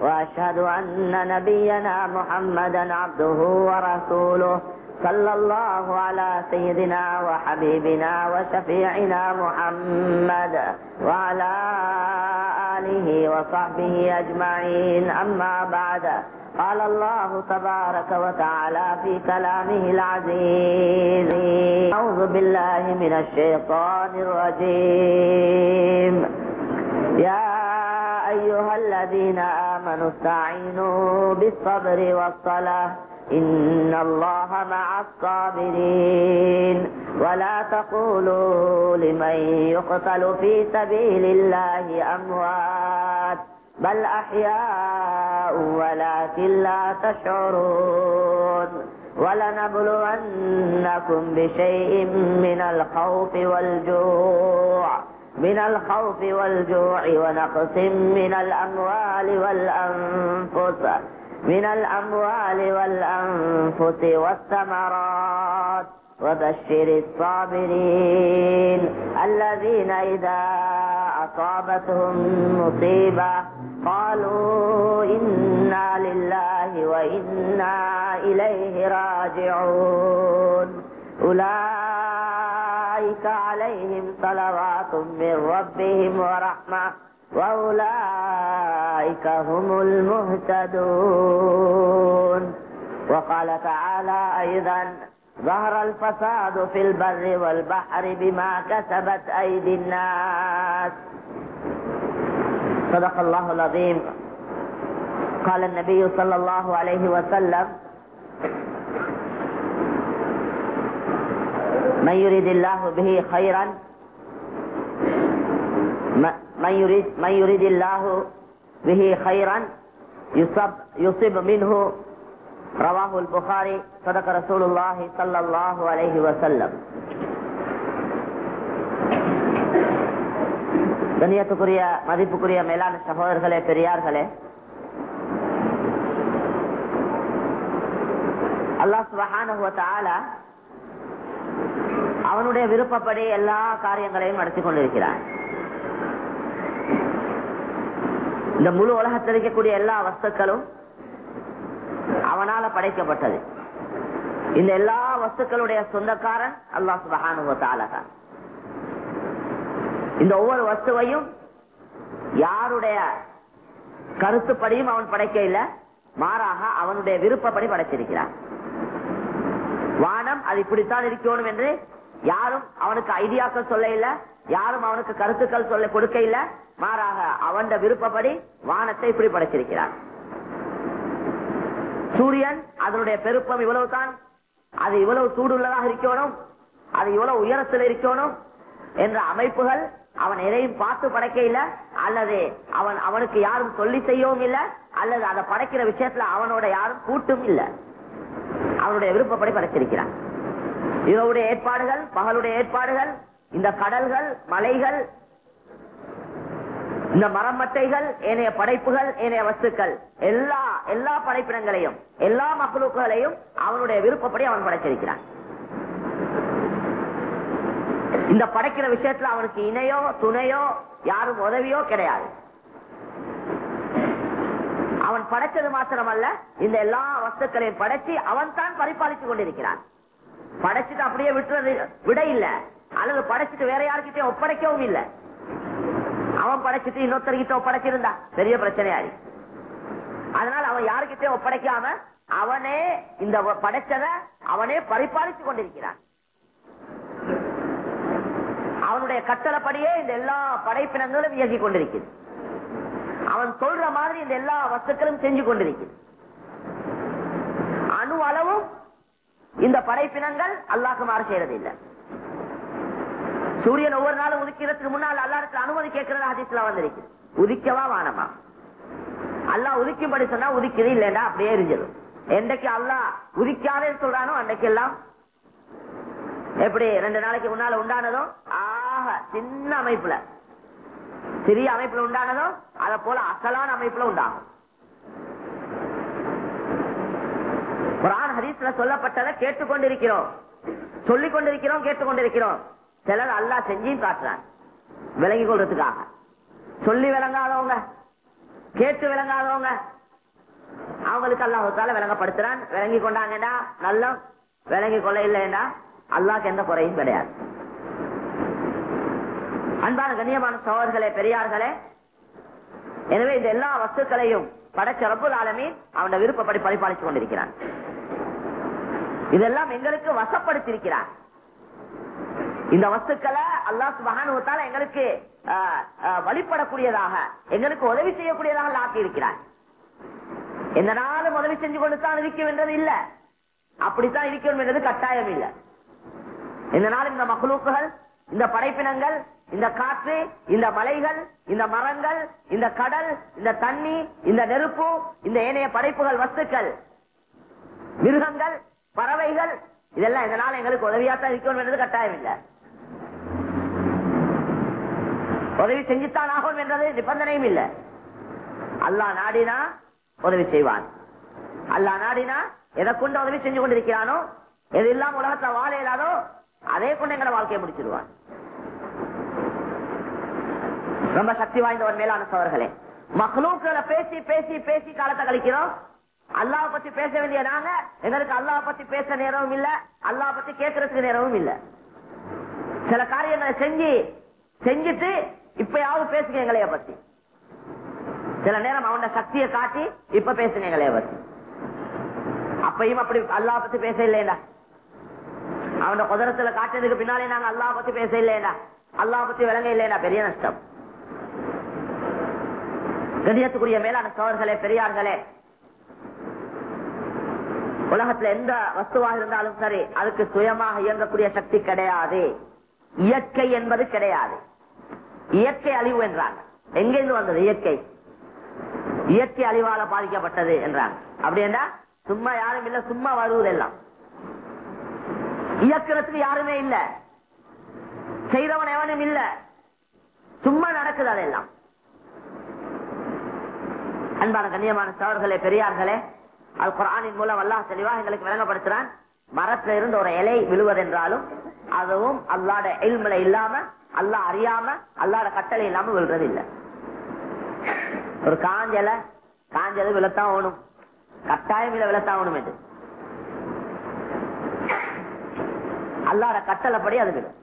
وأشهد أن نبينا محمدا عبده ورسوله صلى الله على سيدنا وحبيبنا وشفيعنا محمد وعلى آله وصحبه أجمعين. أما بعد قال الله تبارك وتعالى في كلامه العزيز أعوذ بالله من الشيطان الرجيم. يا أيها الذين آمنوا استعينوا بالصبر والصلاة. إن الله مع الصابرين. ولا تقولوا لمن يقتل في سبيل الله أموات. بل أحياء ولكن لا تشعرون. ولنبلونكم بشيء من الخوف والجوع. من الخوف والجوع ونقص من الأموال والأنفس من الأموال والأنفس والثمرات. وبشر الصابرين الذين إذا أصابتهم مصيبة قالوا إنا لله وإنا إليه راجعون. أولئك عليهم صلوات من ربهم ورحمة وأولئك هم المهتدون. وقال تعالى أيضا ظهر الفساد في البر والبحر بما كسبت أيدي الناس. صدق الله العظيم. قال النبي صلى الله عليه وسلم من يريد الله به خيرا من يريد من يريد الله به خيرا يصب يصب منه رواه البخاري صدق رسول الله صلى الله عليه وسلم கண்ணியத்துக்குரிய மதிப்புக்குரிய மேலான சகோதரர்களே பெரியார்களே அல்லாஹ் சுபஹானுவத்தால அவனுடைய விருப்பப்படி எல்லா காரியங்களையும் நடத்தி கொண்டிருக்கிறான். இந்த முழு உலகத்தில் இருக்கக்கூடிய எல்லா வஸ்துக்களும் அவனால படைக்கப்பட்டது. இந்த எல்லா வஸ்துக்களுடைய சொந்தக்காரன் அல்லா சுபஹானுவத்தால இந்த ஒவ்வொரு வஸ்துவையும் யாருடைய கருத்துப்படியும் அவன் படைக்க இல்லை மாறாக அவனுடைய விருப்பப்படி படைச்சிருக்கிறான் வானம் அது இப்படித்தான் இருக்கணும் என்று யாரும் அவனுக்கு ஐடியாக்கள் சொல்ல இல்ல யாரும் அவனுக்கு கருத்துக்கள் சொல்ல கொடுக்க இல்ல மாறாக அவன் விருப்பப்படி வானத்தை இப்படி படைச்சிருக்கிறான். சூரியன் அதனுடைய பெருப்பம் இவ்வளவுதான். அது இவ்வளவு சூடுள்ளதாக இருக்கணும். அது இவ்வளவு உயரத்தில் இருக்கணும் என்ற அமைப்புகள் அவன் எதையும் பார்த்து படைக்க இல்ல அல்லது அவன் அவனுக்கு யாரும் சொல்லி செய்யவும் இல்ல. அல்லது அதை படைக்கிற விஷயத்துல அவனோட யாரும் கூட்டும் இல்ல. அவனுடைய விருப்பப்படி படைச்சிருக்கிறான். இரவுடைய ஏற்பாடுகள் பகலுடைய ஏற்பாடுகள் இந்த கடல்கள் மலைகள் இந்த மரமட்டைகள் ஏனைய படைப்புகள் ஏனைய வஸ்துக்கள் எல்லா எல்லா படைப்பினங்களையும் எல்லா மக்களுக்களையும் அவனுடைய விருப்பப்படி அவன் படைச்சிருக்கிறான். இந்த படைக்கிற விஷயத்துல அவனுக்கு இணையோ துணையோ யாரும் உதவியோ கிடையாது. அவன் படைச்சது மாத்திரமல்ல இந்த எல்லா வஸ்துக்களையும் படைச்சு அவன் தான் பரிபாலித்துக் கொண்டிருக்கிறான். படைச்சிட்டு அப்படியே விட்டுறது விட இல்ல. அல்லது படைச்சிட்டு வேற யாருக்கிட்டே ஒப்படைக்கவும் இல்ல. அவன் படைச்சிட்டு இன்னொருத்தர்கிட்ட ஒப்படைச்சிருந்தா பெரிய பிரச்சனையாரி அதனால அவன் யாருக்கிட்டே ஒப்படைக்காம அவனே இந்த படைச்சத அவனே பரிபாலித்துக் கொண்டிருக்கிறான். அவனுடைய கட்டளப்படியே இந்த எல்லா படைப்பினங்களும் இயங்கிக் கொண்டிருக்கிறது. அவன் சொல்ற மாதிரி இந்த எல்லா வஸ்துக்களும் செஞ்சு கொண்டிருக்கிறது. அணு அளவும் இந்த படைப்பினங்கள் அல்லாக்கு மாறு செய்யறது இல்லை சூரியன் ஒவ்வொரு நாளும் உதிக்கிறதுக்கு முன்னால் அல்லாருக்கு அனுமதி கேட்கறது ஹதீஸ்ல வந்திருக்கு. உதிக்கவா வானமா? அல்லா உதிக்கும்படி சொன்னா உதிக்குது இல்லைன்னா அப்படியே இருந்தது என்றைக்கு அல்லாஹ் உதிக்காதே சொல்றானோ அன்றைக்கு எல்லாம் எப்படி ரெண்டு நாளைக்கு முன்னால உண்டானதோ? ஆக சின்ன அமைப்புல. சிறிய அமைப்புல உண்டானதோ? அத போல அசலான அமைப்புல உண்டாகும். குரான் ஹரீஸ்ல சொல்லப்பட்டதை கேட்டுக்கொண்டிருக்கிறோம். சொல்லிக் கொண்டிருக்கிறோம் கேட்டுக்கொண்டிருக்கிறோம். சிலர் அல்லாஹ் செஞ்சும் காட்டுறான் விளங்கி கொள்றதுக்காக. சொல்லி விளங்காதவங்க கேட்டு விளங்காதவங்க அவங்களுக்கு அல்லாஹால விளங்கப்படுத்துறான். விளங்கி கொண்டாங்கடா நல்ல விளங்கி கொள்ள இல்லைன்னா அல்லாக்கு எந்த குறையும் கிடையாது. அன்பான கண்ணியமான சோழர்களே பெரியார்களே எனவே இந்த எல்லா வஸ்துக்களையும் படைச்ச ரப்புல் அவனோட விருப்பப்படி பரிபாலித்துக் கொண்டிருக்கிறான். இதெல்லாம் எங்களுக்கு வசப்படுத்திருக்கிறார் இந்த வஸ்துக்களை அல்லாஹ் சுபஹானுவத்தால எங்களுக்கு ஆஹ், வழிபடக்கூடியதாக எங்களுக்கு உதவி செய்யக்கூடியதாக ஆக்கி இருக்கிறான் எந்த நாளும் உதவி செஞ்சு கொண்டு தான் இருக்கும் என்றது இல்ல. அப்படித்தான் இருக்கணும் என்றது கட்டாயம் இல்ல. இந்த நாளும் இந்த மகளுக்குகள் இந்த படைப்பினங்கள் இந்த காற்று இந்த மலைகள் இந்த மரங்கள் இந்த கடல் இந்த தண்ணி இந்த நெருப்பு இந்த ஏனைய படைப்புகள் வஸ்துக்கள் மிருகங்கள் பறவைகள் இதெல்லாம் இதனால எங்களுக்கு உதவியாத்தான் இருக்கணும் என்றது கட்டாயம் இல்லை. உதவி செஞ்சுத்தான் ஆகும் என்றது நிபந்தனையும் இல்லை. அல்லா நாடினா உதவி செய்வான். அல்லா நாடினா எதை கொண்டு உதவி செஞ்சு கொண்டிருக்கிறானோ எது இல்லாம உலகத்துல வாழ இயலாதோ அதே கொண்டு எங்களை வாழ்க்கையை முடிச்சிருவான். ரொம்ப சக்தி வாய்ந்த ஒரு மேலான சவர்களே மகளூக்களை பேசி பேசி பேசி காலத்தை கழிக்கிறோம். அல்லாஹ் பத்தி பேச வேண்டிய நாங்க எங்களுக்கு அல்லாஹ் பத்தி பேச நேரமும் இல்ல அல்லாஹ் பத்தி கேட்கறதுக்கு நேரமும் இல்ல. சில காரியங்களை செஞ்சு செஞ்சுட்டு இப்பயாவது பேசுங்க எங்களைய பத்தி. சில நேரம் அவன சக்தியை காட்டி இப்ப பேசுங்க எங்களைய பத்தி. அப்பயும் அப்படி அல்லாஹ் பத்தி பேச இல்லையா அவன குதிரத்துல காட்டுறதுக்கு பின்னாலே நாங்க அல்லாஹ் பத்தி பேச இல்லையா அல்லாஹ் பத்தி விளங்க இல்லையா பெரிய நஷ்டம். கணியத்துக்குரிய மேலான சோழர்களே பெரியார்களே உலகத்துல எந்த வஸ்துவாக இருந்தாலும் சரி அதுக்கு சுயமாக இயங்கக்கூடிய சக்தி கிடையாது. இயற்கை என்பது கிடையாது. இயற்கை அழிவு என்றாங்க. எங்கிருந்து வந்தது இயற்கை? இயற்கை அழிவால பாதிக்கப்பட்டது என்றாங்க. அப்படி என்றா சும்மா யாரும் இல்ல சும்மா வருவதெல்லாம் இயக்கிறதுக்கு யாருமே இல்ல. செய்தவன் எவனும் இல்ல. சும்மா நடக்குது அதெல்லாம். அன்பான கண்ணியமான சோழர்களே பெரியார்களே அது குரானின் மூலம் அல்லாஹ் தெளிவாக எங்களுக்கு விளங்கப்படுத்துறான். மரத்துல இருந்து ஒரு இலை விழுவதென்றாலும் அதுவும் அல்லாட எல்மலை இல்லாம அல்லாஹ் அறியாம அல்லாட கட்டளை இல்லாம விழுறது இல்ல ஒரு காஞ்சல காஞ்சது விழத்தான் ஓணும் கட்டாயம் இல்ல விழத்தான் ஓணும் இது. அல்லாட கட்டளைப்படி அது விழும்.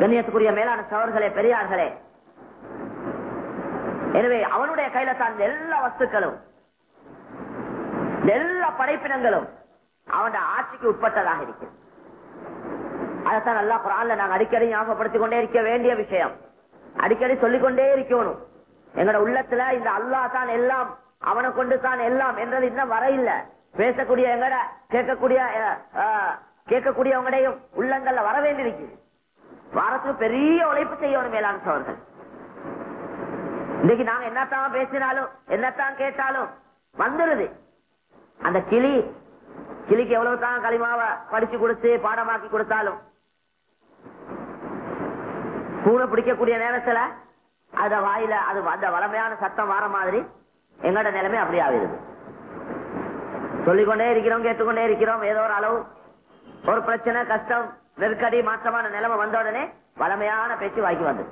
கண்ணியத்துக்குரிய மேலான சவர்களே பெரியார்களே. எனவே அவனுடைய கையில சார்ந்த எல்லா வஸ்துக்களும். எல்லா படைப்பினங்களும் அவன் ஆட்சிக்கு உட்பட்டதாக இருக்கு அதைத்தான் நல்லா குரான்ல நாங்க அடிக்கடி ஞாபகப்படுத்திக் கொண்டே இருக்க வேண்டிய விஷயம். அடிக்கடி சொல்லிக்கொண்டே இருக்கணும். எங்களோட உள்ளத்துல இந்த அல்லாஹ் தான் எல்லாம் அவனை கொண்டு தான் எல்லாம் என்றது இன்னும் வர இல்ல. பேசக்கூடிய எங்கட கேட்கக்கூடிய கேட்கக்கூடியவங்களையும் உள்ளங்கள்ல வர வேண்டியிருக்கு. வாரத்துக்கு பெரிய உழைப்பு செய்யணும் மேலான சோழர்கள் இன்னைக்கு நாங்க என்னத்தான் பேசினாலும் என்னத்தான் கேட்டாலும் வந்துருது. அந்த கிளி கிளிக்கு எவ்வளவு தான் களிமாவை படிச்சு கொடுத்து பாடமாக்கி கொடுத்தாலும் பூனை பிடிக்கக்கூடிய நேரத்துல அத வாயில அது அந்த வளமையான சத்தம் வர மாதிரி எங்கட நிலைமை அப்படி ஆகிருது சொல்லிக்கொண்டே இருக்கிறோம் கேட்டுக்கொண்டே இருக்கிறோம் ஏதோ ஒரு அளவு ஒரு பிரச்சனை கஷ்டம் நெருக்கடி மாற்றமான நிலைமை வந்த உடனே வளமையான பேச்சு வாய்க்கு வந்தது.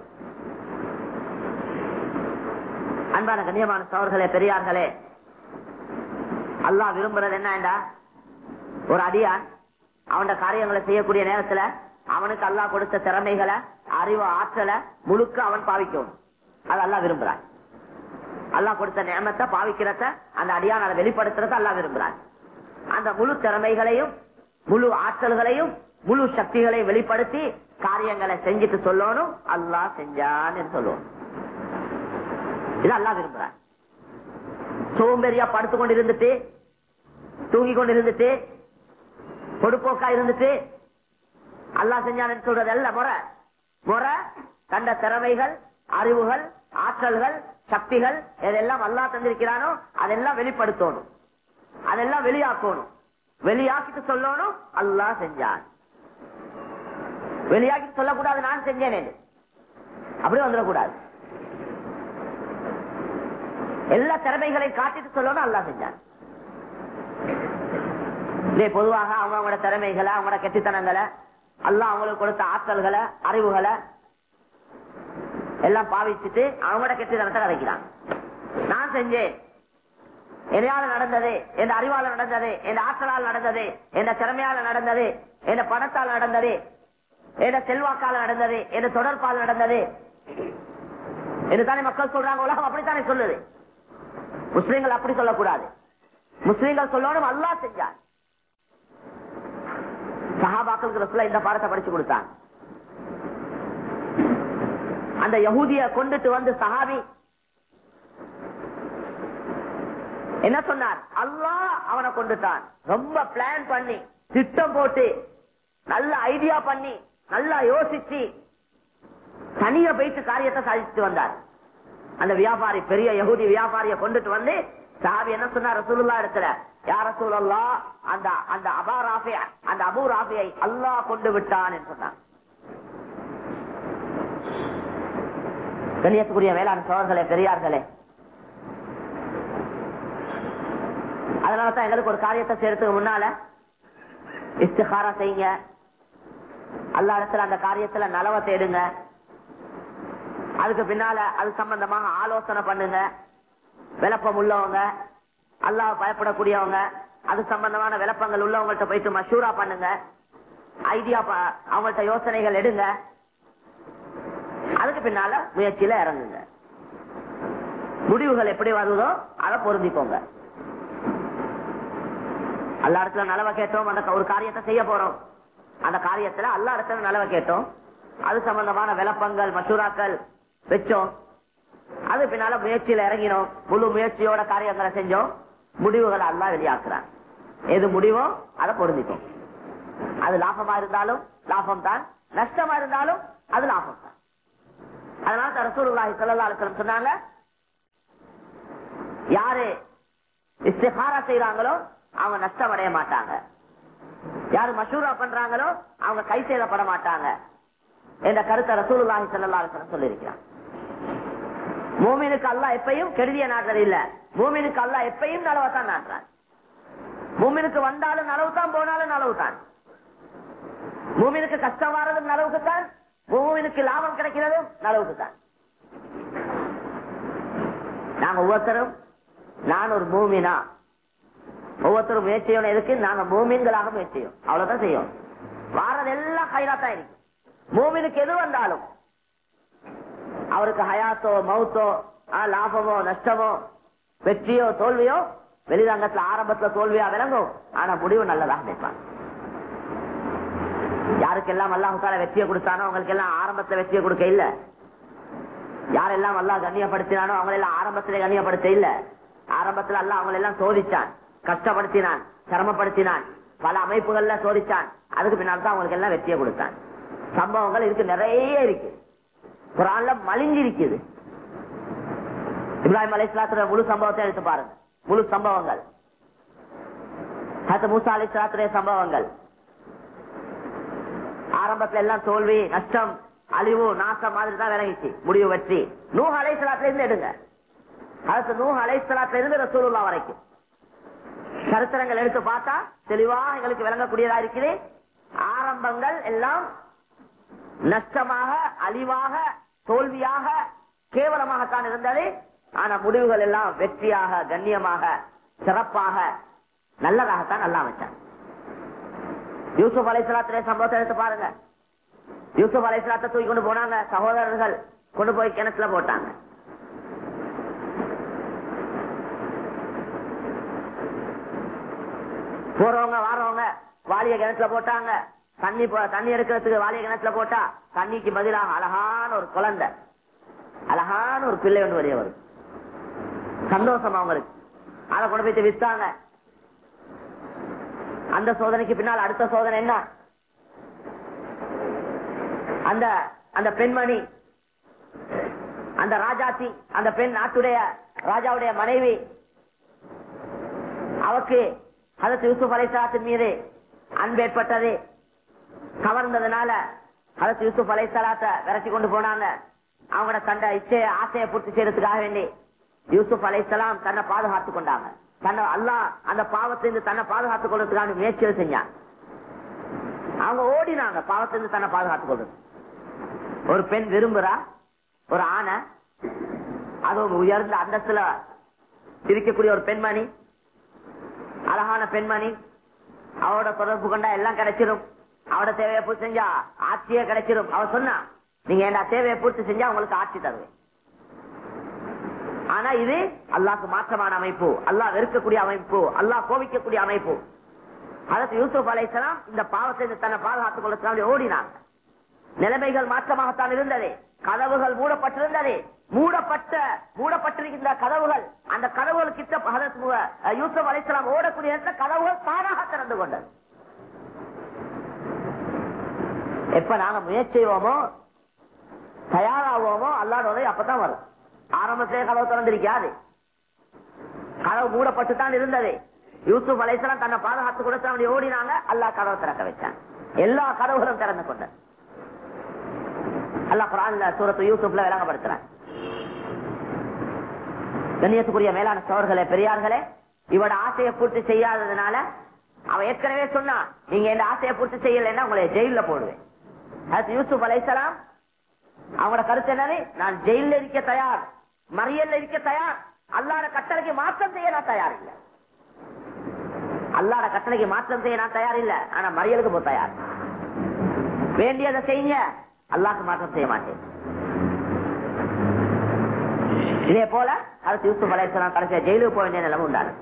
அன்பான கண்ணியமான சோர்களே பெரியார்களே அல்லாஹ் விரும்புறது என்னடா ஒரு அடியான் அவன காரியங்களை செய்யக்கூடிய நேரத்துல அவனுக்கு அல்லாஹ் கொடுத்த திறமைகளை அறிவு ஆற்றலை முழுக்க அவன் பாவிக்கும். அது அல்லா விரும்புறான். அல்லாஹ் கொடுத்த நியமத்தை பாவிக்கிறத அந்த அடியான் அதை வெளிப்படுத்துறத அல்லா விரும்புறான். அந்த முழு திறமைகளையும் முழு ஆற்றல்களையும் முழு சக்திகளையும் வெளிப்படுத்தி காரியங்களை செஞ்சுட்டு சொல்லணும். அல்லாஹ் செஞ்சான்னு சொல்லணும் இது அல்லா விரும்புறான். சோம்பேறியா படுத்து கொண்டு இருந்துட்டு தூங்கி கொண்டு இருந்துட்டு பொடுப்போக்கா இருந்துட்டு அல்லா செஞ்சான்னு சொல்றது அல்ல முறை. முறை கண்ட திறமைகள் அறிவுகள் ஆற்றல்கள் சக்திகள் எதெல்லாம் அல்லா தந்திருக்கிறானோ அதெல்லாம் வெளிப்படுத்தணும். அதெல்லாம் வெளியாக்கணும். வெளியாக்கிட்டு சொல்லணும் அல்லாஹ் செஞ்சான். வெளியாக்கிட்டு சொல்லக்கூடாது நான் செஞ்சேன் என்று. அப்படி வந்துடக்கூடாது. எல்லா திறமைகளை காட்டிட்டு சொல்லணும் அல்லாஹ் செஞ்சான். பொதுவாக அவங்க அவங்களோட திறமைகளை அவங்களோட கெட்டித்தனங்களை எல்லாம் அவங்களுக்கு கொடுத்த ஆற்றல்களை அறிவுகளை எல்லாம் பாவிச்சுட்டு அவங்களோட கெட்டித்தனத்தை கதைக்கிறாங்க நான் செஞ்சேன். என்னையால நடந்தது? என் அறிவால நடந்தது? என் ஆற்றலால் நடந்தது? என் திறமையால நடந்தது? என் பணத்தால் நடந்தது? என் செல்வாக்கால நடந்தது? என் தொடர்பால் நடந்தது? என்று தானே மக்கள் சொல்றாங்க. உலகம் அப்படித்தானே சொல்லுது. முஸ்லீம்கள் அப்படி சொல்லக்கூடாது. முஸ்லீம்கள் சொல்லணும் அல்லாஹ் செஞ்சார் சஹாபாக்களுக்கு ரசூலா இந்த பாடத்தை படிச்சு கொடுத்தாங்க அந்த யகுதிய கொண்டுட்டு வந்து சஹாபி என்ன சொன்னார்? அல்லாஹ் அவனை கொண்டுட்டான். ரொம்ப பிளான் பண்ணி திட்டம் போட்டு நல்ல ஐடியா பண்ணி நல்லா யோசிச்சு தனிய போயிட்டு காரியத்தை சாதிச்சுட்டு வந்தார். அந்த வியாபாரி பெரிய யகுதி வியாபாரிய கொண்டுட்டு வந்து சாவி என்ன சொன்னார்? ரசூலுல்லா இடத்துல யார சூழல்லா அந்த அந்த அபா ராஃபிய அந்த அபு ராஃபியை அல்லாஹ் கொண்டு விட்டான் என்று சொன்னார். கண்ணியத்துக்குரிய வேளாண் சோழர்களே பெரியார்களே அதனாலதான் எங்களுக்கு ஒரு காரியத்தை செய்யறதுக்கு முன்னால இஸ்திகாரா செய்யுங்க. அல்லா இடத்துல அந்த காரியத்துல நலவை தேடுங்க. அதுக்கு பின்னால அது சம்பந்தமாக ஆலோசனை பண்ணுங்க. விளப்பம் உள்ளவங்க அல்லாஹ் பயப்படக்கூடியவங்க அது சம்பந்தமான விளப்பங்கள் உள்ளவங்கள்ட்ட போயிட்டு மஷூரா பண்ணுங்க. ஐடியா அவங்கள்ட்ட யோசனைகள் எடுங்க. அதுக்கு பின்னால முயற்சியில இறங்குங்க. முடிவுகள் எப்படி வருதோ அதை பொருந்திக்கோங்க. அல்லா இடத்துல நலவை கேட்டோம் அந்த ஒரு காரியத்தை செய்ய போறோம். அந்த காரியத்துல அல்லா இடத்துல நலவை கேட்டோம். அது சம்பந்தமான விளப்பங்கள் மசூராக்கள் வச்சோம். அது பின்னால முயற்சியில இறங்கினோம். முழு முயற்சியோட காரியங்களை செஞ்சோம். முடிவுகளை அல்லா வெளியாக்குறான். எது முடிவோ அதை பொருந்திக்கும் அது லாபமா இருந்தாலும் லாபம் தான் நஷ்டமா இருந்தாலும் அது லாபம் தான் அதனால ரசூலுல்லாஹி ஸல்லல்லாஹு அலைஹி சொன்னாங்க யாரு இஸ்திகாரா செய்யறாங்களோ அவங்க நஷ்டம் அடைய மாட்டாங்க. யாரு மஷூரா பண்றாங்களோ அவங்க கை செய்யப்பட மாட்டாங்க. என்ற கருத்தை ரசூலுல்லாஹி ஸல்லல்லாஹு அலைஹி மூமினுக்கு அல்லா எப்பயும் கெடுதிய நாட்டுறது இல்ல. மூமினுக்கு அல்லா எப்பயும் நலவத்தான் நாட்டுறான். மூமினுக்கு வந்தாலும் நலவு தான் போனாலும் நலவு தான் மூமினுக்கு கஷ்டம் வர்றதும் நலவுக்கு தான் மூமினுக்கு லாபம் கிடைக்கிறதும் நலவுக்கு தான் நாங்க ஒவ்வொருத்தரும் நான் ஒரு மூமினா. ஒவ்வொருத்தரும் முயற்சியோட எதுக்கு? நாங்க மூமின்களாக முயற்சியும் அவ்வளவுதான் செய்யும் வாரதெல்லாம் கைராத்தான் இருக்கு. மூமினுக்கு எது வந்தாலும் அவருக்கு ஹயாத்தோ மவுத்தோ லாபமோ நஷ்டமோ வெற்றியோ தோல்வியோ வெளிரங்கத்துல ஆரம்பத்துல தோல்வியா விளங்கும். ஆனா முடிவு நல்லதாக நினைப்பாங்க யாருக்கெல்லாம் அல்லாஹால வெற்றியை கொடுத்தானோ அவங்களுக்கு எல்லாம் ஆரம்பத்துல வெற்றியை கொடுக்க இல்ல. யாரெல்லாம் அல்லா கண்ணியப்படுத்தினானோ அவங்க எல்லாம் ஆரம்பத்திலே கண்ணியப்படுத்த இல்ல. ஆரம்பத்துல அல்ல அவங்க எல்லாம் சோதிச்சான். கஷ்டப்படுத்தினான் சிரமப்படுத்தினான். பல அமைப்புகள்ல சோதிச்சான். அதுக்கு பின்னால் தான் அவங்களுக்கு எல்லாம் வெற்றியை கொடுத்தான். சம்பவங்கள் இருக்கு நிறைய இருக்கு. குரான்ல மலிஞ்சிருக்குது. இப்ராஹிம் அலிஸ்லாத்துல முழு சம்பவத்தை எடுத்து பாருங்க. முழு சம்பவங்கள். மூசா அலிஸ்லாத்துடைய சம்பவங்கள். ஆரம்பத்துல எல்லாம் தோல்வி நஷ்டம் அழிவு நாசம் மாதிரி தான் விலகிச்சு முடிவு வெற்றி. நூ அலைசலாத்துல இருந்து எடுங்க. அடுத்து நூ அலைசலாத்துல இருந்து ரசூலுல்லா வரைக்கும். சரித்திரங்கள் எடுத்து பார்த்தா தெளிவா எங்களுக்கு விளங்கக்கூடியதா இருக்குது. ஆரம்பங்கள் எல்லாம் நஷ்டமாக அழிவாக தோல்வியாக கேவலமாகத்தான் இருந்தது. ஆனா முடிவுகள் எல்லாம் வெற்றியாக கண்ணியமாக சிறப்பாக நல்லதாகத்தான் நல்லா வச்சார் யூசுப் அலைசலாத்திலே சம்பவத்தை எடுத்து பாருங்க. யூசுப் அலைசலாத்தை தூக்கி கொண்டு போனாங்க. சகோதரர்கள் கொண்டு போய் கிணத்துல போட்டாங்க. போறவங்க வாரவங்க வாலிய கிணத்துல போட்டாங்க. தண்ணி தண்ணி எடுக்கிறதுக்கு வாலிய கிணத்துல போட்டா தண்ணிக்கு பதிலாக அழகான ஒரு குழந்தை அழகான ஒரு பிள்ளை ஒன்று வரைய வரும் சந்தோஷம் அவங்களுக்கு. அதை கொண்டு போயிட்டு வித்தாங்க. அந்த சோதனைக்கு பின்னால் அடுத்த சோதனை என்ன? அந்த அந்த பெண்மணி அந்த ராஜாத்தி அந்த பெண் நாட்டுடைய ராஜாவுடைய மனைவி அவக்கு அதற்கு யூசுப் அலைசாத்தின் மீது அன்பு ஏற்பட்டது. கவர்ந்ததுனால அதற்கு யூசுப் அலைசலாத்த விரட்டி கொண்டு போனாங்க. அவங்களோட தண்ட இச்சைய ஆசையை பூர்த்தி செய்யறதுக்காக வேண்டி யூசுப் அலைசலாம் தன்னை பாதுகாத்துக் கொண்டாங்க. தன்னை அல்லாஹ் அந்த பாவத்திலிருந்து தன்னை பாதுகாத்துக் கொள்றதுக்கான முயற்சிகள் செஞ்சாங்க. அவங்க ஓடினாங்க பாவத்திலிருந்து தன்னை பாதுகாத்துக் கொள்றது ஒரு பெண் விரும்புறா ஒரு ஆணை ஒரு உயர்ந்த அந்தஸ்துல இருக்கக்கூடிய ஒரு பெண்மணி அழகான பெண்மணி அவரோட தொடர்பு கொண்டா எல்லாம் கிடைச்சிடும் அவட தேவையை பூர்த்தி செஞ்சா ஆட்சியே கிடைச்சிடும் அவ சொன்னா நீங்க என்ன தேவையை பூர்த்தி செஞ்சா உங்களுக்கு ஆட்சி தருவேன். ஆனா இது அல்லாக்கு மாற்றமான அமைப்பு அல்லாஹ் வெறுக்கக்கூடிய அமைப்பு அல்லாஹ் கோவிக்கக்கூடிய அமைப்பு. அதற்கு யூசுப் அலைசலாம் இந்த பாவத்தை தன்னை பாதுகாத்துக் கொள்ள ஓடினாங்க. நிலைமைகள் மாற்றமாகத்தான் இருந்தது. கதவுகள் மூடப்பட்டிருந்தது. மூடப்பட்ட மூடப்பட்டிருக்கின்ற கதவுகள் அந்த கதவுகள் கிட்ட யூசுப் அலைசலாம் ஓடக்கூடிய கதவுகள் தானாக திறந்து கொண்டது. எப்ப நாங்க முயற்சி செய்வோமோ தயாராகுவோமோ அல்லாட அப்பதான் வரும். ஆரம்பத்திலே கதவு திறந்திருக்காது. கதவு மூடப்பட்டு தான் இருந்தது. யூசுப் அலைசலாம் தன்னை பாதுகாத்து கொடுத்து அவனை ஓடினாங்க. அல்லாஹ் கதவை திறக்க வச்சான். எல்லா கதவுகளும் திறந்து கொண்ட. அல்லா பிரான் சூரத்து யூசுப்ல விளங்கப்படுத்துறான். கண்ணியத்துக்குரிய மேலான சோர்களே பெரியார்களே இவட ஆசையை பூர்த்தி செய்யாததுனால அவன் ஏற்கனவே சொன்னா நீங்க இந்த ஆசையை பூர்த்தி செய்யலைன்னா உங்களை ஜெயில போடுவேன். யூசுப் அலைசலாம் அவங்களோட கருத்து என்னன்னு நான் ஜெயில இருக்க தயார் மறியல்ல இருக்க தயார் அல்லாட கட்டளைக்கு மாற்றம் செய்ய நான் தயார் இல்ல. அல்லாட கட்டளைக்கு மாற்றம் செய்ய நான் தயார் இல்ல ஆனா மறியலுக்கு போ தயார். வேண்டியதை செய்யுங்க அல்லாக்கு மாற்றம் செய்ய மாட்டேன். இதே போல அடுத்து யூசுப் அலைசலாம் கடைசியா ஜெயிலுக்கு போக வேண்டிய நிலைமை உண்டான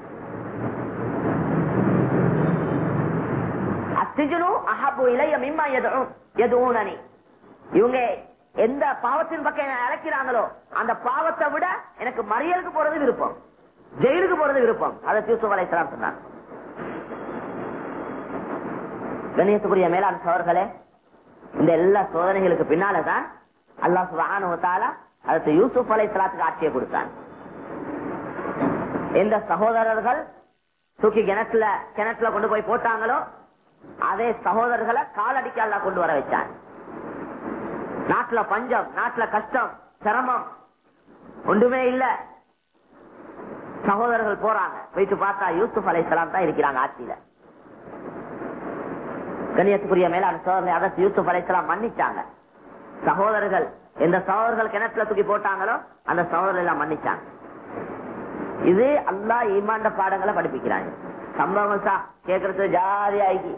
அசிஜனு அஹபு இளைய மிம்மா எதுவும் எதுவும் இவங்க எந்த பாவத்தின் பக்கம் என்ன அழைக்கிறாங்களோ அந்த பாவத்தை விட எனக்கு மறியலுக்கு போறது விருப்பம். ஜெயிலுக்கு போறது விருப்பம். அதை யூசுப் அலைசலாம் சொன்னாங்க மேலாண் சவர்களே இந்த எல்லா சோதனைகளுக்கு பின்னாலதான் அல்லாஹ் சுபானுவத்தால அதற்கு அடுத்து யூசுப் அலைஹிஸ்ஸலாத்துக்கு ஆட்சியை கொடுத்தான். எந்த சகோதரர்கள் தூக்கி கிணத்துல கிணத்துல கொண்டு போய் போட்டாங்களோ அதே சகோதரர்களை காலடிக்க கொண்டு வர வச்சான் நாட்டுல பஞ்சம் நாட்டுல கஷ்டம் சிரமம் ஒன்றுமே இல்ல. சகோதரர்கள் போறாங்க. போயிட்டு பார்த்தா யூசுப் அலைஹிஸ்ஸலாம் தான் இருக்கிறாங்க ஆட்சியில. கணியத்துக்குரிய மேலான சோதனை அதற்கு யூசுப் அலைசலாம் மன்னிச்சாங்க. சகோதரர்கள் எந்த சகோதரர்கள் கிணத்துல தூக்கி போட்டாங்களோ அந்த சகோதரர்கள் எல்லாம் மன்னிச்சாங்க. இது அல்லாஹ் ஈமாண்ட பாடங்களை படிப்பிக்கிறாங்க. சம்பவம் சா கேட்கறது ஜாதி ஆகி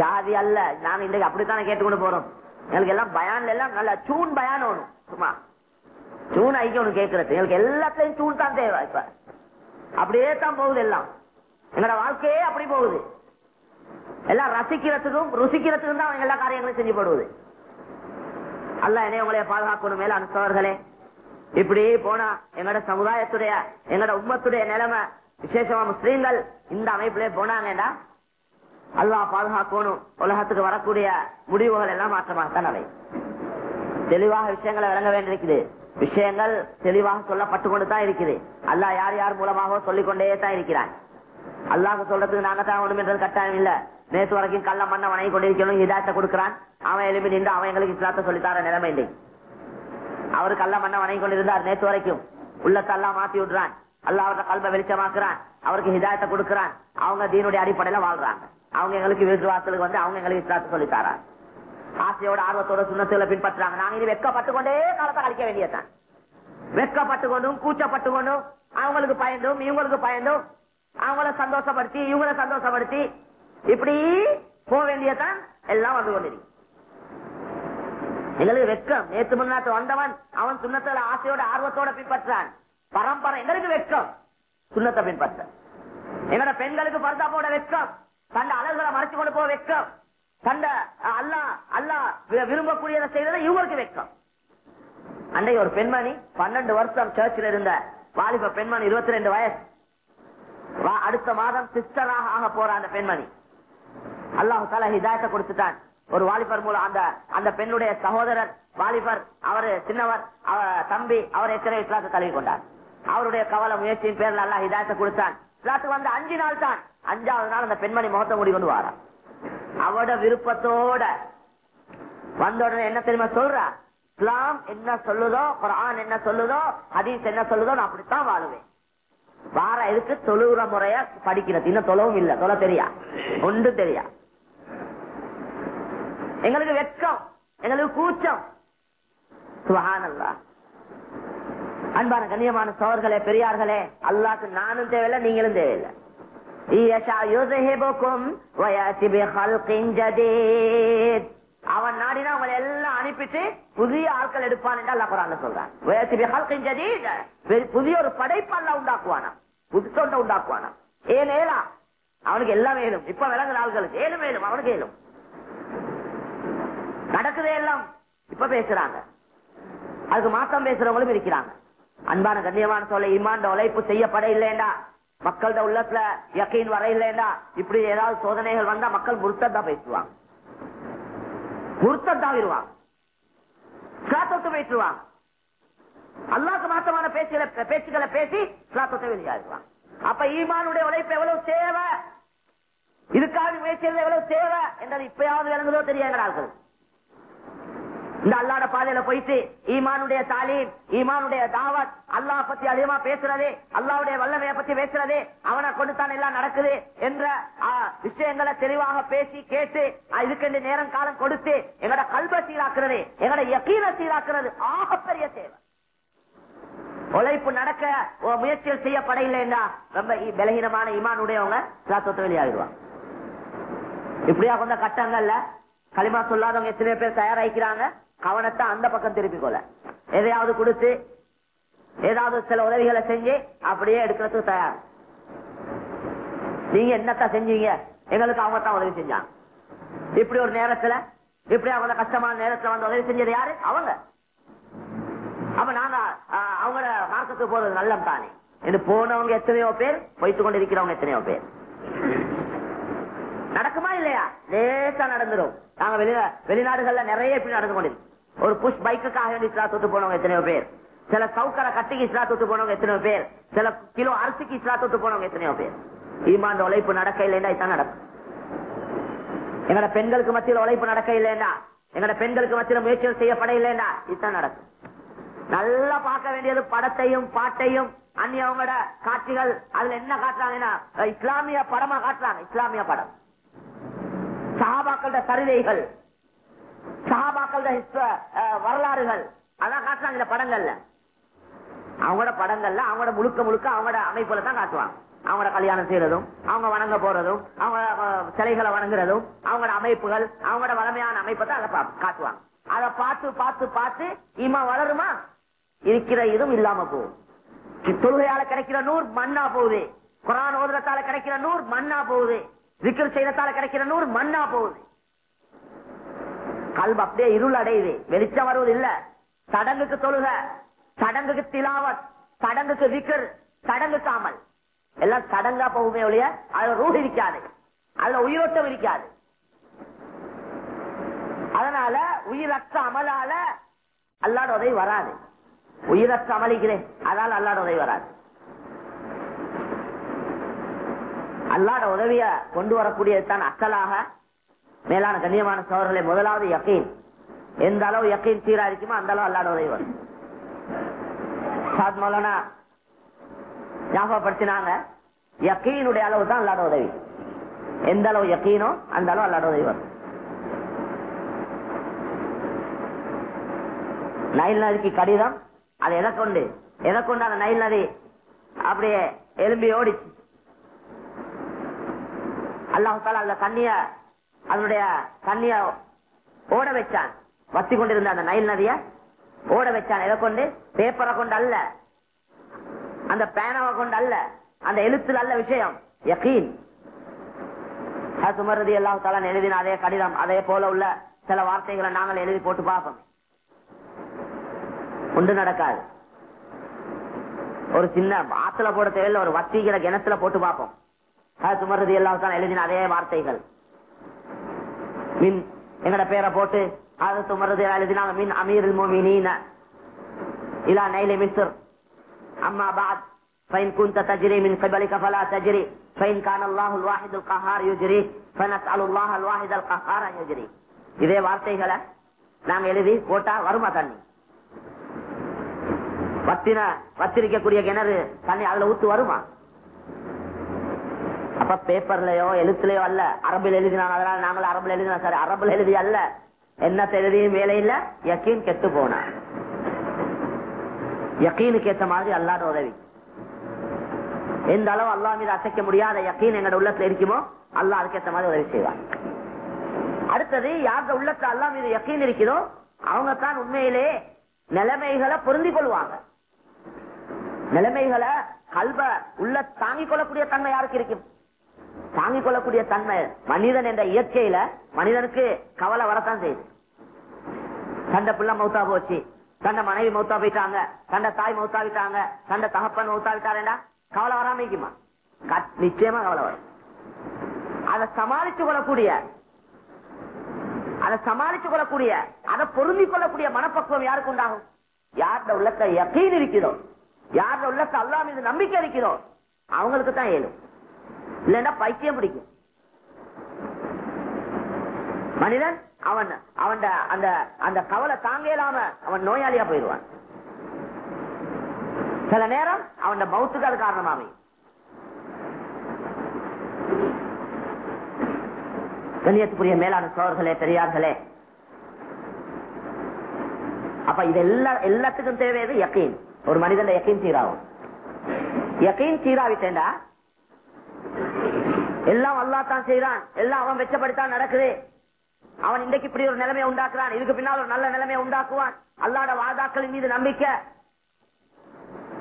ஜாதி அல்ல. நாங்க இன்றைக்கு அப்படித்தானே கேட்டுக்கொண்டு போறோம். எங்களுக்கு எல்லாம் பயான்ல எல்லாம் நல்ல சூன் பயான் ஒண்ணும் சும்மா. சூன் ஐக்கிய ஒண்ணு கேட்கறது எங்களுக்கு எல்லாத்துலயும் சூன் தான் தேவை இப்ப. அப்படியே தான் போகுது எல்லாம். எங்களோட வாழ்க்கையே அப்படி போகுது. எல்லாம் ரசிக்கிறதுக்கும் ருசிக்கிறதுக்கும் தான் அவங்க எல்லா காரியங்களும் செஞ்சு போடுவது. அல்ல என்னை உங்களைய பாதுகாக்கணும் மேல அனுப்பவர்களே. இப்படி போனா எங்களோட சமுதாயத்துடைய எங்களோட உம்மத்துடைய நிலைமை விசேஷமா முஸ்லீம்கள் இந்த அமைப்புல போனாங்கடா. அல்லாஹ் பாதுகாக்கணும். உலகத்துக்கு வரக்கூடிய முடிவுகள் எல்லாம் மாற்றமாகத்தான் அவை தெளிவாக விஷயங்களை விளங்க வேண்டியிருக்குது. விஷயங்கள் தெளிவாக சொல்லப்பட்டு கொண்டு தான் இருக்குது. அல்லாஹ் யார் யார் மூலமாக சொல்லிக்கொண்டே தான் இருக்கிறான். அல்லாஹ் சொல்றதுக்கு நாங்க தான் ஒண்ணும் என்றது கட்டாயம் இல்ல. நேற்று வரைக்கும் கள்ள மண்ணை வணங்கி கொண்டிருக்கணும் ஹிதாயத்தை கொடுக்கிறான். அவன் எழுப்பி நின்று அவன் எங்களுக்கு இஸ்லாத்தை சொல்லித்தார நிலைமை இல்லை. அவரு கள்ள மண்ணை வணங்கி கொண்டிருந்தார் நேற்று வரைக்கும். உள்ளத்தை எல்லாம் மாத்தி விடுறான். அல்லாஹ் அவரோட கல்வை வெளிச்சமாக்குறான். அவருக்கு ஹிதாயத்தை கொடுக்கிறான். அவங்க தீனுடைய அடிப்படையில வாழ்றாங்க. அவங்க எங்களுக்கு விசுவாசத்துக்கு வந்து அவங்க எங்களுக்கு இஸ்லாத்தை சொல்லித்தாரா ஆசையோட ஆர்வத்தோட சுண்ணத்துல பின்பற்றுறாங்க. நாங்க இது வெக்கப்பட்டு கொண்டே காலத்தை அழிக்க வேண்டியதுதான். வெக்கப்பட்டு கொண்டும் கூச்சப்பட்டு கொண்டும் அவங்களுக்கு பயந்தும் இவங்களுக்கு பயந்தும் அவங்கள சந்தோஷப்படுத்தி இவங்களை சந்தோஷப்படுத்தி இப்படி போக வேண்டியதான் எல்லாம் வந்து கொண்டிருக்கு. எங்களுக்கு வெக்கம் நேற்று முன்னாட்டு வந்தவன் அவன் சுண்ணத்துல ஆசையோட ஆர்வத்தோட பின்பற்றான் பரம்பரை. எங்களுக்கு வெக்கம் சுண்ணத்தை பின்பற்ற. எங்களோட பெண்களுக்கு பர்தாப்போட வெக்கம் தண்ட அழகுகளை மறைச்சு கொண்டு போக வைக்கும். தண்ட அல்லா அல்லா வி- விரும்பக்கூடியதை செய்யறத இவங்களுக்கு வைக்கும். அன்றைய ஒரு பெண்மணி பன்னெண்டு வருஷம் சர்ச்சில் இருந்த வாலிப பெண்மணி இருபத்தி ரெண்டு வயசு. வா- அடுத்த மாதம் சிஸ்டராக ஆக போற அந்த பெண்மணி. அல்லாஹு தாலா ஹிதாயத்தை கொடுத்துட்டான். ஒரு வாலிபர் மூலம் அந்த அந்த பெண்ணுடைய சகோதரர் வாலிபர் அவரு சின்னவர் அவர் தம்பி அவர் எத்தனை இஸ்லாத்தை தழுவி கொண்டார். அவருடைய கவலை முயற்சியின் பேர்ல அல்லாஹ் ஹிதாயத்தை கொடுத்தான். இஸ்லாத்துக்கு வந்து அஞ்சு நாள் தான். அஞ்சாவது நாள் அந்த பெண்மணி முகத்தை மூடி கொண்டு வாரா அவட விருப்பத்தோட வந்த உடனே என்ன தெரியுமா சொல்றா? இஸ்லாம் என்ன சொல்லுதோ குரான் என்ன சொல்லுதோ ஹதீஸ் என்ன சொல்லுதோ நான் அப்படித்தான் வாழுவேன். வார எதுக்கு? தொழுகிற முறைய படிக்கிறது இன்னும் தொலவும் இல்ல. தொலை தெரியா? ஒன்று தெரியா? எங்களுக்கு வெட்கம். எங்களுக்கு கூச்சம். சுகானல்லா அன்பான கண்ணியமான சோர்களே பெரியார்களே அல்லாக்கு நானும் தேவையில்லை நீங்களும் தேவையில்லை. அவன் நாடினா உங்களை எல்லாம் அனுப்பிட்டு புதிய ஆட்கள் எடுப்பான் என்று அல்லா குரான் சொல்றான். புதிய ஒரு படைப்பு அல்ல உண்டாக்குவானா புதுசொண்ட உண்டாக்குவானா ஏன் ஏலா? அவனுக்கு எல்லாம் வேணும் இப்ப விளங்குற ஆள்களுக்கு ஏழும் வேணும் அவனுக்கு ஏழும் நடக்குதே எல்லாம். இப்ப பேசுறாங்க. அதுக்கு மாத்தம் பேசுறவங்களும் இருக்கிறாங்க. அன்பான கண்ணியமான சொல்ல இமாண்ட உழைப்பு செய்யப்பட இல்லைண்டா மக்களோட உள்ளத்துல யக்கீன் வர இப்படி ஏதாவது சோதனைகள் வந்தா மக்கள் முருத்தம் பேசுவாங்க. முருத்தத்தாவிடுவாங்க பேசுவாங்க. அல்லாக்கு மாத்தமான பேச்சுகளை பேச்சுக்களை பேசி சாத்தத்தை வெளியாடுவாங்க அப்ப ஈமானுடைய உழைப்பு எவ்வளவு தேவை? இதுக்காக முயற்சியில் எவ்வளவு தேவை? என்றது இப்பயாவது விளங்குதோ தெரியாத இந்த அல்லாட பாதையில போயிட்டு ஈமானுடைய தாலீம் ஈமானுடைய தாவத் அல்லாஹ் பத்தி அதிகமா பேசுறது அல்லாவுடைய வல்லமையை பத்தி பேசுறது அவனை கொண்டுதான் எல்லாம் நடக்குது என்ற விஷயங்களை தெளிவாக பேசி கேட்டு இதுக்கு நேரம் காலம் கொடுத்து எங்கட கல்வ சீராக்குறது எங்கட யக்கீன சீராக்குறது ஆகப்பெரிய தேவை. உழைப்பு நடக்க முயற்சிகள் செய்யப்பட இல்லைன்னா ரொம்ப பலகீனமான ஈமானுடையவங்க சாத்தத்தை வெளியாகிடுவாங்க. இப்படியா கொண்ட கட்டங்கள்ல களிமா சொல்லாதவங்க எத்தனை பேர் தயாராகிக்கிறாங்க. கவனத்தை அந்த பக்கம் திருப்பிக்கொள்ள எதையாவது கொடுத்து ஏதாவது சில உதவிகளை செஞ்சு அப்படியே எடுக்கிறதுக்கு தயார். நீங்க என்னத்தான் செஞ்சீங்க? எங்களுக்கு அவங்க தான் உதவி செஞ்சாங்க. இப்படி ஒரு நேரத்துல இப்படி அவங்க கஷ்டமான நேரத்துல வந்து உதவி செஞ்சது யாரு? அவங்க. அப்ப நாங்க அவங்கள மார்க்கத்துக்கு போறது நல்லம் தானே. என்று போனவங்க எத்தனையோ பேர் வைத்துக் கொண்டிருக்கிறவங்க எத்தனையோ பேர். நடக்குமா இல்லையா? லேசா நடந்துடும் நாங்க வெளிநாடுகள்ல நிறைய இப்படி நடந்து கொண்டிருக்கோம் ஒரு புஷ் பைக்குக்காக வேண்டி இஸ்லா தொட்டு போனவங்க எத்தனையோ பேர். சில சவுக்கர கட்டிக்கு இஸ்லா தொட்டு போனவங்க எத்தனையோ பேர். சில கிலோ அரிசிக்கு இஸ்லா தொட்டு போனவங்க எத்தனையோ பேர். ஈமான் உழைப்பு நடக்க இல்லைன்னா இதான் நடக்கும். எங்கட பெண்களுக்கு மத்தியில் உழைப்பு நடக்க இல்லைன்னா எங்கட பெண்களுக்கு மத்தியில் முயற்சிகள் செய்யப்பட இல்லைன்னா இதுதான் நடக்கும். நல்லா பார்க்க வேண்டியது படத்தையும் பாட்டையும் அந்நியவங்களோட காட்சிகள். அதுல என்ன காட்டுறாங்கன்னா இஸ்லாமிய படமா காட்டுறாங்க இஸ்லாமிய படம். சஹாபாக்கள சரிதைகள். சஹாபாக்கள வரலாறுகள். அதான் காட்டுறாங்க இந்த படங்கள்ல. அவங்களோட படங்கள்ல அவங்களோட முழுக்க முழுக்க அவங்களோட அமைப்புல தான் காட்டுவாங்க. அவங்களோட கல்யாணம் செய்யறதும் அவங்க வணங்க போறதும் அவங்க சிலைகளை வணங்குறதும் அவங்களோட அமைப்புகள் அவங்களோட வளமையான அமைப்பை தான் அதை காட்டுவாங்க. அதை பார்த்து பார்த்து பார்த்து இமா வளருமா? இருக்கிற இதுவும் இல்லாம போகும். தொழுகையால கிடைக்கிற நூறு மண்ணா போகுது. குரான் ஓதுறத்தால கிடைக்கிற நூறு மண்ணா போகுது. விக்கிர செய்யறதால கிடைக்கிற நூறு மண்ணா போகுது. கல்பு அப்படியே இருள் அடையுது வெளிச்சம் வருவது இல்ல. சடங்குக்கு தொழுக. சடங்குக்கு திலாவத். சடங்குக்கு விக்கர் சடங்கு அமல் எல்லாம் சடங்கா போகுமே ஒழிய அதுல ரூடு இருக்காது. அதுல உயிரோட்டம் இருக்காது. அதனால உயிரற்ற அமலால அல்லாட உதவி வராது. உயிரற்ற அமலிக்கிறேன் அதனால அல்லாட உதவி வராது. அல்லாட உதவிய கொண்டு வரக்கூடியது தான் அசலாக மேலான கண்ணியமான சோழர்களை முதலாவது யக்கீன் எந்த அளவு யக்கீன் சீரா இருக்குமோ அந்த அளவு அல்லாட உதவி வரும் சாத் மௌலானா ஞாபகப்படுத்தினாங்க யக்கீனுடைய அளவு தான் அல்லாட உதவி. எந்த அளவு யக்கீனோ அந்த அளவு அல்லாட உதவி வரும் நைல் நதிக்கு கடிதம் அது எதை கொண்டு? எதை கொண்டு அந்த நைல் நதி அப்படியே எலும்பி ஓடிச்சு? அல்லாஹால அந்த தண்ணிய அதனுடைய தண்ணிய ஓட வச்சான். வத்தி கொண்டிருந்த அந்த நைல் நதிய ஓட வச்சான். எதை கொண்டு? பேப்பரை கொண்டு அல்ல. அந்த பேனாவை கொண்டு அல்ல. அந்த எழுத்துல அல்ல விஷயம். யகீன். சுமரதி அல்லாஹால எழுதின அதே கடிதம். அதே போல உள்ள சில வார்த்தைகளை நாங்கள் எழுதி போட்டு பார்ப்போம். ஒன்று நடக்காது. ஒரு சின்ன ஆத்துல போட தேவையில்ல. ஒரு வத்திக்கிற கிணத்துல போட்டு பார்ப்போம். சுமரதி எல்லாம் எழுதின அதே வார்த்தைகள். மின் எங்கட பேரை போட்டு அது துமரது எழுதினாங்க மின் அமீர் மோமினீன இலா நைலி மிஸ்ர் அம்மா பாத் فإن كنت تجري من قبلك فلا تجري فإن كان الله الواحد القهار يجري فنسأل الله الواحد القهار أن يجري இதே வார்த்தைகளை நாங்க எழுதி போட்டா வருமா தண்ணி பத்தின பத்திரிக்கக்கூடிய கிணறு தண்ணி அதுல ஊத்து வருமா அப்ப பேப்பர்லயோ எழுத்துலயோ அல்ல. அரபில் எழுதினாங்க அதனால நாங்கள அரபுல எழுதினா சார். அரபுல எழுதி அல்ல. என்ன எழுதியும் வேலை இல்ல. யக்கீன் கெட்டு போனா. யக்கீனுக்கு ஏத்த மாதிரி அல்லாத உதவி. எந்த அளவு அல்லா மீது அசைக்க முடியாத யக்கீன் எங்களோட உள்ளத்துல இருக்குமோ அல்லா அதுக்கேற்ற மாதிரி உதவி செய்வார் அடுத்தது யார்கிட்ட உள்ளத்துல அல்லா மீது யக்கீன் இருக்குதோ அவங்க தான் உண்மையிலே நிலைமைகளை பொருந்தி கொள்வாங்க. நிலைமைகளை கல்வ உள்ள தாங்கிக் கொள்ளக்கூடிய தன்மை யாருக்கு இருக்கும் தாங்கிக் கொள்ளக்கூடிய தன்மை மனிதன் என்ற இயற்கையில மனிதனுக்கு கவலை வரத்தான் செய்யுது. தண்ட பிள்ளை மௌத்தா போச்சு. தண்ட மனைவி மௌத்தா போயிட்டாங்க. தண்ட தாய் மௌத்தா விட்டாங்க தண்ட தகப்பன் மௌத்தா விட்டாரேண்டா கவலை வராம இருக்குமா? நிச்சயமா கவலை வரும். அதை சமாளிச்சு கொள்ளக்கூடிய அதை சமாளிச்சு கொள்ளக்கூடிய அதை பொருந்திக் கொள்ளக்கூடிய மனப்பக்குவம் யாருக்கு உண்டாகும்? யார்ட உள்ளத்தை யக்கீன் இருக்கிறோம். யார்ட உள்ளத்தை அல்லா மீது நம்பிக்கை இருக்கிறோம். அவங்களுக்கு தான் ஏழும் இல்லைன்னா பைத்தியம் பிடிக்கும். மனிதன் அவன் அவன் அந்த அந்த கவலை தாங்க இல்லாம அவன் நோயாளியா போயிடுவான். சில நேரம் அவன் மவுத்துக்கு அது காரணமாக கண்ணியத்துக்குரிய மேலான சோழர்களே பெரியார்களே அப்ப இது எல்லா எல்லாத்துக்கும் தேவையது யக்கீன். ஒரு மனிதன் யக்கீன் சீராகும். யக்கீன் சீராவிட்டேண்டா எல்லாம் அல்லாத்தான் தான் செய்யறான் எல்லாம் அவன் வெச்சப்படுத்தான் நடக்குது. அவன் இன்றைக்கு இப்படி ஒரு நிலைமையை உண்டாக்குறான். இதுக்கு பின்னால் ஒரு நல்ல நிலைமையை உண்டாக்குவான். அல்லாட வாதாக்களின் மீது நம்பிக்கை.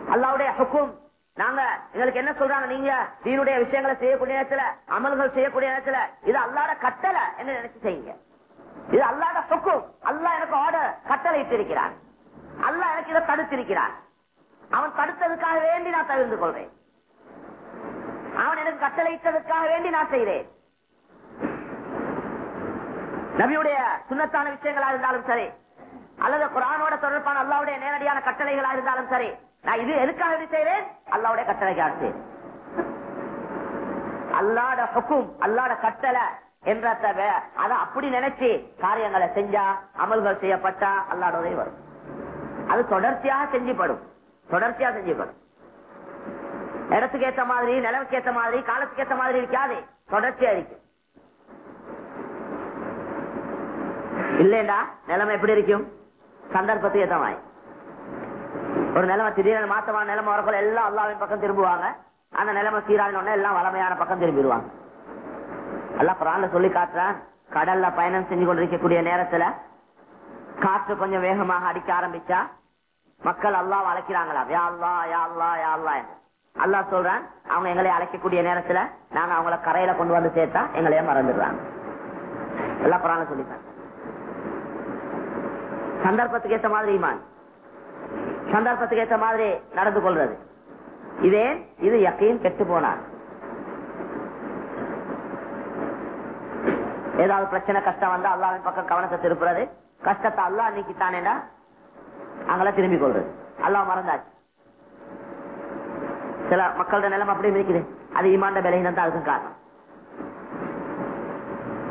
அல்லாவுடைய ஹுக்கும். நாங்க எங்களுக்கு என்ன சொல்றாங்க நீங்க? தீனுடைய விஷயங்களை செய்யக்கூடிய நேரத்துல அமல்கள் செய்யக்கூடிய நேரத்துல இது அல்லாட கட்டளை என்ன நினைச்சு செய்யுங்க. இது அல்லாட சொக்கும் அல்லா எனக்கு ஆர்டர் கட்டளை இட்டிருக்கிறான். அல்லா எனக்கு இதை தடுத்திருக்கிறான். அவன் தடுத்ததுக்காக வேண்டி நான் தவிர்த்து கொள்றேன். அவன் எனக்கு கட்டளைத்ததற்காக வேண்டி நான் செய்தேன். நபியுடைய சுண்ணத்தான விஷயங்களா இருந்தாலும் சரி அல்லது குரானோட தொடர்பான அல்லாவுடைய நேரடியான கட்டளைகளா இருந்தாலும் சரி நான் இது எதுக்காக இது அல்லாவுடைய கட்டளைக்காக செய்றேன் அல்லாட ஹுக்கும் அல்லாட கட்டளை என்ற அதை அப்படி நினைச்சு காரியங்களை செஞ்சா அமல்கள் செய்யப்பட்டா அல்லாட உதவி வரும். அது தொடர்ச்சியாக செஞ்சுப்படும் தொடர்ச்சியா செஞ்சுப்படும் இடத்துக்கு ஏத்த மாதிரி நிலவுக்கு ஏத்த மாதிரி காலத்துக்கு ஏத்த மாதிரி இருக்காது. தொடர்ச்சியா இருக்கு. இல்லேண்டா நிலைமை எப்படி இருக்கும்? சந்தர்ப்பத்துக்கு ஏத்த மாதிரி. ஒரு நிலைமை திடீர்னு மாத்தமான நிலைமை வரக்குள்ள எல்லாம் அல்லாவின் பக்கம் திரும்புவாங்க. அந்த நிலைமை சீரான எல்லாம் வளமையான பக்கம் திரும்பிடுவாங்க. எல்லாம் குரான்ல சொல்லி காட்டுறான் கடல்ல பயணம் செஞ்சு கொண்டிருக்கக்கூடிய நேரத்துல காற்று கொஞ்சம் வேகமாக அடிக்க ஆரம்பிச்சா மக்கள் அல்லாஹ் அழைக்கிறாங்களா? யா அல்லா யா அல்லா யா அல்லா அல்லா சொல்றான் அவங்க எங்களை அழைக்கக்கூடிய நேரத்துல நாங்க அவங்கள கரையில கொண்டு வந்து சேர்த்தா எங்களையே மறந்துடுறாங்க. எல்லாம் குரான்ல சொல்லிட்டாங்க. சந்தர்ப்பத்துக்கு ஏற்ற மாதிரி ஈமான். சந்தர்ப்பத்துக்கு ஏற்ற மாதிரி நடந்து கொள்றது. இதே இது எக்கையும் கெட்டு போனார் ஏதாவது பிரச்சனை கஷ்டம் வந்தா அல்லாவின் பக்கம் கவனத்தை திருப்புறது. கஷ்டத்தை அல்லா நீக்கித்தானேடா தானேடா அங்கெல்லாம் திரும்பி கொள்றது. அல்லா மறந்தாச்சு. சில மக்களோட நிலைமை அப்படி இருக்குது அது ஈமாண்ட விலையினம் தான் அதுக்கும் காரணம்.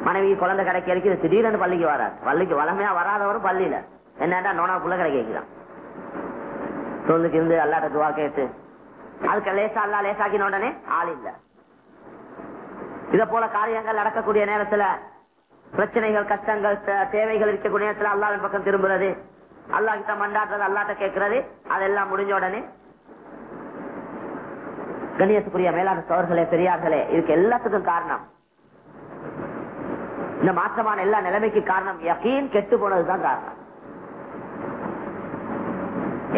மனைவி குழந்தை கிடைக்க இருக்குது திடீர்னு பள்ளிக்கு வராது. பள்ளிக்கு வளமையா வராதவரும் பள்ளியில. என்னடா நோனா புள்ள கிடைக்கிறான் தொழுக்கு இருந்து அல்லாட்ட துவா கேட்டு அதுக்கு லேசா அல்லா லேசாக்கின உடனே ஆள் இல்ல. இத போல காரியங்கள் நடக்கக்கூடிய நேரத்துல பிரச்சனைகள் கஷ்டங்கள் தேவைகள் இருக்கக்கூடிய நேரத்துல அல்லாவின் பக்கம் திரும்புறது அல்லாஹ் கிட்ட மண்டாடுறது அல்லாட்ட கேட்கறது அதெல்லாம் முடிஞ்ச உடனே கணியத்துக்குரிய மேலான சோர்களே பெரியார்களே இதுக்கு எல்லாத்துக்கும் காரணம். இந்த மாற்றமான எல்லா நிலைமைக்கு காரணம் யக்கீன் கெட்டு போனதுதான் காரணம்.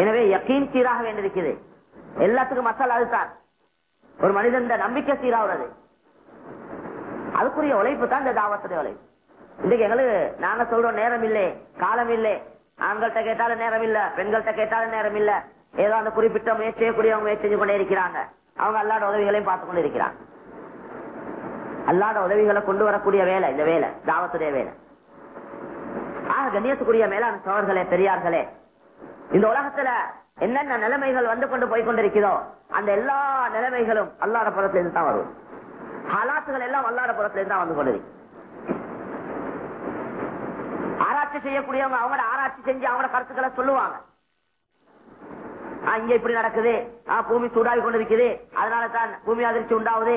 எனவே யக்கீன் சீராக வேண்டியிருக்குது எல்லாத்துக்கும் மசால் அதுதான் ஒரு மனிதன் நம்பிக்கை சீராகிறது அதுக்குரிய உழைப்பு தான் இந்த தாவத்துடைய உழைப்பு. இன்றைக்கு எங்களுக்கு நாங்க சொல்றோம் நேரம் இல்லை காலம் இல்லை. ஆண்கள்கிட்ட கேட்டாலும் நேரம் இல்ல பெண்கள்கிட்ட கேட்டாலும் நேரம் இல்ல. ஏதோ அந்த குறிப்பிட்ட முயற்சி செய்யக்கூடியவங்க முயற்சி செஞ்சு கொண்டே இருக்கிறாங்க. அவங்க அல்லாட உதவிகளையும் பார்த்து கொண்டு இருக்கிறாங்க. அல்லாட உதவிகளை கொண்டு வரக்கூடிய வேலை இந்த வேலை தாவத்துடைய வேலை. ஆக கண்ணியத்துக்குரிய மேலான சோழர்களே பெரியார்களே இந்த உலகத்துல என்னென்ன நிலைமைகள் வந்து கொண்டு போய் கொண்டிருக்கிறதோ அந்த எல்லா நிலைமைகளும் அல்லாட புறத்திலிருந்து தான் வரும். ஹலாத்துகள் எல்லாம் அல்லாட புறத்திலிருந்து தான் வந்து கொண்டிருக்கு. ஆராய்ச்சி செய்யக்கூடியவங்க அவங்களோட ஆராய்ச்சி செஞ்சு அவங்களோட கருத்துக்களை சொல்லுவாங்க. இங்க இப்படி நடக்குது. பூமி சூடாவி கொண்டிருக்குது. அதனால தான் பூமி அதிர்ச்சி உண்டாவது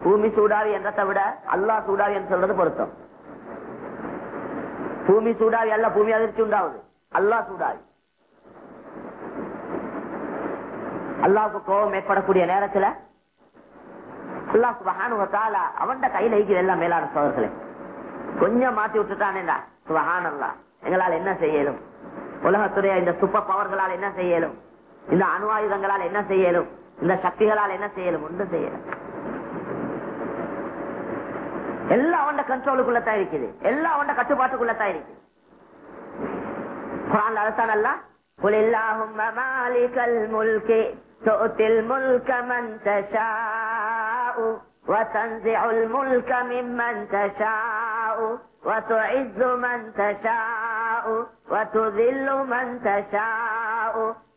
பூமி சூடாவி என்றதை விட அல்லாஹ் சூடாவி என்று சொல்றது பொருத்தம். பூமி சூடாவி அல்ல பூமி அதிர்ச்சி உண்டாகுது. அல்லாஹ் சூடாவி அல்லாவுக்கு கோபம் ஏற்படக்கூடிய நேரத்துல அல்லாஹ் சுபஹானு அவன் அவன்ட கையில இருக்குது எல்லாம் மேலான சோதர்களே. கொஞ்சம் மாத்தி விட்டுட்டானேடா சுபஹான் அல்லா எங்களால் என்ன செய்யலும்? உலகத்துடைய இந்த சூப்பர் பவர்களால் என்ன செய்யலும்? இந்த அணு ஆயுதங்களால் என்ன செய்யலும் இந்த சக்திகளால் என்ன செய்யலும் ஒன்றும் செய்யலும் எல்லாம் அவன் கண்ட்ரோலுக்குள்ளதான் இருக்குது எல்லாம் அவன் கட்டுப்பாட்டுக்குள்ளதான் இருக்குது குரான் அதைத்தான் அல்ல قل اللهم مالك الملك تؤتي الملك من تشاء وتنزع الملك ممن تشاء وتعز من تشاء وتذل من تشاء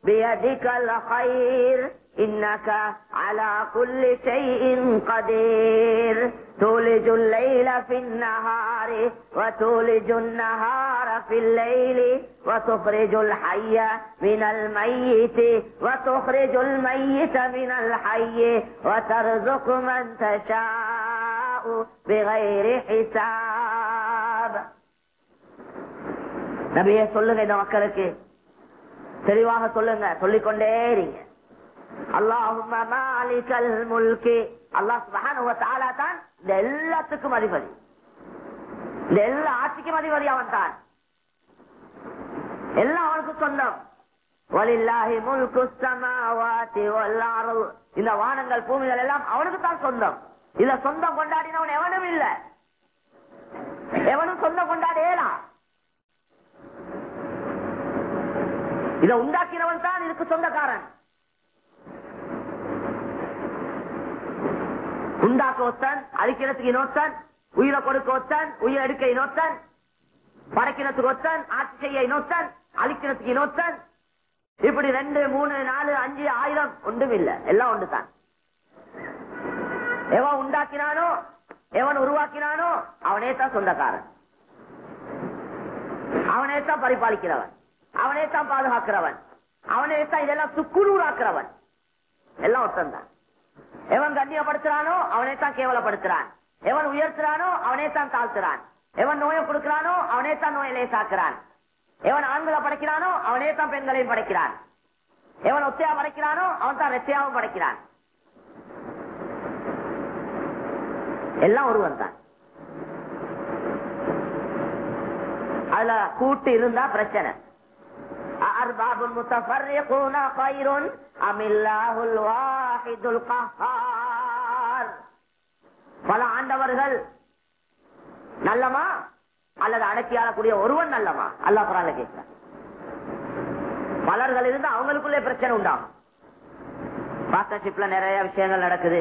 بيدك الخير إنك على كل شيء قدير تولج الليل في النهار وتولج النهار في الليل وتخرج الحي من الميت وتخرج الميت من الحي وترزق من تشاء بغير حساب நபியே சொல்லுங்க இந்த மக்களுக்கு தெளிவாக சொல்லுங்க சொல்லிக்கொண்டே இருங்க. அல்லாஹும்ம முல்கி. அல்லாஹ் சுப்ஹானஹு தான் இந்த எல்லாத்துக்கும் அதிபதி. இந்த எல்லா ஆட்சிக்கும் அதிபதி அவன் தான். எல்லாம் அவனுக்கு சொந்தம். வலில்லாஹி இந்த வானங்கள் பூமிகள் எல்லாம் அவனுக்கு தான் சொந்தம். இத சொந்தம் கொண்டாடினவன் எவனும் இல்ல. எவனும் சொந்தம் கொண்டாடேலாம். இதை உண்டாக்கினவன் தான் இதுக்கு சொந்தக்காரன். உண்டாக்க ஒத்தன் அழிக்கிறதுக்கு இன்னொத்தன் உயிரை கொடுக்க ஒத்தன் உயிரை எடுக்க இன்னொத்தன் படைக்கிறதுக்கு ஒத்தன் ஆட்சி செய்ய இன்னொத்தன் அழிக்கிறதுக்கு இன்னொத்தன். இப்படி ரெண்டு மூணு நாலு அஞ்சு ஆயிரம் ஒன்றும் இல்லை. எல்லாம் ஒன்று தான் எவன் உண்டாக்கினானோ எவன் உருவாக்கினானோ அவனே தான் சொந்தக்காரன். அவனே தான் பரிபாலிக்கிறவன். அவனே தான் பாதுகாக்கிறவன். அவனே தான் இதெல்லாம் சுக்குநூறாக்குறவன். எல்லாம் ஒருத்தன் தான் எவன் கண்ணியப்படுத்துறானோ அவனே தான் கேவலப்படுத்துறான். எவன் உயர்த்துறானோ அவனே தான் தாழ்த்துறான். எவன் நோயை கொடுக்கிறானோ அவனே தான் நோயிலே சாக்குறான் எவன் ஆண்களை படைக்கிறானோ அவனே தான் பெண்களையும் படைக்கிறான். எவன் ஒத்தையா படைக்கிறானோ அவன் தான் ரெத்தையாவும் படைக்கிறான். எல்லாம் ஒருவன் தான் அதுல கூட்டு இருந்தா பிரச்சனை. أأرباب متفرقون خير أم الله الواحد القهار பல ஆண்டவர்கள் நல்லமா அல்லது அடக்கி ஆளக்கூடிய ஒருவன் நல்லமா அல்லா குரான்ல கேட்கிறார் பலர்கள் இருந்து அவங்களுக்குள்ளே பிரச்சனை உண்டாகும் பார்ட்னர்ஷிப்ல நிறைய விஷயங்கள் நடக்குது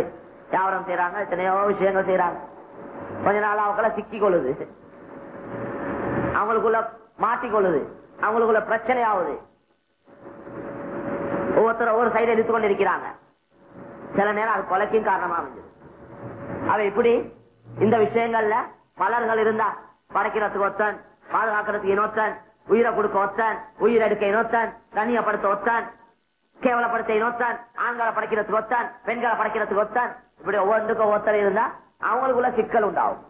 வியாபாரம் செய்யறாங்க எத்தனையோ விஷயங்கள் செய்யறாங்க கொஞ்ச நாள் அவங்கள சிக்கி கொள்ளுது அவங்களுக்குள்ள மாட்டிக்கொள்ளுது அவங்களுக்குள்ள பிரச்சனை ஆகுது ஒவ்வொருத்தர் ஒவ்வொரு சைடு எடுத்து கொண்டிருக்கிறாங்க. சில நேரம் அது கொலைக்கும் காரணமா அமைஞ்சது. அவ இப்படி இந்த விஷயங்கள்ல பலர்கள் இருந்தா படைக்கிறதுக்கு ஒத்தன் பாதுகாக்கிறதுக்கு இன்னொத்தன் உயிரை கொடுக்க ஒத்தன் உயிர் எடுக்க இன்னொத்தன் தனியப்படுத்த ஒத்தன் கேவலப்படுத்த இன்னொத்தன் ஆண்களை படைக்கிறதுக்கு ஒத்தன் பெண்களை படைக்கிறதுக்கு ஒத்தன். இப்படி ஒவ்வொன்றுக்கும் ஒத்தர் இருந்தா அவங்களுக்குள்ள சிக்கல் உண்டாகும்.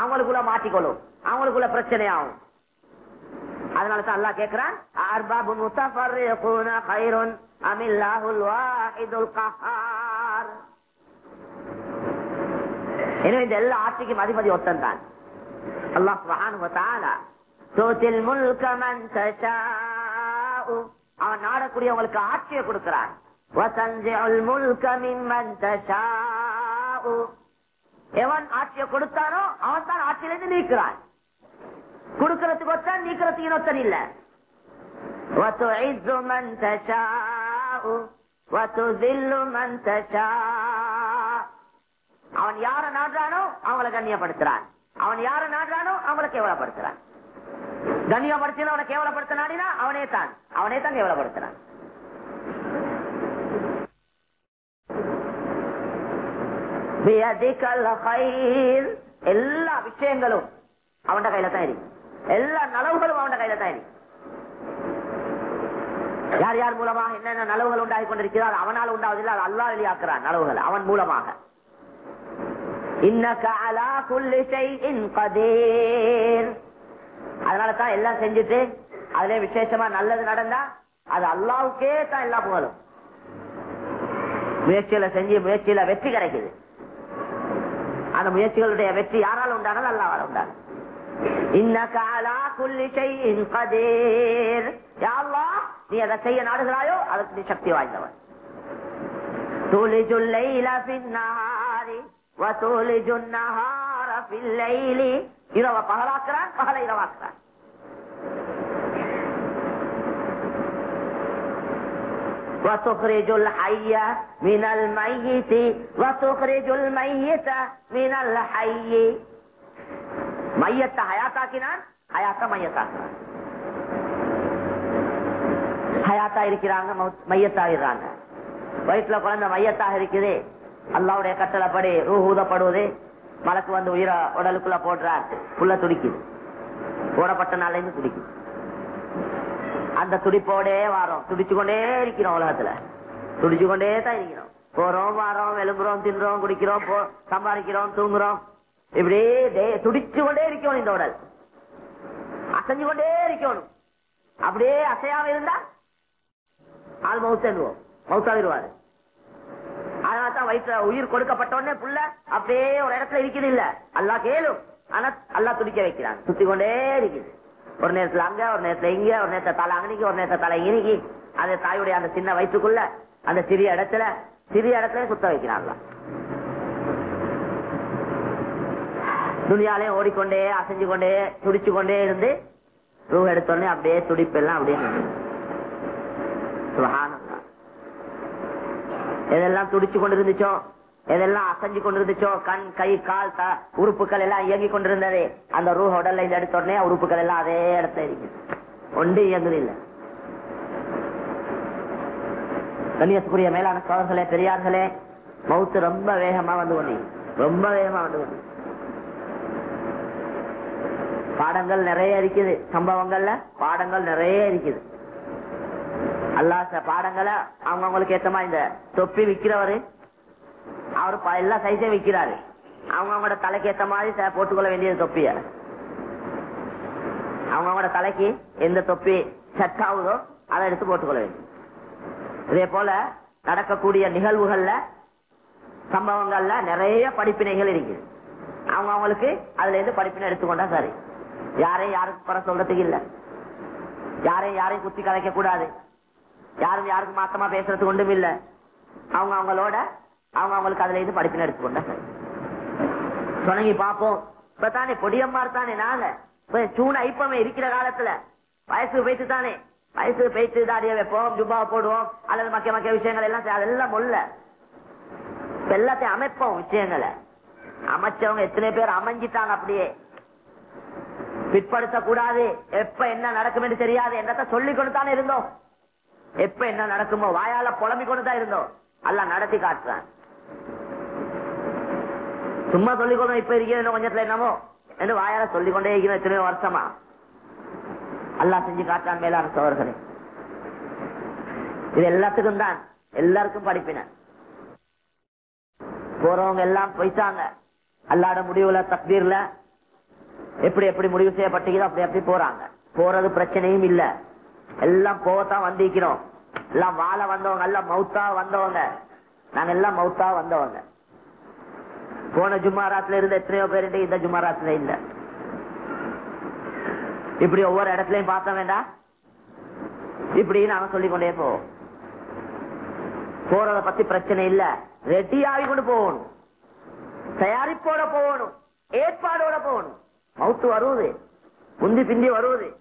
அவங்களுக்குள்ள மாட்டிக்கொள்ளும். அவங்களுக்குள்ள பிரச்சனை ஆகும் அதனால தான் அல்லாஹ் கேட்கிறான் அர்பாபு முத்தஃபர்ரிகுன கைருன் அமில்லாஹுல் வாஹிதுல் கஹார். எனவே இந்த எல்லா ஆட்சிக்கும் அதிபதி ஒருத்தன் தான். அல்லாஹ் சுப்ஹானஹு வ தஆலா தூத்தில் முல்க மன் தஷாஉ. அவன் நாடக்கூடியவங்களுக்கு ஆட்சியை கொடுக்கிறான். வதன்சிஉல் முல்க எவன் ஆட்சியை கொடுத்தானோ அவன் தான் ஆட்சியிலிருந்து நீக்கிறான். கொடுக்கறதுக்கு ஒத்தன் நீக்கிறதுக்கு ஒத்தன் இல்ல. அவன் யார நாடுறானோ அவங்களை கண்ணியப்படுத்துறான். அவன் யார நாடுறானோ அவங்களை கேவலப்படுத்துறான். கண்ணியப்படுத்தின அவனை கேவலப்படுத்த நாடினா அவனே தான். அவனே தான் கேவலப்படுத்துறான். எல்லா விஷயங்களும் அவன் கையில தான் இருக்கு. எல்லா நலவுகளும் அவன் கையில தான் யார் யார் மூலமாக என்னென்ன நலவுகள் உண்டாகி கொண்டிருக்கிறார் அவனால் உண்டாவதில்லை அது அல்லா வெளியாக்குறான் நலவுகள் அவன் மூலமாக. அதனால தான் எல்லாம் செஞ்சுட்டு அதுல விசேஷமா நல்லது நடந்தா அது அல்லாவுக்கே தான் எல்லா புகழும். முயற்சியில செஞ்சு முயற்சியில வெற்றி கிடைக்குது. அந்த முயற்சிகளுடைய வெற்றி யாரால உண்டானது? அல்லாவால உண்டானது. இன்னக அலா குல்லி ஷைஇன் கதீர் யா அல்லாஹ் நீ அதை செய்ய நாடுகிறாயோ அதற்கு நீ சக்தி வாய்ந்தவன் துலிஜுல் லைல பின்னாரி வதுலிஜுன் நஹார ஃபில் லைலி இரவ பகலாக்குறான் பகலை இரவாக்குறான் وتخرج الحي من الميت وتخرج الميت من الحي மையத்தை ஹயாத்தாக்கினான் ஹயாத்தா மையத்தாக்கினான் ஹயாத்தா இருக்கிறாங்க மையத்தாகிறாங்க வயிற்றுல குழந்தை மையத்தாக இருக்குது. அல்லாவுடைய கட்டளைப்படி ரூஹூதப்படுவது மலக்கு வந்து உயிர உடலுக்குள்ள போடுறார் புள்ள துடிக்குது. போடப்பட்ட நாள்ல துடிக்குது. அந்த துடிப்போடே வாரோம். துடிச்சு கொண்டே இருக்கிறோம் உலகத்துல. துடிச்சு கொண்டே தான் இருக்கிறோம். போறோம் வாரோம் எலும்புறோம் தின்றோம் குடிக்கிறோம் போ சம்பாதிக்கிறோம் தூங்குறோம். இப்படியே துடிச்சு கொண்டே இருக்கணும் இந்த உடல் அசைஞ்சு கொண்டே இருக்கணும் அப்படியே அசையாம இருந்தா ஆள் மவுத்தன்னுவோம் மவுத்தாவிடுவாரு அதனாலதான் வயிற்று உயிர் கொடுக்கப்பட்ட உடனே புள்ள அப்படியே ஒரு இடத்துல இருக்குது இல்ல அல்லா கேளும் ஆனா அல்லா துடிக்க வைக்கிறான் சுத்தி கொண்டே இருக்குது ஒரு நேரத்துல அங்க ஒரு நேரத்துல இங்க ஒரு நேரத்தை தலை அங்கனிக்கு ஒரு நேரத்தை தலை இனிக்கு அந்த தாயுடைய அந்த சின்ன வயிற்றுக்குள்ள அந்த சிறிய இடத்துல சிறிய இடத்துல சுத்த வைக்கிறாங்களா துணியாலே ஓடிக்கொண்டே அசைஞ்சு கொண்டே துடிச்சு கொண்டே இருந்து ரூ எடுத்தோடனே அப்படியே துடிப்பெல்லாம் அப்படியே எதெல்லாம் துடிச்சு கொண்டிருந்துச்சோ எதெல்லாம் அசைஞ்சு கொண்டிருந்துச்சோ கண் கை கால் த- உறுப்புகள் எல்லாம் இயங்கி கொண்டிருந்தது அந்த ரூ உடல்ல இந்த எடுத்த உடனே உறுப்புகள் எல்லாம் அதே இடத்துல இருக்கு. ஒன்று இயங்குது இல்ல. கண்ணியத்துக்குரிய மேலான சோழர்களே பெரியார்களே மவுத்து ரொம்ப வேகமா வந்து கொண்டு ரொம்ப வேகமா வந்து கொண்டு பாடங்கள் நிறைய இருக்குது. சம்பவங்கள்ல பாடங்கள் நிறைய இருக்குது. அல்லாஹ் பாடங்களை அவங்க அவங்களுக்கு ஏத்தமா இந்த தொப்பி விக்கிறவரு அவரு எல்லா சைஸையும் விக்கிறாரு. அவங்க அவங்களோட தலைக்கு ஏத்த மாதிரி போட்டுக்கொள்ள வேண்டியது தொப்பிய. அவங்க அவங்களோட தலைக்கு எந்த தொப்பி செட் ஆகுதோ அதை எடுத்து போட்டுக்கொள்ள வேண்டும். இதே போல நடக்கக்கூடிய நிகழ்வுகள்ல சம்பவங்கள்ல நிறைய படிப்பினைகள் இருக்குது. அவங்க அவங்களுக்கு அதுல இருந்து படிப்பினை எடுத்துக்கொண்டா சரி. யாரையும் யாருக்கும் குறை சொல்றதுக்கு இல்ல. யாரையும் யாரையும் குத்தி கலைக்க கூடாது. யாரும் யாருக்கும் மாத்தமா பேசுறதுக்கு ஒன்றும் இல்ல. அவங்க அவங்களோட அவங்க அவங்களுக்கு அதுல இருந்து படிப்பினை எடுத்துக்கொண்டா சரி. சொன்னீங்க பாப்போம். இப்பதானே பொடியம்மா தானே நாங்க. இப்ப சூன ஐப்பமே இருக்கிற காலத்துல. வயசுக்கு போயிட்டு தானே வயசுக்கு போயிட்டு தாடிய வைப்போம் ஜுப்பாவை போடுவோம் அல்லது மக்க மக்கிய விஷயங்கள் எல்லாம் அதெல்லாம் முல்ல எல்லாத்தையும் அமைப்போம் விஷயங்களை. அமைச்சவங்க எத்தனை பேர் அமைஞ்சிட்டாங்க அப்படியே. பிற்படுத்த கூடாது எப்ப என்ன நடக்கும் என்று தெரியாது என்னத்த சொல்லிக் கொண்டுதானே இருந்தோம். எப்ப என்ன நடக்குமோ வாயால புலம்பிக் கொண்டுதான் இருந்தோம். எல்லாம் நடத்தி காட்டுறான். சும்மா சொல்லிக் கொள்ளும் இப்ப இருக்கிற கொஞ்சத்துல என்னமோ என்று வாயால சொல்லிக் கொண்டே இருக்கிறோம் எத்தனையோ வருஷமா. அல்லா செஞ்சு காட்டான் மேலான சோழர்களே. இது எல்லாத்துக்கும் தான். எல்லாருக்கும் படிப்பின. போறவங்க எல்லாம் போயிட்டாங்க அல்லாட முடிவுல தக்பீர்ல எப்படி எப்படி முடிவு செய்யப்பட்டீங்களோ அப்படி அப்படி போறாங்க. போறது பிரச்சனையும் இல்ல. எல்லாம் போகத்தான் வந்திருக்கிறோம். எல்லாம் வாழ வந்தவங்க எல்லாம் மவுத்தா வந்தவங்க. நாங்க எல்லாம் மவுத்தா வந்தவங்க. போன ஜும்மாராத்துல இருந்த எத்தனையோ பேர் இந்த ஜும்மாராத்துல இல்ல. இப்படி ஒவ்வொரு இடத்துலயும் பார்த்த வேண்டாம் இப்படி நாங்க சொல்லிக்கொண்டே போவோம். போறத பத்தி பிரச்சனை இல்ல. ரெடி ஆகி கொண்டு போகணும். தயாரிப்போட போகணும். ஏற்பாடோட போகணும். மவுத்து வருவது. முந்தி பிந்தி வருவது.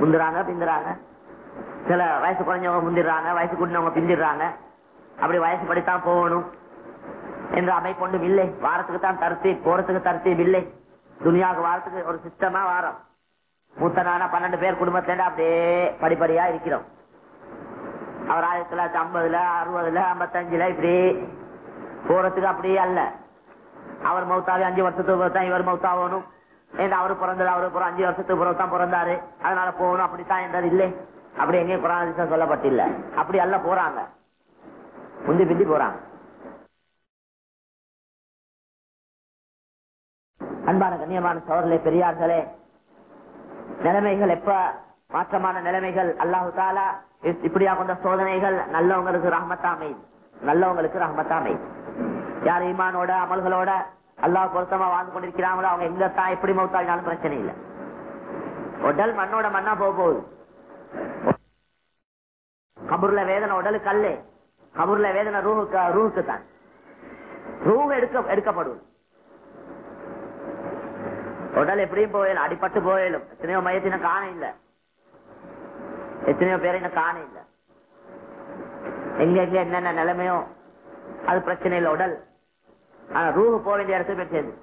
முந்துறாங்க பிந்துறாங்க. சில வயசு குறைஞ்சவங்க முந்திடுறாங்க வயசு கூட்டினவங்க பிந்திடுறாங்க. அப்படி வயசு படித்தான் போகணும். என்ற அமைப்பு இல்லை. வாரத்துக்கு தான் தருத்தி போறதுக்கு தருத்தி இல்லை. துனியாவுக்கு வாரத்துக்கு ஒரு சிஸ்டமா வாரம். மூத்தனான பன்னெண்டு பேர் குடும்பத்துல அப்படியே படிப்படியா இருக்கிறோம். அவர் ஆயிரத்தி தொள்ளாயிரத்தி ஐம்பதுல அறுபதுல ஐம்பத்தஞ்சுல இப்படி போறதுக்கு அப்படியே அல்ல. அவர் மௌத்தாவே அஞ்சு வருஷத்துக்கு தான் இவர் மௌத்தாகணும். அவரு பிறந்தது அவரு அஞ்சு வருஷத்துக்கு பிறகு தான் பிறந்தாரு. அதனால போகணும் அப்படித்தான் என்றது இல்லை. அப்படி எங்கேயும் குரான் சொல்லப்பட்டில்ல. அப்படி அல்ல போறாங்க. முந்தி பிந்தி போறாங்க. அன்பான கண்ணியமான சோழர்களே பெரியார்களே நிலைமைகள் எப்ப மாற்றமான நிலைமைகள்? அல்லாஹு தாலா இப்படியா கொண்ட சோதனைகள் நல்லவங்களுக்கு ரஹமத்தாமை நல்லவங்களுக்கு ரஹமத்தாமை யார் ஈமானோட அமல்களோட அல்லாஹ் பொருத்தமா வாழ்ந்து கொண்டிருக்கிறாங்களோ அவங்க எங்க தான் எப்படி மௌத்தாடினாலும் பிரச்சனை இல்லை. உடல் மண்ணோட மண்ணா போக போகுது. கபூர்ல வேதனை உடலுக்கு அல்ல. கபூர்ல வேதனை ரூஹுக்கு ரூஹுக்கு தான். ரூம் எடுக்க எடுக்கப்படும் உடல் எப்படியும் போயிடும் அடிபட்டு போயிடும் எத்தனையோ மையத்தின காண இல்ல. எத்தனையோ பேர் காண இல்ல. எங்க எங்க என்னென்ன நிலைமையோ அது பிரச்சனை இல்லை. உடல் ஆனா ரூஹு போக வேண்டிய இடத்துக்கு போய் சேர்ந்து.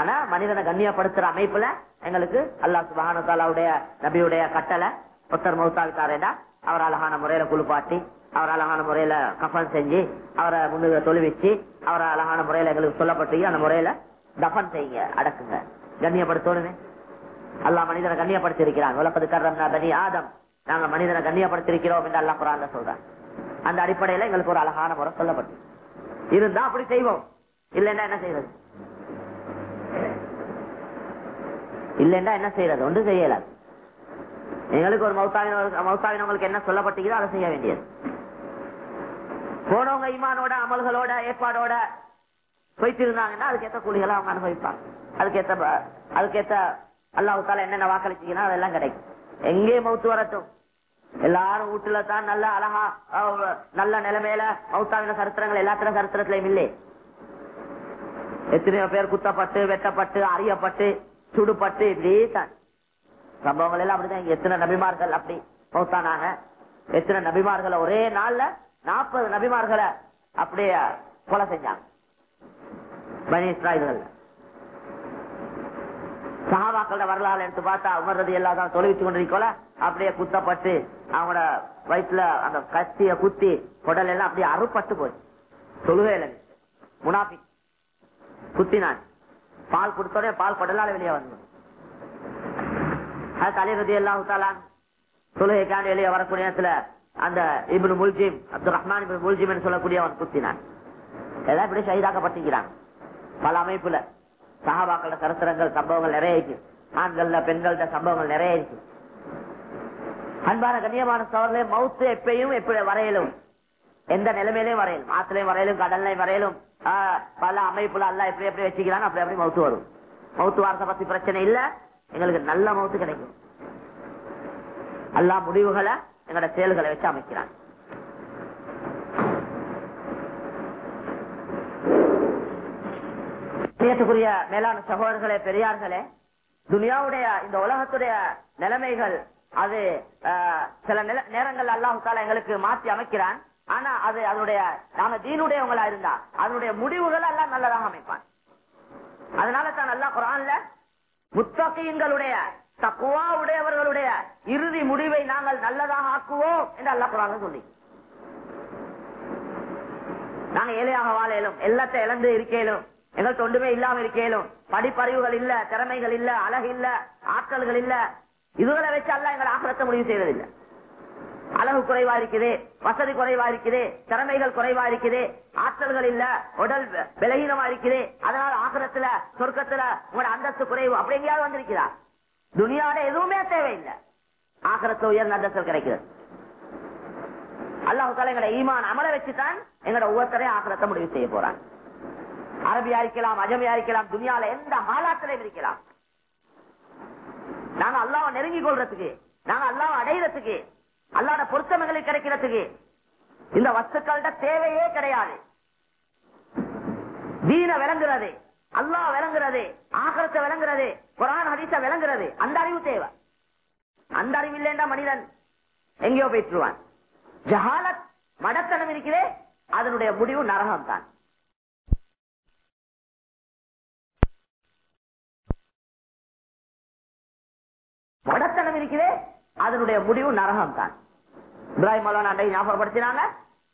ஆனா மனிதனை கண்ணியப்படுத்துற அமைப்புல எங்களுக்கு அல்லாஹ் சுபஹானு தாலாவுடைய நபியுடைய கட்டளை புத்தர் மௌத்தாவிட்டாரேடா அவர் அழகான முறையில குளிப்பாட்டி அவர் அழகான முறையில கஃபன் செஞ்சு அவரை முன்னுக்கு தொழுவிச்சு அவரை அழகான முறையில எங்களுக்கு சொல்லப்பட்டு அந்த முறையில தஃபன் செய்யுங்க அடக்குங்க. கண்ணியப்படுத்தணுமே. அல்லாஹ் மனிதனை கண்ணியப்படுத்தி இருக்கிறான் உலகது பனி ஆதம். நாங்க மனிதனை கண்ணியப்படுத்திருக்கிறோம் என்று அல்லாஹ் குரான்ல சொல்றேன். அந்த அடிப்படையில எங்களுக்கு ஒரு அழகான முறை சொல்லப்பட்டு. இருந்தா அப்படி செய்வோம். இல்லைன்னா என்ன செய்வது இல்லைன்னா என்ன செய்யறது? ஒன்று செய்யலாது எங்களுக்கு ஒரு மௌத்தாவின் மௌத்தாவின் உங்களுக்கு என்ன சொல்லப்பட்டீங்களோ அதை செய்ய வேண்டியது. போனவங்க ஈமானோட அமல்களோட ஏற்பாடோட போயிட்டு இருந்தாங்கன்னா அதுக்கேற்ற கூலிகளை அவங்க அனுபவிப்பாங்க. அதுக்கேற்ற ப- அதுக்கேற்ற அல்லாவுக்கால என்னென்ன வாக்களிச்சீங்கன்னா அதெல்லாம் கிடைக்கும். எங்கே மௌத்து வரட்டும்? எல்லாரும் வீட்டுல தான் நல்ல அழகா நல்ல நிலைமையில மௌத்தாவின சரித்திரங்கள் எல்லாத்தின சரித்திரத்திலையும் இல்லை. எத்தனையோ பேர் குத்தப்பட்டு வெட்டப்பட்டு அறியப்பட்டு சுடுபட்டு இப்படி சம்பவங்கள் எல்லாம் அப்படிதான். எத்தனை நபிமார்கள் அப்படி மௌத்தானாங்க எத்தனை நபிமார்களை ஒரே நாள்ல நாற்பது நபிமார்களை அப்படியே கொலை செஞ்சாங்க. பனி சகாபாக்களோட வரலாறு எடுத்து பார்த்தா உமர்றது எல்லாம் தான் தொலைவிச்சு கொண்டிருக்கோல அப்படியே குத்தப்பட்டு அவங்களோட வயிற்றுல அந்த கத்திய குத்தி உடல் எல்லாம் அப்படியே அறுப்பட்டு போச்சு. சொல்லுவே இல்லை முனாபி. குத்தினான். பால் கொடுத்தோடனே பால் குடலால வெளியே வந்து அது தலைவதி எல்லாம் உத்தாலான் தொழுகைக்காண்டி வெளியே வரக்கூடிய நேரத்துல அந்த ibn Muljim Abdul Rahman ibn Muljim என்று சொல்லக்கூடிய அவன் குத்தினான். எல்லாம் இப்படி சைதாக்கப்பட்டிருக்கிறான் பல அமைப்புல சஹாபாக்கள சரித்திரங்கள் சம்பவங்கள் நிறைய இருக்கு. ஆண்கள்ல பெண்கள்ட சம்பவங்கள் நிறைய இருக்கு. அன்பான கண்ணியமான சோழர்களே மவுத்து எப்பயும் எப்படி வரையலும் எந்த நிலைமையிலையும் வரையலும் ஆத்திலையும் வரையலும் கடல்லையும் வரையலும் ஆஹ், பல அமைப்புல எல்லாம் எப்படி எப்படி வச்சுக்கலாம் அப்படி அப்படி மவுத்து வரும். மவுத்து வாரத்தை பத்தி பிரச்சனை இல்ல எங்களுக்கு நல்ல மவுத்து கிடைக்கும். எல்லா முடிவுகளை எங்களோட செயல்களை வச்சு அமைக்கிறான். மேலான சகோதரர்களே பெரியார்களே துனியாவுடைய இந்த உலகத்துடைய நிலைமைகள் அது சில நில- நேரங்கள் தாலா எங்களுக்கு மாற்றி அமைக்கிறான். ஆனா அது அதனுடைய நாம தீனுடையவங்களா இருந்தா அதனுடைய முடிவுகள் எல்லாம் நல்லதாக அமைப்பான். அதனால தான் நல்லா குரான்ல முத்தகீன்களுடைய தக்குவா உடையவர்களுடைய இறுதி முடிவை நாங்கள் நல்லதாக ஆக்குவோம் என்று அல்லா குரான் சொல்லி. நாங்க ஏழையாக வாழையிலும் எல்லாத்தை இழந்து இருக்கையிலும் எங்கள் ஒன்றுமே இல்லாம இருக்கையிலும் படிப்பறிவுகள் இல்ல திறமைகள் இல்ல அழகு இல்ல ஆற்றல்கள் இல்ல இதுகளை வச்சு அல்ல எங்களை ஆகலத்தை முடிவு செய்வதில்லை. அழகு குறைவா இருக்குது வசதி குறைவா இருக்குது திறமைகள் குறைவா இருக்குது ஆற்றல்கள் இல்ல உடல் விலகீனமா இருக்குது. அதனால ஆக்கிரத்துல சொர்க்கத்துல உங்களோட அந்தஸ்து குறைவு. அப்படி எங்கேயாவது வந்திருக்கிறா? துனியாவோட எதுவுமே தேவையில்லை. ஆக்கிரத்துல உயர்ந்த அந்தஸ்து கிடைக்கிறது. அல்லாஹு தாலா எங்களை ஈமான் அமல வச்சுதான் எங்களோட ஒவ்வொருத்தரையும் ஆக்கிரத்தை முடிவு செய்ய போறாங்க அரபியா இருக்கலாம் அஜமியா இருக்கலாம் துனியால எந்த ஹாலாத்திலையும் இருக்கலாம். நாங்க அல்லாவை நெருங்கி கொள்றதுக்கு நாங்க அல்லாவை அடையிறதுக்கு அல்லாட பொருத்தமைகளை கிடைக்கிறதுக்கு இந்த வஸ்துக்கள்ட தேவையே கிடையாது. தீன விளங்குறது அல்லாஹ் விளங்குறது ஆகரத்தை விளங்குறது குரான் ஹரிச விளங்குறது அந்த அறிவு தேவை. அந்த அறிவு இல்லைண்டா மனிதன் எங்கேயோ போயிட்டுருவான் ஜஹாலத் மடத்தனம் இருக்கிறே அதனுடைய முடிவு நரகம் தான் நரகம் இருக்கிறே அதனுடைய முடிவு நரகம் தான் இப்ராஹிம் அல்லான் அண்டை ஞாபகப்படுத்தினாங்க?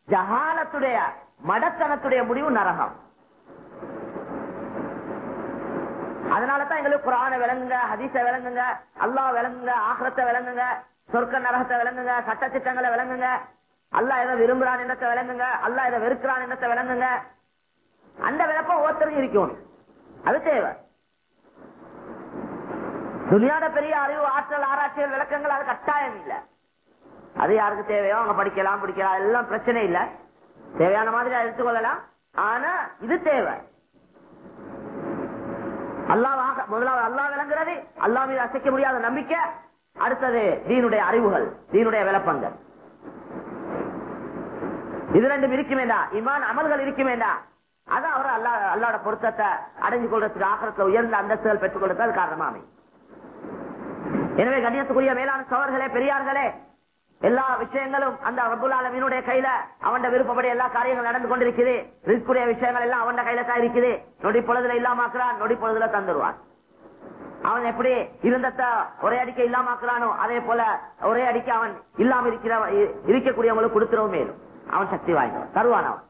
ஜஹாலத்துடைய மடத்தனத்துடைய முடிவு நரகம். அதனாலதான் எங்களுக்கு குரான விளங்குங்க ஹதீச விளங்குங்க அல்லா விளங்குங்க ஆக்கிரத்தை விளங்குங்க சொர்க்க நரகத்தை விளங்குங்க சட்ட திட்டங்களை விளங்குங்க. அல்லா எதை விரும்புறான் என்னத்தை விளங்குங்க? அல்லா எதை வெறுக்கிறான் என்னத்தை விளங்குங்க? அந்த விளக்கம் ஒருத்தருக்கு இருக்கும் அது தேவை. துணியாட பெரிய அறிவு ஆற்றல் ஆராய்ச்சிகள் விளக்கங்கள் அது கட்டாயம் இல்ல. அது யாருக்கு தேவையோ அவங்க படிக்கலாம் பிடிக்கலாம் எல்லாம் பிரச்சனை இல்ல. தேவையான மாதிரி எடுத்துக்கொள்ளலாம். ஆனா இது தேவை. அல்லாவாக முதலாவது அல்லாஹ் விளங்குறது அல்லா மீது அசைக்க முடியாத நம்பிக்கை. அடுத்தது தீனுடைய அறிவுகள் தீனுடைய விளப்பங்கள். இது ரெண்டும் இருக்குமேண்டா இமான் அமல்கள் இருக்குமேண்டா அதான் அவர் அல்லா அல்லாவோட பொருத்தத்தை அடைஞ்சு கொள்றதுக்கு ஆக்கிரத்துல உயர்ந்த அந்தஸ்துகள் பெற்றுக் கொள்றது அது காரணமா அமையும் எனவே கண்ணியத்துக்குரிய மேலான சோழர்களே பெரியார்களே எல்லா விஷயங்களும் அந்த ரபுல் கையில அவன் விருப்பப்படி எல்லா காரியங்களும் நடந்து கொண்டிருக்குது. ரிஸ்குடைய விஷயங்கள் எல்லாம் அவன் கையில தான் இருக்குது. நொடி பொழுதுல இல்லாமாக்குறான் நொடி பொழுதுல தந்துருவான். அவன் எப்படி இருந்தத ஒரே அடிக்க இல்லாமாக்குறானோ அதே போல ஒரே அடிக்க அவன் இல்லாம இருக்கிற இருக்கக்கூடியவங்களுக்கு கொடுத்துறவும் மேலும். அவன் சக்தி வாய்ந்தவன் தருவான் அவன்.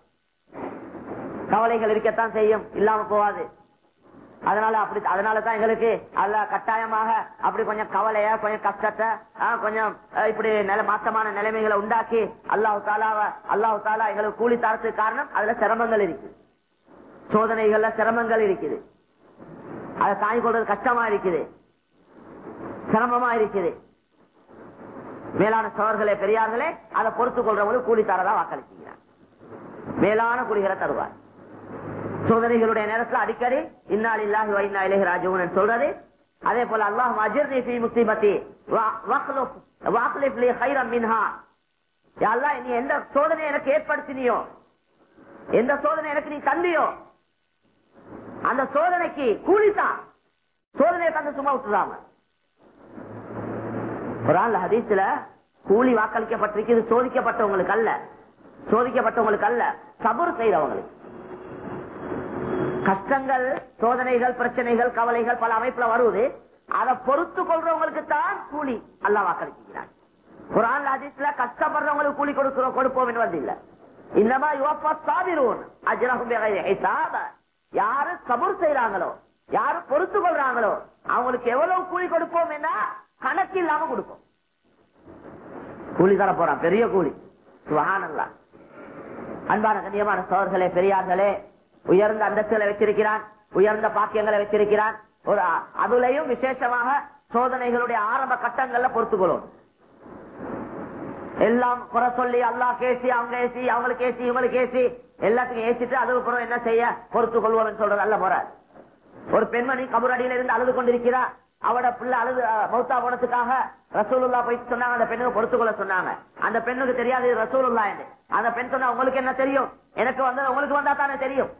கவலைகள் இருக்கத்தான் செய்யும் இல்லாம போவாது அதனால அப்படி அதனாலதான் எங்களுக்கு அல்ல கட்டாயமாக அப்படி கொஞ்சம் கவலைய கொஞ்சம் கஷ்டத்தை கொஞ்சம் இப்படி நில மாற்றமான நிலைமைகளை உண்டாக்கி அல்லாஹு தாலாவ அல்லாஹு தாலா எங்களுக்கு கூலி தரத்துக்கு காரணம் அதுல சிரமங்கள் இருக்கு சோதனைகள்ல சிரமங்கள் இருக்குது. அதை தாங்கி கொள்றது கஷ்டமா இருக்குது. சிரமமா இருக்குது. மேலான சோழர்களே பெரியார்களே அதை பொறுத்துக் கொள்றவங்களுக்கு கூலி தரதா வாக்களிக்கிறார் மேலான குடிகளை தருவார். சோதனைகளுடைய நேரத்தில் அடிக்கடி இன்னால் இல்லாஹி வைனா இலகி ராஜுவன் சொல்றது. அதே போல அல்லாஹ் அஜிர்னி ஃபீ முஸ்லிமத்தி வாக்லிஃப் ஹைரம் மின்ஹா அல்லாஹ் நீ எந்த சோதனை எனக்கு ஏற்படுத்தினியோ எந்த சோதனை எனக்கு நீ தந்தியோ அந்த சோதனைக்கு கூலித்தான் சோதனையை தந்து சும்மா விட்டுறாங்க குரான்ல ஹதீஸ்ல கூலி வாக்களிக்கப்பட்டிருக்கு சோதிக்கப்பட்டவங்களுக்கு அல்ல. சோதிக்கப்பட்டவங்களுக்கு அல்ல சபுர் செய்யறவங்களுக்கு கஷ்டங்கள் சோதனைகள் பிரச்சனைகள் கவலைகள் பல அமைப்புல வருவது அதை பொறுத்து கொள்றவங்களுக்கு தான் கூலி அல்லா வாக்களிக்கிறார் குரான் அதிசல கஷ்டப்படுறவங்களுக்கு கூலி கொடுக்கிறோம் கொடுப்போம் என்று இல்ல இன்னமா யுவப்பா சாதிரோன் அஜரகும் யாரு சபுர் செய்யறாங்களோ யாரு பொறுத்து கொள்றாங்களோ அவங்களுக்கு எவ்வளவு கூலி கொடுப்போம் என்ன கணக்கு இல்லாம கொடுப்போம். கூலி தர போறான் பெரிய கூலி. சுகானல்லா அன்பான கண்ணியமான சோர்களே பெரியார்களே உயர்ந்த அந்தஸ்துகளை வச்சிருக்கிறான் உயர்ந்த பாக்கியங்களை வச்சிருக்கிறான். ஒரு அதுலயும் விசேஷமாக சோதனைகளுடைய ஆரம்ப கட்டங்கள்ல பொறுத்துக்கொள்ளும் எல்லாம் குறை சொல்லி அல்லா கேசி அவங்க ஏசி அவங்களுக்கு ஏசி இவங்களுக்கு ஏசி எல்லாத்துக்கும் ஏசிட்டு அதுக்கப்புறம் என்ன செய்ய பொறுத்து கொள்வோம் சொல்றது அல்ல முறை ஒரு பெண்மணி கபுரடியில இருந்து அழுது கொண்டிருக்கிறா அவட பிள்ளை அழுது மௌத்தா போனதுக்காக ரசூலுல்லா போய் சொன்னாங்க அந்த பெண்ணுக்கு பொறுத்துக்கொள்ள சொன்னாங்க. அந்த பெண்ணுக்கு தெரியாது ரசூலுல்லா என்று அந்த பெண் சொன்னா உங்களுக்கு என்ன தெரியும்? எனக்கு வந்து உங்களுக்கு வந்தா தானே தெரியும்.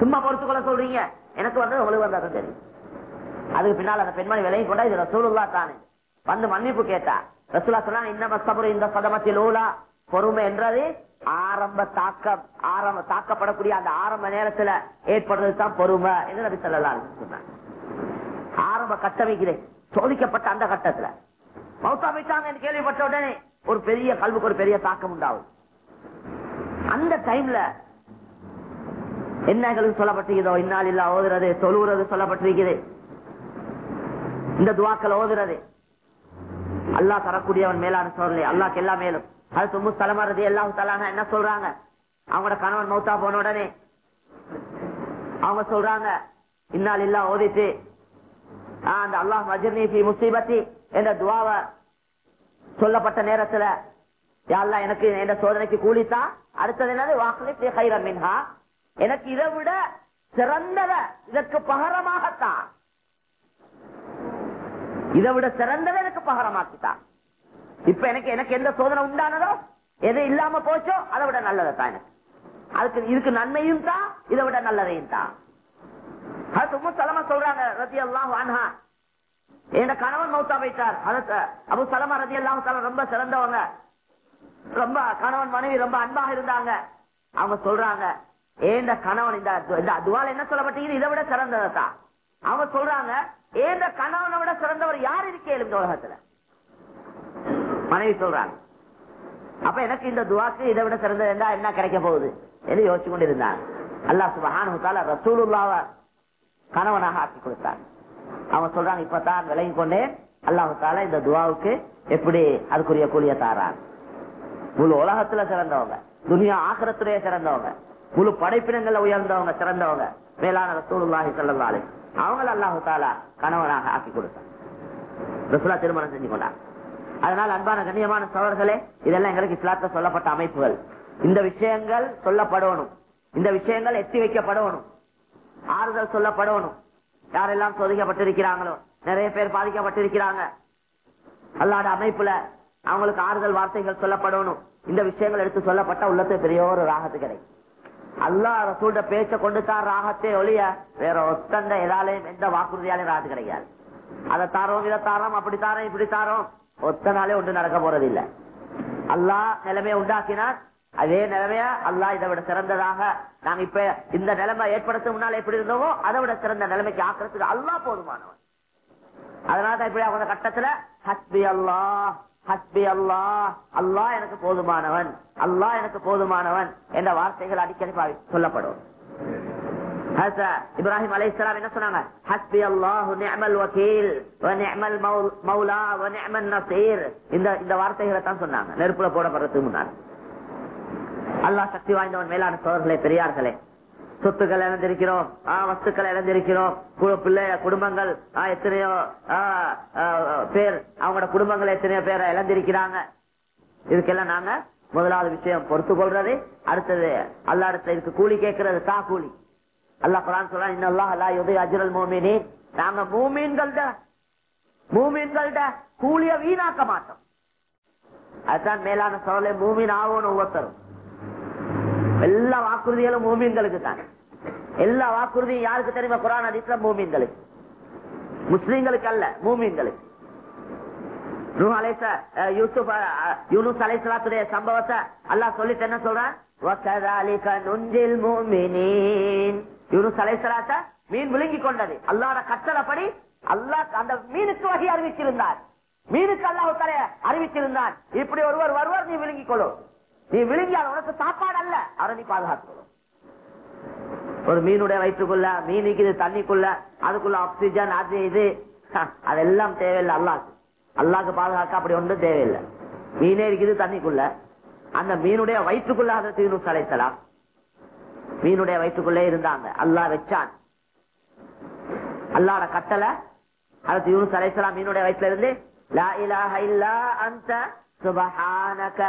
சும்மா பொறுத்துக்கொள்ள சொல்றீங்க. எனக்கு வந்து உங்களுக்கு வந்தா தான் தெரியும். அதுக்கு பின்னால் அந்த பெண்மணி விலகி கொண்டா இது ரசூலுல்லா தானே. வந்து மன்னிப்பு கேட்டா. ரசூலா சொன்னா இன்னம சபுரு இந்த சதமத்தில் ஊலா. பொறுமை என்றது ஆரம்ப தாக்கம். ஆரம்ப தாக்கப்படக்கூடிய அந்த ஆரம்ப நேரத்துல ஏற்படுறது தான் பொறுமை என்று நபி சொல்லலாம் சொன்னாங்க. ஆரம்ப கட்டமைக்கிறேன் சோதிக்கப்பட்ட அந்த கட்டத்துல. மௌத்தா போயிட்டாங்க என்று கேள்விப்பட்ட உடனே ஒரு பெரிய கல்விக்கு ஒரு பெரிய தாக்கம் உண்டாகும். அந்த டைம்ல என்ன எங்களுக்கு சொல்லப்பட்டிருக்கிறதோ? இன்னால் இல்லா ஓதுறது தொழுகிறது சொல்லப்பட்டிருக்குது. இந்த துவாக்கள் ஓதுறது. அல்லா தரக்கூடியவன் மேலான சோழலை அல்லாக்கு எல்லா மேலும். அது தும்பு தலைமறது எல்லாம் தலாங்க என்ன சொல்றாங்க? அவங்களோட கணவன் மௌத்தா போன உடனே. அவங்க சொல்றாங்க இன்னால் இல்லா ஓதிட்டு அந்த அல்லாஹ் மஜர்னி முசீபத்தி என்ற துவாவை சொல்லப்பட்ட நேரத்துல யாரெல்லாம் எனக்கு என்ற சோதனைக்கு கூலித்தான் அடுத்தது என்னது? வாக்களி ஹைரம் எனக்கு இதை விட சிறந்தத இதற்கு பகரமாகத்தான். இதை விட சிறந்தத எனக்கு பகரமாக்கித்தான். இப்ப எனக்கு எனக்கு எந்த சோதனை உண்டானதோ எது இல்லாம போச்சோ அதை விட நல்லதான் எனக்கு. அதுக்கு இதுக்கு நன்மையும் தான் இதை விட நல்லதையும் தான். சலமா சொல்றாங்க ரத்தி எல்லாம் வான்ஹா என் கணவன் மௌத்தா வைத்தார் அபு சலமா ரதி எல்லாம் ரொம்ப சிறந்தவங்க. ரொம்ப கணவன் மனைவி ரொம்ப அன்பாக இருந்தாங்க. அவங்க சொல்றாங்க ஏண்ட கணவன் இந்த துவால என்ன சொல்லப்பட்டீங்க இதை விட சிறந்ததா அவங்க சொல்றாங்க ஏந்த கணவனை விட சிறந்தவர் யார் இருக்கே இந்த உலகத்துல? மனைவி சொல்றாங்க. அப்ப எனக்கு இந்த துவாக்கு இதை விட சிறந்தது என்ன என்ன கிடைக்க போகுது? என்று யோசிச்சு கொண்டிருந்தாங்க. அல்லாஹ் சுபஹானு ரசூலுல்லாவ கணவனாக ஆக்கி கொடுத்தாங்க. அவன் சொல்றாங்க இப்பதான் விலகி கொண்டே அல்லாஹு இந்த துவாவுக்கு எப்படி அதுக்குரிய கூலிய தாராங்க உலகத்துல சிறந்தவங்க. துனியா ஆக்கிரத்துடைய சிறந்தவங்க. முழு படைப்பினங்கள்ல உயர்ந்தவங்க சிறந்தவங்க. மேலான ரசூலுல்லாஹி ஸல்லல்லாஹு அலைஹி அவங்கள அல்லாஹு தாலா கணவனாக ஆக்கி கொடுத்தாங்க ரசூலா திருமணம் செஞ்சு கொண்டார் அதனால் அன்பான கண்ணியமான சவர்களே இதெல்லாம் எங்களுக்கு இஸ்லாத்துல சொல்லப்பட்ட அமைப்புகள். இந்த விஷயங்கள் சொல்லப்படணும். இந்த விஷயங்கள் எத்தி வைக்கப்படணும். ஆறுதல் சொல்லப்படணும். யாரெல்லாம் சோதிக்கப்பட்டிருக்கிறாங்களோ நிறைய பேர் பாதிக்கப்பட்டிருக்கிறாங்க. அல்லாட அமைப்புல அவங்களுக்கு ஆறுதல் வார்த்தைகள் சொல்லப்படணும். இந்த விஷயங்கள் எடுத்து சொல்லப்பட்ட உள்ளத்தை பெரிய ஒரு ராகத்து கிடைக்கும். அல்லா ரசூட பேச்ச கொண்டு தான் ராகத்தை ஒழிய வேற ஒத்தந்த எதாலையும் எந்த வாக்குறுதியாலையும் ராது கிடைக்காது அதை தாரோம் இதை தாரோம் அப்படி தாரோம் இப்படி தாரோம். ஒத்த நாளே ஒன்று நடக்க போறது இல்ல அல்லா நிலைமையை உண்டாக்கினார். அதே நிலைமைய அல்லா இதை விட சிறந்ததாக நாங்க இப்ப இந்த நிலைமை ஏற்படுத்த முன்னால் எப்படி இருந்தோமோ அதை விட சிறந்த நிலைமைக்கு ஆக்கிறதுக்கு அல்லா போதுமானவன் அதனால இப்படி அவங்க கட்டத்துல ஹஸ்பி அல்லா ஹஸ்பி அல்லா அல்லா எனக்கு போதுமானவன் அல்லா எனக்கு போதுமானவன் என்ற வார்த்தைகள் அடிக்கடி பாவி- சொல்லப்படும். இப்ராஹிம் அலை என்ன சொன்னாங்க? ஹஸ்பி அல்லாஹு நிஅமல் வக்கீல் நிஅமல் மௌலா வ நசீர். இந்த இந்த வார்த்தைகளை தான் சொன்னாங்க. நெருப்புல போடப்படுறதுக்கு முன்னாடி. அல்லாஹ் சக்தி வாய்ந்தவன் மேலான சோழர்களே பெரியார்களே. சொத்துக்கள் இழந்திருக்கிறோம். வஸ்துக்களை இழந்திருக்கிறோம். பிள்ளை குடும்பங்கள் எத்தனையோ ஆ, ஆ, பேர் அவங்களோட குடும்பங்கள் எத்தனையோ பேரை இழந்திருக்கிறாங்க. இதுக்கெல்லாம் நாங்க முதலாவது விஷயம் பொறுத்து கொள்றது. அடுத்தது அல்லா அடுத்த இதுக்கு கூலி கேட்கறது தா கூலி. அல்லாஹ் குரான் சொல்றான் இன்னும் அல்லா யுதி அஜ்ரல் மோமினி நாங்க மூமீன்கள்ட மூமீன்கள்ட கூலிய வீணாக்க மாட்டோம். அதுதான் மேலான சவலை மூமின் ஆகணும் ஒவ்வொருத்தரும். எல்லா வாக்குறுதிகளும் மூமியங்களுக்கு தான். எல்லா வாக்குறுதியும் யாருக்கு தெரியுமா? குரான் அதிசல மூமியங்களுக்கு முஸ்லீம்களுக்கு அல்ல மூமியங்களுக்கு யூசுப் யூனுஸ் அலைசலாத்துடைய சம்பவத்தை அல்லாஹ் சொல்லிட்டு என்ன சொல்றான் யூனுஸ் அலைசலாத்த மீன் விழுங்கி கொண்டது. அல்லாட கட்டளப்படி அல்லாஹ் அந்த மீனுக்கு வகை அறிவிச்சிருந்தார் மீனுக்கு அல்லாஹ் அறிவிச்சிருந்தான். இப்படி ஒருவர் வருவார் நீ விழுங்கிக் கொள்ளும் நீ விழுங்கியால் உனக்கு சாப்பாடு அல்ல அவரை நீ ஒரு மீனுடைய வயிற்றுக்குள்ள மீன் இருக்குது தண்ணிக்குள்ள அதுக்குள்ள ஆக்சிஜன் அது இது. அதெல்லாம் தேவையில்லை அல்லாக்கு. அல்லாக்கு பாதுகாக்க அப்படி ஒன்றும் தேவையில்லை. மீனே இருக்குது தண்ணிக்குள்ள. அந்த மீனுடைய வயிற்றுக்குள்ள அதை தீனு தலைத்தலாம் மீனுடைய வயிற்றுக்குள்ளே இருந்தாங்க அல்லாஹ் வச்சான். அல்லாட கட்டளை அதை யூனுஸ் அலைஹிஸ்ஸலாம் மீனுடைய வயிற்றுல இருந்து. லா இலா இல்லா அன்த சுபஹானக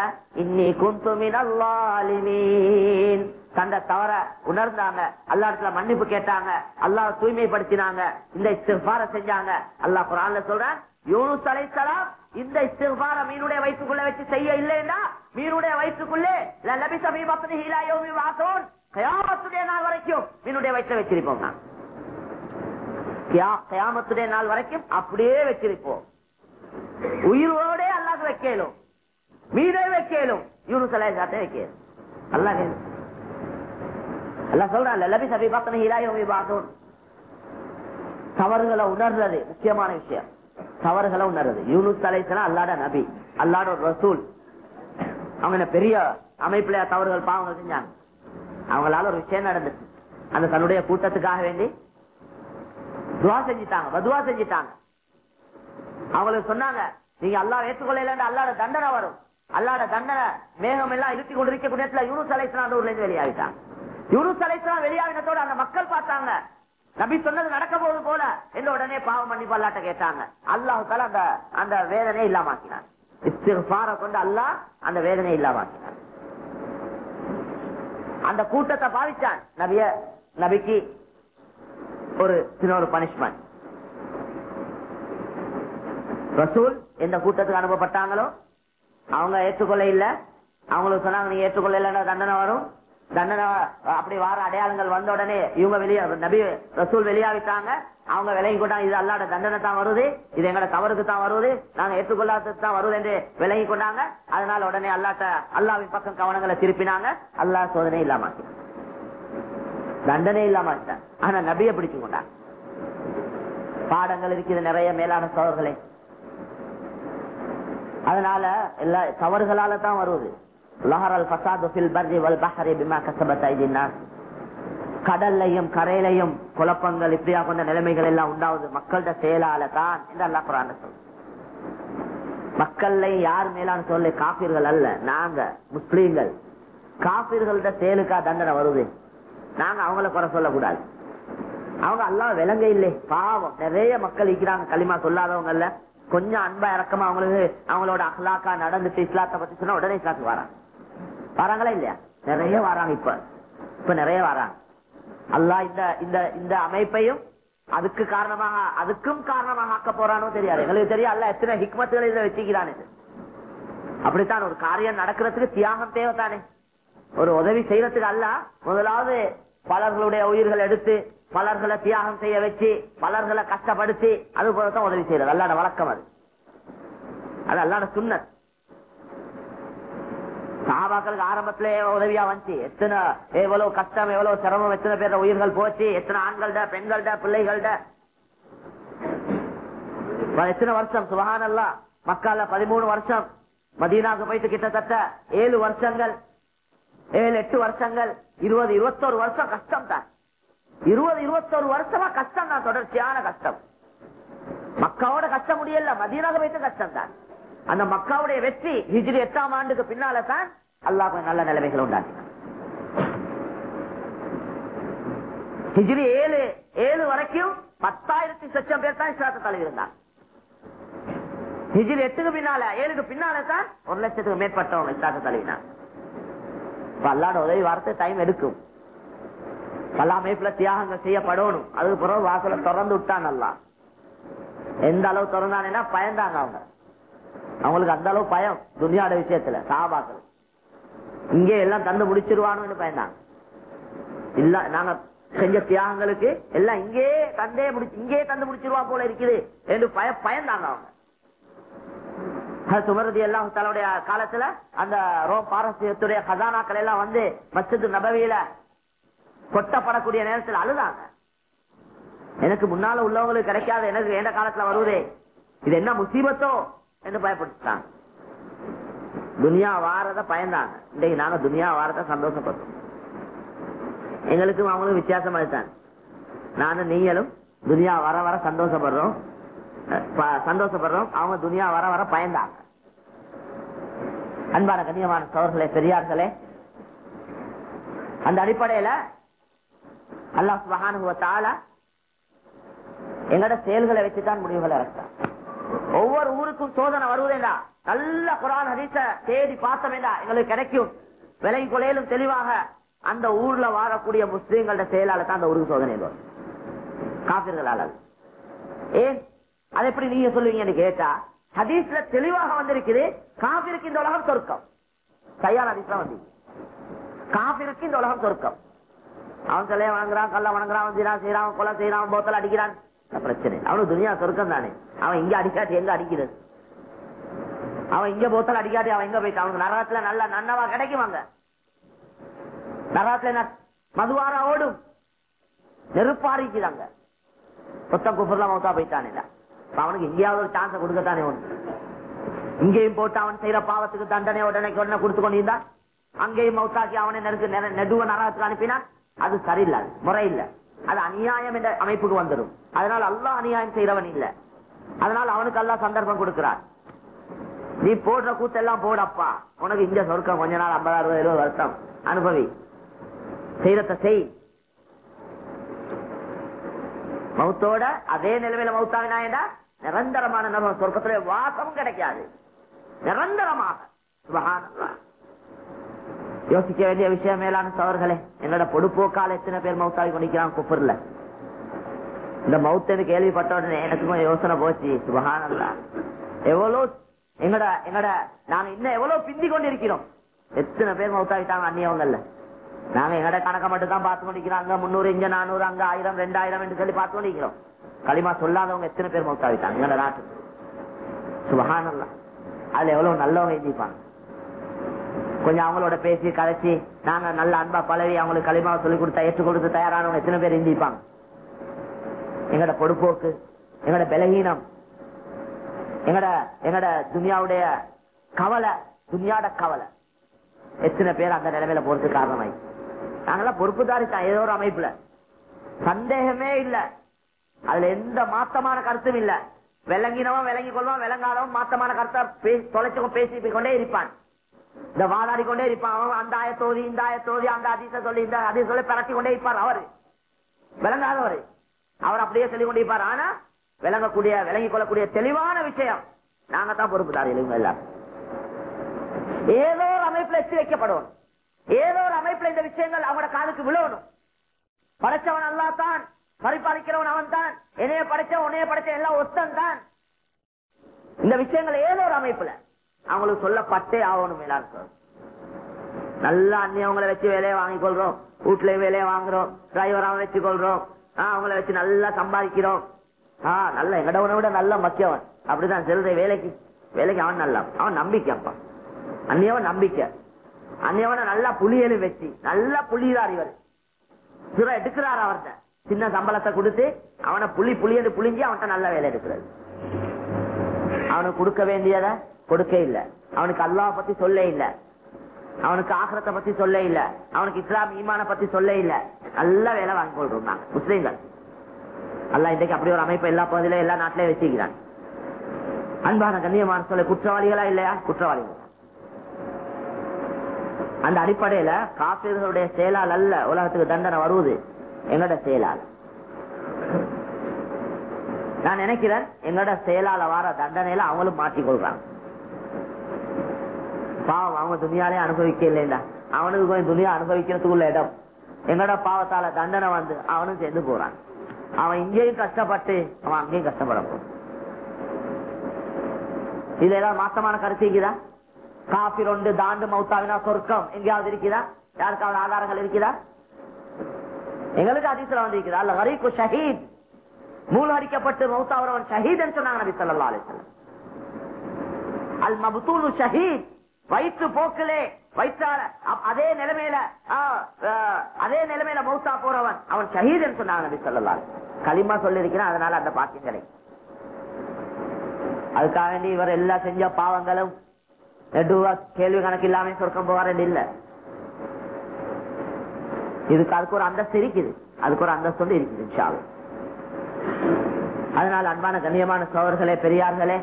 இன்னி குந்து லாலிமீன் தந்த தவற உணர்ந்தாங்க. அல்லா இடத்துல மன்னிப்பு கேட்டாங்க. அல்லாஹ் தூய்மைப்படுத்தினாங்க. இந்த இஸ்திஃபார செஞ்சாங்க. அல்லாஹ் குர்ஆன்ல சொல்றேன் யூனுஸ் அலைஹிஸ்ஸலாம் இந்த இஸ்திஃபார மீனுடைய வயிற்றுக்குள்ள வச்சு செய்ய இல்லைன்னா மீனுடைய வயிற்றுக்குள்ளே லபிச மீ பத்னிஹி இலா கயாமத்துடைய நாள் வரைக்கும் மீனுடைய வயிற்ற வச்சிருப்போம் நான் நாள் வரைக்கும் அப்படியே வச்சிருப்போம். உயிரோட அல்லாஹ் வைக்கலும். மீதே வைக்கலும். யூனுஸ் அலைஹிஸ்ஸலாத்தை வைக்கலும். அல்லாஹ் கேளு. அல்லாஹ் சொல்றான் லபி சபி பத்னி இலாயோமி பாசூன் தவறுகளை உணர்றது முக்கியமான விஷயம். தவறுகளை உணர்றது. யூனுஸ் தலைசனா அல்லாட நபி அல்லாட ஒரு ரசூல். அவங்க என்ன பெரிய அமைப்புல தவறுகள் பாவங்கள் செஞ்சாங்க. அவங்களால ஒரு விஷயம் நடந்துச்சு. அந்த தன்னுடைய கூட்டத்துக்காக வேண்டி துவா செஞ்சிட்டாங்க வதுவா செஞ்சிட்டாங்க. அவங்களுக்கு சொன்னாங்க நீங்க அல்லாஹ் ஏற்றுக்கொள்ள அல்லாட தண்டனை வரும். அல்லாட தண்டனை மேகம் எல்லாம் இழுத்தி கொண்டிருக்கக்கூடிய இடத்துல யூனுஸ் அலைஸ்லாம் ஊர்ல இருந்து வெளியாகிட்டாங்க யூனுஸ் அலைஸ்லாம் வெளியாகினத்தோட அந்த மக்கள் பார்த்தாங்க. நபி சொன்னது நடக்க போது போல. என்ன உடனே பாவம் பண்ணி பல்லாட்ட கேட்டாங்க. அல்லாஹுக்கால அந்த அந்த வேதனை இல்லாமாக்கினான். இஸ்திஃபார கொண்டு அல்லாஹ் அந்த வேதனை இல்லாமாக்கினான். அந்த கூட்டத்தை பாவிச்சான் நபிய நபிக்கு ஒரு சின்ன ஒரு பனிஷ்மெண்ட் ரசூல் எந்த கூட்டத்துக்கு அனுப்பப்பட்டாங்களோ அவங்க ஏற்றுக்கொள்ள இல்ல. அவங்களுக்கு சொன்னாங்க நீ ஏற்றுக்கொள்ள இல்லைன்னா தண்டனை வரும். தண்டனை அப்படி வார அடையாளங்கள் வந்த உடனே இவங்க வெளியே நபி ரசூல் வெளியாவிட்டாங்க அவங்க விலகி கொண்டாங்க. இது அல்லாட தண்டனை தான் வருது. இது எங்களோட தவறுக்கு தான் வருது. நாங்க ஏற்றுக்கொள்ளாததுக்கு தான் வருது என்று விலகி கொண்டாங்க. அதனால உடனே அல்லாட்ட அல்லாவின் பக்கம் கவனங்களை திருப்பினாங்க. அல்லாஹ் சோதனை இல்லாம தண்டனை இல்லாம ஆனா நபியை பிடிச்சு கொண்டாங்க பாடங்கள் இருக்குது நிறைய மேலான சோழர்களே அதனால எல்லா தவறுகளால தான் வருவது லஹரல் ஃபசாது பர்ரி வல் பஹரி பிமா கடல்லையும் கரையிலையும் குழப்பங்கள் இப்படியா கொண்ட நிலைமைகள் எல்லாம் உண்டாவது மக்கள்கிட்ட செயலால தான் என்று அல்லா குரான் சொல்ற மக்கள்ல யார் மேலான சொல்ல காப்பீர்கள் அல்ல நாங்க முஸ்லீம்கள். காப்பீர்கள்ட செயலுக்கா தண்டனை வருது. நாங்க அவங்கள குறை சொல்லக்கூடாது. அவங்க எல்லாம் விலங்க இல்லை பாவம். நிறைய மக்கள் இருக்கிறாங்க களிமா சொல்லாதவங்கல்ல கொஞ்சம் அன்பா இறக்கமா அவங்களுக்கு அவங்களோட அஹ்லாக்கா நடந்துட்டு இஸ்லாத்தை பத்தி சொன்னா உடனே இஸ்லாத்துக்கு வராங்க. வராங்களா இல்லையா? நிறைய வராங்க இப்ப. இப்ப நிறைய வராங்க. அல்லா இந்த இந்த இந்த அமைப்பையும் அதுக்கு காரணமாக அதுக்கும் காரணமாக ஆக்க போறானோ தெரியாது. எங்களுக்கு தெரியும் அல்ல எத்தனை ஹிக்மத்துகளை இதை வச்சுக்கிறான். இது அப்படித்தான் ஒரு காரியம் நடக்கிறதுக்கு தியாகம் தேவைத்தானே ஒரு உதவி செய்யறதுக்கு அல்ல முதலாவது பலர்களுடைய உயிர்கள் எடுத்து பலர்களை தியாகம் செய்ய வச்சு பலர்களை கஷ்டப்படுத்தி அது போலதான் உதவி செய்யறது. அல்லாட வழக்கம் அது. அது அல்லாட சுண்ணத். சாபாக்களுக்கு ஆரம்பத்துல உதவியா வந்துச்சு. எத்தனை எவ்வளவு கஷ்டம் எவ்வளவு சிரமம் எத்தனை பேர உயிர்கள் போச்சு எத்தனை ஆண்கள்ட பெண்கள்ட பிள்ளைகள்ட எத்தனை வருஷம்? சுபகானல்லா மக்கால பதிமூணு வருஷம். மதீனாக்கு போயிட்டு கிட்டத்தட்ட ஏழு வருஷங்கள் ஏழு எட்டு வருஷங்கள் இருபது இருபத்தோரு வருஷம் கஷ்டம் தான். இருபது இருபத்தொரு வருஷமா கஷ்டம் தான் தொடர்ச்சியான கஷ்டம். மக்காவோட கஷ்டம் முடியல மதியனாக வைத்து கஷ்டம் தான் அந்த மக்காவுடைய வெற்றி ஹிஜ்ரி எட்டாம் ஆண்டுக்கு பின்னால தான் அல்லாஹ் நல்ல நிலைமைகள் உண்டாங்க ஹிஜ்ரி ஏழு ஏழு வரைக்கும் பத்தாயிரத்தி லட்சம் பேர் தான் இஸ்லாத்தை தழுவி ஹிஜ்ரி எட்டுக்கு பின்னால ஏழுக்கு பின்னால தான் ஒரு லட்சத்துக்கு மேற்பட்டவங்க இஸ்லாத்தை தழுவினாங்க. அல்லாட உதவி வார்த்தை டைம் எடுக்கும். பல அமைப்புல தியாகங்கள் செய்யப்படணும். அதுக்கு பிறகு வாசல திறந்து விட்டான் நல்லா. எந்த அளவு திறந்தானேன்னா பயந்தாங்க அவங்க. அவங்களுக்கு அந்த அளவு பயம் துணியாட விஷயத்துல சாபாக்கள். இங்கே எல்லாம் தந்து முடிச்சிருவானு பயந்தாங்க. இல்ல நாங்க செஞ்ச தியாகங்களுக்கு எல்லாம் இங்கே தந்தே முடிச்சு இங்கே தந்து முடிச்சிருவா போல இருக்குது என்று பய பயந்தாங்க அவங்க. சுமரதி எல்லாம் தன்னுடைய காலத்துல அந்த ரோ பாரசீகத்துடைய கதானாக்கள் எல்லாம் வந்து மச்சது நபவியில கொட்டப்படக்கூடிய நேரத்தில் அழுதாங்க. எனக்கு முன்னால உள்ளவங்களுக்கு கிடைக்காத எனக்கு எந்த காலத்துல வருவதே இது என்ன முசீபத்தோ என்று பயப்படுத்தாங்க துனியா வாரத பயந்தாங்க. இன்றைக்கு நாங்க துனியா வாரத சந்தோஷப்படுறோம். எங்களுக்கும் அவங்களும் வித்தியாசமா தான் நானும் நீங்களும் துனியா வர வர சந்தோஷப்படுறோம். சந்தோஷப்படுறோம். அவங்க துனியா வர வர பயந்தாங்க. அன்பான கண்ணியமான சோர்களே பெரியார்களே அந்த அடிப்படையில அல்லாஹ் சுபகானுவத்தால எங்கட செயல்களை வச்சுதான் முடிவுகளை இறக்கிறார் ஒவ்வொரு ஊருக்கும் சோதனை வருவதேண்டா? நல்ல குரான் ஹதீச தேடி பார்த்தமேண்டா? எங்களுக்கு கிடைக்கும். விலை கொலையிலும் தெளிவாக அந்த ஊர்ல வாழக்கூடிய முஸ்லீம்களோட செயலால தான் அந்த ஊருக்கு சோதனை வரும் காப்பிர்களால் ஏன்? அது எப்படி நீங்க சொல்லுவீங்கன்னு கேட்டா ஹதீஸ்ல தெளிவாக வந்திருக்குது காபிருக்கு இந்த உலகம் சொர்க்கம். கையால் ஹதீஸ்ல வந்து காபிருக்கு இந்த உலகம் சொர்க்கம். அவன் சிலைய வணங்குறான் கல்ல வணங்குறான் செய்யறான் செய்யறான் கொலை செய்யறான் போத்தல் அடிக்கிறான். பிரச்சனை? அவனுக்கு துணியா சொர்க்கம் தானே. அவன் இங்க அடிக்காட்டி எங்க அடிக்கிறது? அவன் இங்க போத்தல் அடிக்காட்டி அவன் எங்க போயிட்டு அவனுக்கு நரகத்துல நல்ல நன்னவா கிடைக்குவாங்க நரகத்துல மதுவாரா ஓடும். நெருப்பாரிக்கிறாங்க புத்தம் குப்பர்ல மௌத்தா போயிட்டானே அவனுக்கு இங்கேயாவது ஒரு சான்ஸ் கொடுக்கத்தானே ஒன்று இங்கேயும் போட்டு அவன் செய்யற பாவத்துக்கு தண்டனை உடனே உடனே கொடுத்து கொண்டிருந்தான். அங்கேயும் மௌத்தாக்கி அவனை நெருக்கு நெடுவ நரகத்துக்கு அனுப்பினான். அது சரியில்லை முறை இல்லை அது அநியாயம் என்ற அமைப்புக்கு வந்துடும். அதனால் அல்லா அநியாயம் செய்யறவன் இல்ல. அதனால் அவனுக்கு எல்லாம் சந்தர்ப்பம் கொடுக்கிறார். நீ போடுற கூத்தெல்லாம் போடப்பா. உனக்கு இங்க சொர்க்கம் கொஞ்ச நாள் ஐம்பது அறுபது எழுபது வருஷம். அனுபவி. செய்யறத செய். மௌத்தோட அதே நிலைமையில மௌத்தாவினா நிரந்தரமான நம்ம சொர்க்கத்துல வாசமும் கிடைக்காது. நிரந்தரமாக. சுபஹானல்லாஹ். யோசிக்க வேண்டிய விஷயம் மேலான சவர்களே என்னோட பொடுப்போக்கால எத்தனை பேர் மௌத்தாவி கொண்டிருக்கிறான் குப்பர்ல இந்த மௌத்தன்னு கேள்விப்பட்ட உடனே எனக்கும் யோசனை போச்சு. சுபகானந்தா எவ்வளவு எங்கட எங்கட நாங்க இன்னும் எவ்வளவு பிந்தி கொண்டிருக்கிறோம். எத்தனை பேர் மௌத்தாவிட்டாங்க அந்நியவங்கல்ல நாங்க எங்கட கணக்க மட்டும் தான் பார்த்து கொண்டிருக்கிறாங்க. முன்னூறு இங்க நானூறு அங்க ஆயிரம் ரெண்டாயிரம் என்று சொல்லி பார்த்து கொண்டிருக்கிறோம். களிமா சொல்லாதவங்க எத்தனை பேர் மௌத்தாகிட்டாங்க எங்கட நாட்டு. சுபகானல்லா. அதுல எவ்வளவு நல்லவங்க எழுதிப்பாங்க கொஞ்சம் அவங்களோட பேசி கலைச்சி நாங்க நல்ல அன்பா பழவி அவங்களுக்கு களிமாவை சொல்லி கொடுத்தா ஏற்றுக் கொடுத்து தயாரானவங்க எத்தனை பேர் எந்திப்பாங்க எங்கட பொடுப்போக்கு எங்கட பலகீனம் எங்கட எங்கட துனியாவுடைய கவலை துனியாட கவலை. எத்தனை பேர் அந்த நிலைமையில போறதுக்கு காரணமாய். நாங்கெல்லாம் பொறுப்புதாரி தான் ஏதோ ஒரு அமைப்புல. சந்தேகமே இல்ல. அதுல எந்த மாத்தமான கருத்தும் இல்ல. விளங்கினவன் விளங்கி கொள்வான் விளங்காதவன் மாத்தமான கருத்தை தொலைச்சவன் பேசி கொண்டே இருப்பான். இந்த வாதாடி கொண்டே இருப்பான். அவன் அந்த ஆயத்தோதி இந்த ஆயத்தோதி அந்த அதிச சொல்லி இந்த அதிச சொல்லி பரட்டி கொண்டே இருப்பார் அவரு. விளங்காதவரு. அவர் அப்படியே சொல்லிக் கொண்டே இருப்பார் ஆனா விளங்கக்கூடிய விளங்கிக் கொள்ளக்கூடிய தெளிவான விஷயம். நாங்க தான் பொறுப்புதாரி இவங்க எல்லாரும் ஏதோ ஒரு அமைப்புல எத்தி வைக்கப்படும். ஏதோ ஒரு அமைப்புல இந்த விஷயங்கள் அவங்களோட காலுக்கு விழணும் படைச்சவன் அல்லா தான் பரிபாலிக்கிறவன் அவன் தான் என்னைய படைச்ச உன்னைய படைச்ச எல்லாம் ஒத்தன் தான் இந்த விஷயங்கள் ஏதோ ஒரு அமைப்புல. அவங்களுக்கு சொல்லப்பட்டே ஆகணும் எல்லாருக்கும். நல்லா அந்நியவங்களை வச்சு வேலையை வாங்கிக் கொள்றோம். வீட்டுல வேலையை வாங்குறோம். டிரைவராக வச்சு கொள்றோம். அவங்கள வச்சு நல்லா சம்பாதிக்கிறோம். ஆஹ் நல்ல எங்கடவனை விட நல்ல மக்கியவன். அப்படிதான் செல்ற வேலைக்கு வேலைக்கு அவன் நல்லா அவன் நம்பிக்கை அப்பா. அந்நியவன் நம்பிக்கை. அந்நியவனை நல்லா புளியலு வச்சு நல்லா புளிதார் இவர். சிற எடுக்கிறார் அவர்கிட்ட. சின்ன சம்பளத்தை கொடுத்து அவனை புளி புளியது புளிஞ்சு அவன்கிட்ட நல்ல வேலை எடுக்கிறது அவனுக்கு கொடுக்க வேண்டியதை கொடுக்க இல்ல. அவனுக்கு அல்லாஹ் பத்தி சொல்ல இல்ல. அவனுக்கு ஆக்கிரத்தை பத்தி சொல்ல இல்ல. அவனுக்கு இஸ்லாம் ஈமான பத்தி சொல்ல இல்ல. நல்ல வேலை வாங்கி கொள்றாங்க முஸ்லீம்கள். அல்ல இன்றைக்கு அப்படி ஒரு அமைப்பு எல்லா பகுதியிலும் எல்லா நாட்டிலையும் வச்சுக்கிறான் அன்பான கண்ணியமான சொல்ல குற்றவாளிகளா இல்லையா? குற்றவாளிகள். அந்த அடிப்படையில காப்பீர்களுடைய செயலால் அல்ல உலகத்துக்கு தண்டனை வருவது எங்களோட செயலால். நான் நினைக்கிறேன் எங்களோட செயலால வார தண்டனையில அவங்களும் மாற்றிக் கொள்றாங்க பாவம் அவங்க துணியாலே அனுபவிக்க இல்லைல்ல அவனுக்கு கொஞ்சம் துணியா அனுபவிக்கிறதுக்குள்ள இடம். எங்கட பாவத்தால தண்டனை வந்து அவனும் சேர்ந்து போறான். அவன் இங்கேயும் கஷ்டப்பட்டு அவன் அங்கேயும் கஷ்டப்பட போறான். இதுல ஏதாவது மாத்தமான கருத்து இருக்குதா? காப்பி ரெண்டு தாண்டு மௌத்தாவினா சொர்க்கம். எங்கேயாவது இருக்குதா? யாருக்காவது ஆதாரங்கள் இருக்குதா? எங்களுக்கு அதிசல வந்து இருக்குதா அல்ல ஹரிக்கு ஷஹீத். மூழ்கடிக்கப்பட்டு மௌத்தாவரவன் ஷஹீத் சொன்னாங்க நபி சொல்லா அலிசல்லம் அல் மபுத்தூல் ஷஹீத். வயிற்று போக்கிலே வயிற்றால அதே நிலைமையில அதே நிலைமையில மௌத்தா போறவன். அவன் ஷஹீத் சொன்னாங்க நபி சொல்லலாம் களிமா சொல்லிருக்கிறான் அதனால அந்த பாக்கியங்களை கிடைக்கும். அதுக்காக வேண்டி இவர் எல்லாம் செஞ்ச பாவங்களும் நெடுவா கேள்வி கணக்கு இல்லாம சொர்க்கம் போவாரன் இல்ல. இதுக்கு அதுக்கு ஒரு அந்தஸ்து இருக்குது. அதுக்கு ஒரு அந்தஸ்து வந்து இருக்குது அதனால அன்பான கண்ணியமான சோழர்களே பெரியார்களே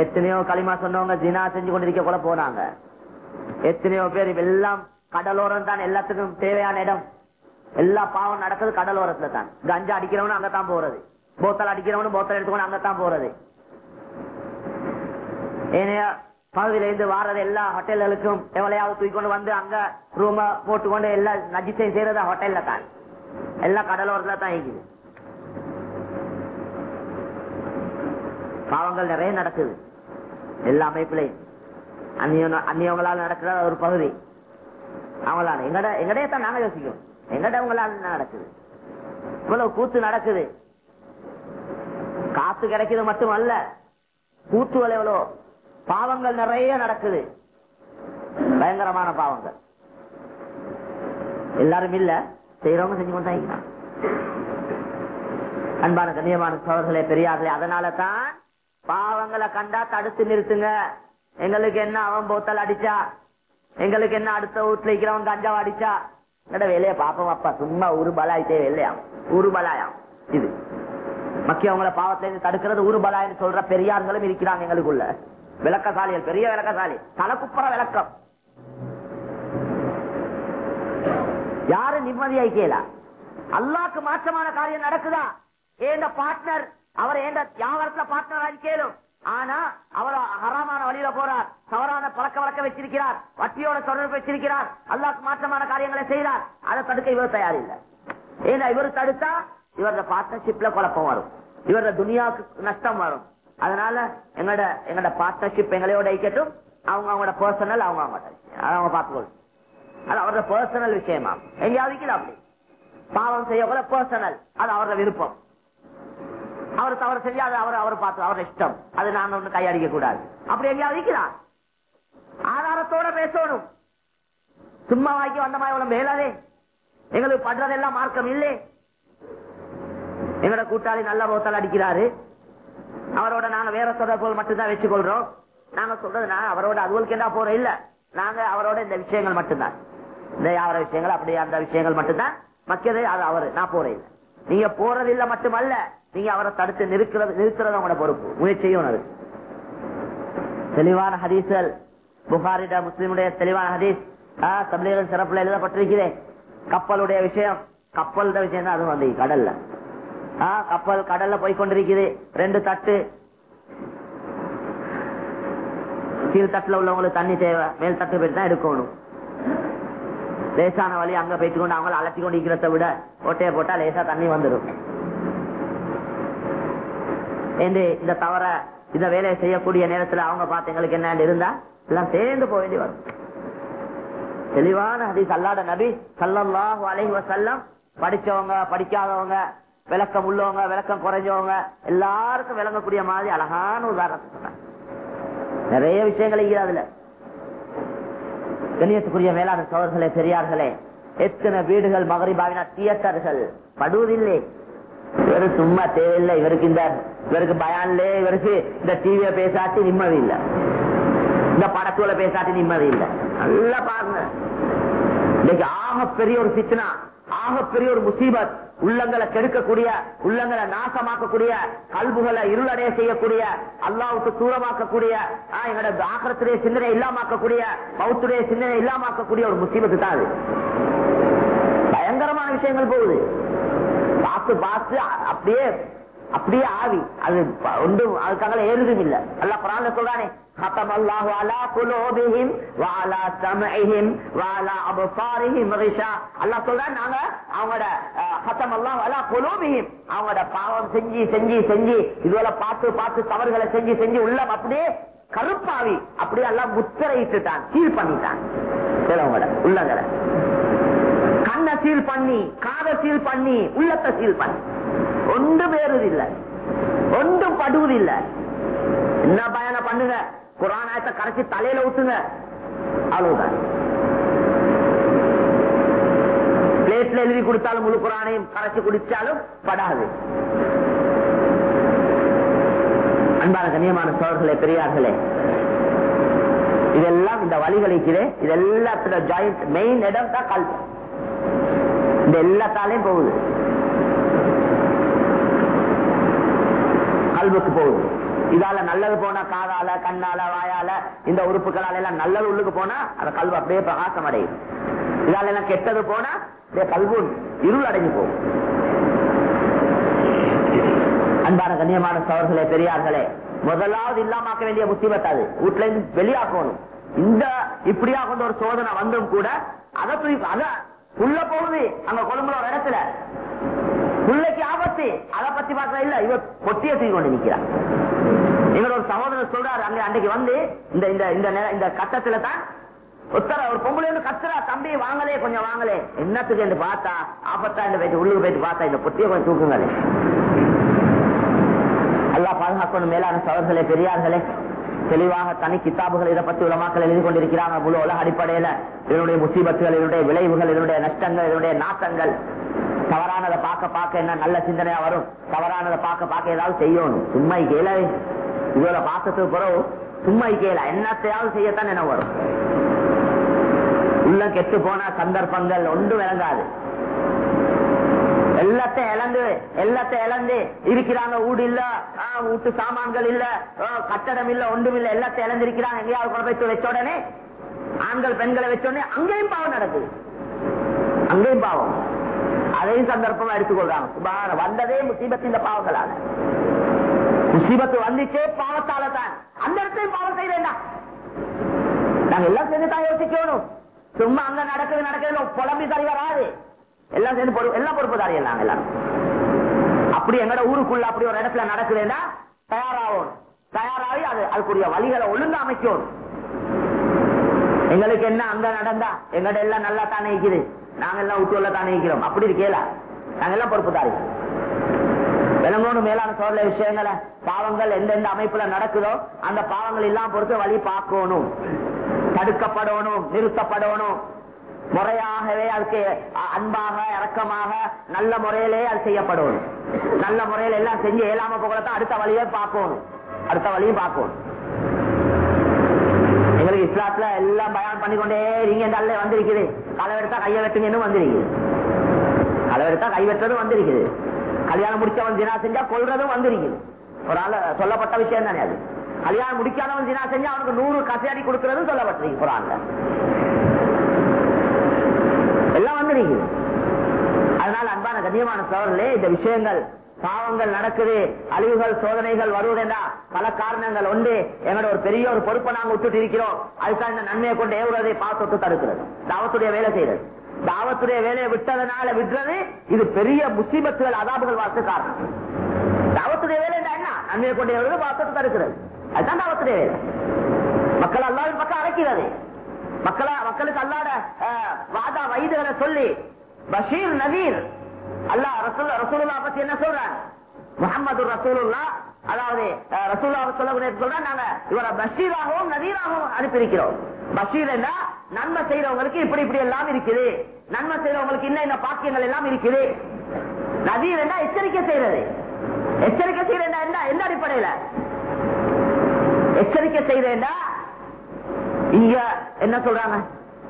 எத்தனையோ களிமா சொன்னவங்க ஜினா செஞ்சு கொண்டிருக்க கூட போனாங்க. எத்தனையோ பேர் எல்லாம் கடலோரம் தான் எல்லாத்துக்கும் தேவையான இடம். எல்லா பாவம் நடக்குது கடலோரத்துல தான். கஞ்சா அடிக்கிறவனும் அங்கதான் போறது. போத்தல் அடிக்கிறவனும் போத்தல் எடுத்துக்கணும் அங்கதான் போறது. ஏனையா பகுதியில இருந்து வாரது எல்லா ஹோட்டல்களுக்கும் எவ்வளையாவது தூக்கி கொண்டு வந்து அங்க ரூம போட்டுக்கொண்டு எல்லா நஜித்தையும் செய்யறது ஹோட்டல்ல தான். எல்லாம் கடலோரத்துல தான் இருக்குது. பாவங்கள் நிறைய நடக்குது. எல்லா அமைப்புலையும் அந்நியவங்களால நடக்கிற ஒரு பகுதி. அவங்களால எங்கட எங்கடைய தான் நாங்க யோசிக்கிறோம். எங்கடவங்களால நடக்குது? இவ்வளவு கூத்து நடக்குது. காத்து கிடைக்கிறது மட்டுமல்ல கூத்துகள் எவ்வளோ? பாவங்கள் நிறைய நடக்குது. பயங்கரமான பாவங்கள். எல்லாரும் இல்ல செய்யறவங்க செஞ்சு கொண்டாங்க அன்பான கண்ணியமான சோழர்களே பெரியார்களே அதனால தான் பாவங்களை கண்டா தடுத்து நிறுத்துங்க. எங்களுக்கு என்ன அவன் போத்தல் அடிச்சா? எங்களுக்கு என்ன அடுத்த வீட்டுல இருக்கிறவன் கஞ்சாவை அடிச்சா? என்னடா வேலையை பாப்போம் அப்பா. சும்மா ஒரு பலாயிட்டே இல்லையாம் ஒரு இது. மக்கியவங்களை அவங்கள இருந்து தடுக்கிறது உருபலாயின்னு சொல்ற பெரியார்களும் இருக்கிறாங்க எங்களுக்குள்ள. விளக்கசாலிகள் பெரிய விளக்கசாலி. தலைக்குப்புற விளக்கம். யாரு நிம்மதியாய் கேளா. அல்லாக்கு மாற்றமான காரியம் நடக்குதா? ஏந்த பார்ட்னர் அவர் ஏந்த வியாபாரத்துல பார்ட்னர் கேளும். ஆனா அவர் ஹராமான வழியில போறார். தவறான பழக்க வழக்க வச்சிருக்கிறார். வட்டியோட தொடர்பு வச்சிருக்கிறார். அல்லாக்கு மாற்றமான காரியங்களை செய்கிறார் அதை தடுக்க இவர் தயார் இல்லை ஏன்னா இவர் தடுத்தா? இவரது பார்ட்னர்ஷிப்ல குழப்பம் வரும். இவரது துனியாவுக்கு நஷ்டம் வரும். அதனால எங்களோட எங்களோட பார்ட்னர்ஷிப் எங்களையோட ஐக்கட்டும் அவங்க அவங்களோட பர்சனல் அவங்க அவங்க அவங்க பார்த்துக்கொள்ளும் அது அவரோட பர்சனல் விஷயமா? எங்கேயாவது வைக்கல அப்படி. பாவம் செய்ய கூட பர்சனல் அது அவரோட விருப்பம். அவர் தவறு செய்யாது அவர் அவர் பார்த்து அவரோட இஷ்டம். அது நான் ஒண்ணு கையடிக்க கூடாது. அப்படி எங்கேயாவது இருக்கிறார். ஆதாரத்தோட பேசணும். சும்மா வாக்கி வந்த மாதிரி மேலாதே. எங்களுக்கு படுறதெல்லாம் மார்க்கம் இல்லை. எங்களோட கூட்டாளி நல்ல போத்தல் அடிக்கிறாரு. அவரோட நாங்க வேற தொடர்புகள் மட்டும்தான் வச்சுக்கொள்றோம். நாங்க சொல்றது நான் அவரோட அதுவளுக்கு என்ன போறோம்? இல்ல. நாங்க அவரோட இந்த விஷயங்கள் மட்டும்தான். இந்த யார விஷயங்கள் அப்படி அந்த விஷயங்கள் மட்டும்தான். மக்களே அது அவரு. நான் போறேன். இல்ல நீங்க போறது இல்ல மட்டுமல்ல. நீங்க அவரை தடுத்து நிறுக்கிறது நிறுத்துறது அவங்களோட பொறுப்பு. முயற்சியும் அது தெளிவான ஹதீசல் புகாரிட முஸ்லிமுடைய தெளிவான ஹதீஸ். தமிழர்கள் சிறப்புல எழுதப்பட்டிருக்கிறேன் கப்பலுடைய விஷயம் கப்பல் விஷயம் தான் அதுவும் வந்து கடல்ல. ஆஹ் கப்பல் கடல்ல போய் கொண்டிருக்குது. ரெண்டு தட்டு. கீழ் தட்டுல உள்ளவங்களுக்கு தண்ணி தேவை. மேல் தட்டு போயிட்டு தான் எடுக்கணும். லேசான வழி அங்க போயிட்டு கொண்டு அவங்கள அலட்டி கொண்டு இருக்கிறத விட ஒட்டையை போட்டா லேசா தண்ணி வந்துடும் இந்த தவற இந்த வேலையை செய்யக்கூடிய நேரத்துல அவங்க பார்த்து எங்களுக்கு என்ன இருந்தா? எல்லாம் சேர்ந்து போக வேண்டி வரும். தெளிவான ஹதீஸ். அல்லாத நபி சல்லல்லாஹு அலைஹி வசல்லம் படிச்சவங்க படிக்காதவங்க விளக்கம் உள்ளவங்க விளக்கம் குறைஞ்சவங்க எல்லாருக்கும் விளங்கக்கூடிய மாதிரி அழகான உதாரணம் நிறைய விஷயங்கள் இருக்குது அதுல. கண்ணியத்துக்குரிய மேலான சோழர்களே பெரியார்களே எத்தனை வீடுகள் மகரிபாவினா தியேட்டர்கள் படுவதில்லை. இவரு சும்மா தேவையில்லை இவருக்கு இந்த இவருக்கு பயான்ல இவருக்கு இந்த டிவிய பேசாட்டி நிம்மதி இல்ல. இந்த படத்துல பேசாட்டி நிம்மதி இல்ல. நல்லா பாருங்க. இன்னைக்கு ஆகப்பெரிய பெரிய ஒரு சித்தனா ஆகப்பெரிய பெரிய ஒரு முசீபத் உள்ளங்களை கெடுக்கக்கூடிய உள்ளங்களை நாசமாக்கக்கூடிய கல்புகளை இருளடைய செய்யக்கூடிய அல்லாவுக்கு தூரமாக்கக்கூடிய எங்களோட ஆக்கிரத்துடைய சிந்தனை இல்லாமக்கக்கூடிய பௌத்துடைய சிந்தனை இல்லாமக்கக்கூடிய ஒரு முசீபத்து தான் அது. பயங்கரமான விஷயங்கள் போகுது. பார்த்து பார்த்து அ- அப்படியே அப்படியே ஆவி அது ப- ஒன்றும் அதுக்காக ஏறுதும் இல்ல அல்ல குரான்ல சொல்றானே ختم الله على قلوبهم وعلى سمعهم وعلى ابصارهم غشاء அல்லாஹ் சொல்றான் நாங்க அவங்களோட ختم الله على قلوبهم அவங்களோட பாவம் செஞ்சு செஞ்சு செஞ்சு இதுவரை பார்த்து பார்த்து தவறுகளை செஞ்சு செஞ்சு உள்ளம் அப்படியே கருப்பாவி அப்படியே எல்லாம் முத்திரையிட்டுட்டான் சீல் பண்ணிட்டான் சிலவங்கள உள்ளங்களை கண்ணை சீல் பண்ணி காதை சீல் பண்ணி உள்ளத்தை சீல் பண்ணி. ஒன்று பேருதில்லை ஒன்றும் படுவதில்லை. என்ன பயணம் பண்ணுங்க? குரானாயத்தை கரைச்சி தலையில ஊத்துங்க. அவ்வளவுதான். பிளேட்ல எழுதி கொடுத்தாலும் முழு குரானையும் கரைச்சி குடிச்சாலும் படாது. அன்பான கண்ணியமான சோழர்களே பெரியார்களே இதெல்லாம் இந்த வழிகளுக்கிறே இதெல்லாம் ஜாயிண்ட் மெயின் இடம் தான் கல்வி. இந்த எல்லாத்தாலையும் போகுது. கல்வுக்கு போகுது. இதால நல்லது போனா காதால கண்ணால வாயால இந்த உறுப்புகளால எல்லாம் நல்லது உள்ளுக்கு போனா அந்த கல்வி அப்படியே பிரகாசம் அடையுது இதால எல்லாம் கெட்டது போனா அப்படியே கல்வு இருள் அடைஞ்சு போகும். அன்பான கண்ணியமான சவர்களே பெரியார்களே முதலாவது இல்லாமக்க வேண்டிய புத்தி அது வீட்டுல இருந்து வெளியாக்கணும் இந்த இப்படியா கொண்ட ஒரு சோதனை வந்தும் கூட அதை அதை உள்ள போகுது. அங்க கொழும்புல ஒரு இடத்துல. பிள்ளைக்கு ஆபத்து. அதை பத்தி பார்க்கல இல்ல. இவர் பொட்டிய தூக்கி கொண்டு நிக்கிறார் இவர் ஒரு சகோதரர் சொல்றாரு அங்க அன்றைக்கு வந்து இந்த இந்த இந்த இந்த கட்டத்துல தான் உத்தர ஒரு பொம்பளை வந்து கத்துறா தம்பி வாங்கலே கொஞ்சம் வாங்கலே. என்னத்துக்கு என்று பார்த்தா ஆபத்தா இந்த போயிட்டு உள்ளுக்கு போயிட்டு பார்த்தா இந்த பொட்டியை கொஞ்சம் தூக்குங்களே. அல்லாஹ் பாதுகாக்கணும் மேலான சவர்களே பெரியார்களே. தெளிவாக தனி கித்தாபுகள் இதை பத்தி உலமாக்கள் எழுதி கொண்டிருக்கிறாங்க முழு உலக அடிப்படையில இதனுடைய முசீபத்துகள் இதனுடைய விளைவுகள் இதனுடைய நஷ்டங்கள் இதனுடைய நாட்டங்கள் தவறானதை பார்க்க பார்க்க என்ன நல்ல சிந்தனையா வரும்? தவறானதை பார்க்க பார்க்க ஏதாவது செய்யணும். சும்மா கேல இதோட பார்த்ததுக்கு பிறகு சும்மா கேல என்னத்தையாவது செய்யத்தான் என்ன வரும். உள்ள கெட்டு போன சந்தர்ப்பங்கள் ஒன்றும் விளங்காது. எல்லாத்தையும் இழந்து எல்லாத்தையும் இழந்து இருக்கிறாங்க. வீடு இல்ல வீட்டு சாமான்கள் இல்ல கட்டடம் இல்ல ஒன்றும் இல்ல. எல்லாத்தையும் இழந்து இருக்கிறாங்க எங்கேயாவது கொண்டு போய் வச்ச உடனே ஆண்கள் பெண்களை வச்ச உடனே அங்கேயும் பாவம் நடக்குது. அங்கேயும் பாவம். அதையும் சந்தர்ப்பமா எடுத்துக்கொள்றாங்க. சுபான வந்ததே முசீபத்தின் இந்த பாவங்களால. முசீபத்து வந்துச்சே பாவத்தால தான் அந்த இடத்தையும் பாவம் செய்ய வேண்டாம் நாங்க எல்லாம் சேர்ந்து தான் யோசிக்கணும். சும்மா அங்க நடக்குது நடக்குதுன்னு புலம்பி சரி வராது. எல்லாம் சேர்ந்து பொறுப்பு எல்லாம் பொறுப்புதாரி எல்லாம் எல்லாரும். அப்படி எங்கட ஊருக்குள்ள அப்படி ஒரு இடத்துல நடக்குதுன்னா தயாராகும் தயாராகி அது அதுக்குரிய வழிகளை ஒழுங்கா அமைக்கணும் எங்களுக்கு என்ன அங்க நடந்தா எங்கட எல்லாம் நல்லா தானே இருக்குது. நாங்க எல்லாம் விட்டுள்ள தானே இருக்கிறோம். அப்படி இருக்கேல? நாங்க எல்லாம் பொறுப்புதாரி. விளங்கணும் மேலான சோழ விஷயங்களை பாவங்கள் எந்தெந்த அமைப்புல நடக்குதோ அந்த பாவங்கள் எல்லாம் பொறுத்து வழி பார்க்கணும். தடுக்கப்படணும் நிறுத்தப்படணும். முறையாகவே அதுக்கு அன்பாக இறக்கமாக நல்ல முறையிலே அது செய்யப்படும். நல்ல முறையில எல்லாம் செஞ்சு இயலாம போகலத்தான் அடுத்த வழியே பார்க்கணும். அடுத்த வழியும் பார்க்கணும். எங்களுக்கு இஸ்லாத்துல எல்லாம் பயான் பண்ணிக்கொண்டே நீங்க இந்த அல்ல வந்திருக்குது. களை எடுத்தா கையை வெட்டுங்கன்னு வந்திருக்குது. களை எடுத்தா கை வெட்டுறதும் வந்திருக்குது. கல்யாணம் முடிச்சவன் தினா செஞ்சா கொள்றதும் வந்திருக்குது. ஒரு ஆள் சொல்லப்பட்ட விஷயம் தானே அது. கல்யாணம் முடிக்காதவன் தினா செஞ்சா அவனுக்கு நூறு கசையாடி கொடுக்கறதும் சொல்லப்பட்டிருக்கு குரான்ல. எல்லாம் வந்திருக்குது. அதனால அன்பான கண்ணியமான சோழர்களே இந்த விஷயங்கள் பாவங்கள் நடக்குது அழிவுகள் சோதனைகள் வருவதென்றா பல காரணங்கள் உண்டு. எங்களோட ஒரு பெரிய ஒரு பொறுப்பை நாங்க விட்டுட்டு இருக்கிறோம். அதுக்காக இந்த நன்மையை கொண்டு ஏவுறதை பார்த்து தடுக்கிறது. தாவத்துடைய வேலை செய்யறது தாவத்துடைய வேலையை விட்டதனால விடுறது இது பெரிய முசீபத்துகள் அதாபுகள் வார்த்தை காரணம். தாவத்துடைய வேலை என்ன? நன்மையை கொண்டு ஏவுறது பார்த்து தடுக்கிறது. அதுதான் தாவத்துடைய வேலை. மக்கள் அல்லாவின் பக்கம் அழைக்கிறது. மக்களா மக்களுக்கு அல்லாட அஹ், வாதா வைதுகளை சொல்லி பஷீர் நவீர். அல்லாஹ் ரசூல் ரசூலுல்லா பத்தி என்ன சொல்றாங்க முகமது ரசூலுல்லா அதாவது அஹ், சொல்லக்கூடிய நாங்க இவரை பஷீராகவும் நதீராகவும் அனுப்பியிருக்கிறோம். பஷீர் என்ன? நன்மை செய்யறவங்களுக்கு இப்படி இப்படி எல்லாம் இருக்குது. நன்மை செய்யறவங்களுக்கு இன்னும் இன்ன பாக்கியங்கள் எல்லாம் இருக்குது. நவீர் என்ன? எச்சரிக்கை செய்யறது. எச்சரிக்கை செய்யறது என்ன எந்த அடிப்படையில? எச்சரிக்கை செய்யறேன்னா இங்க என்ன சொல்றாங்க?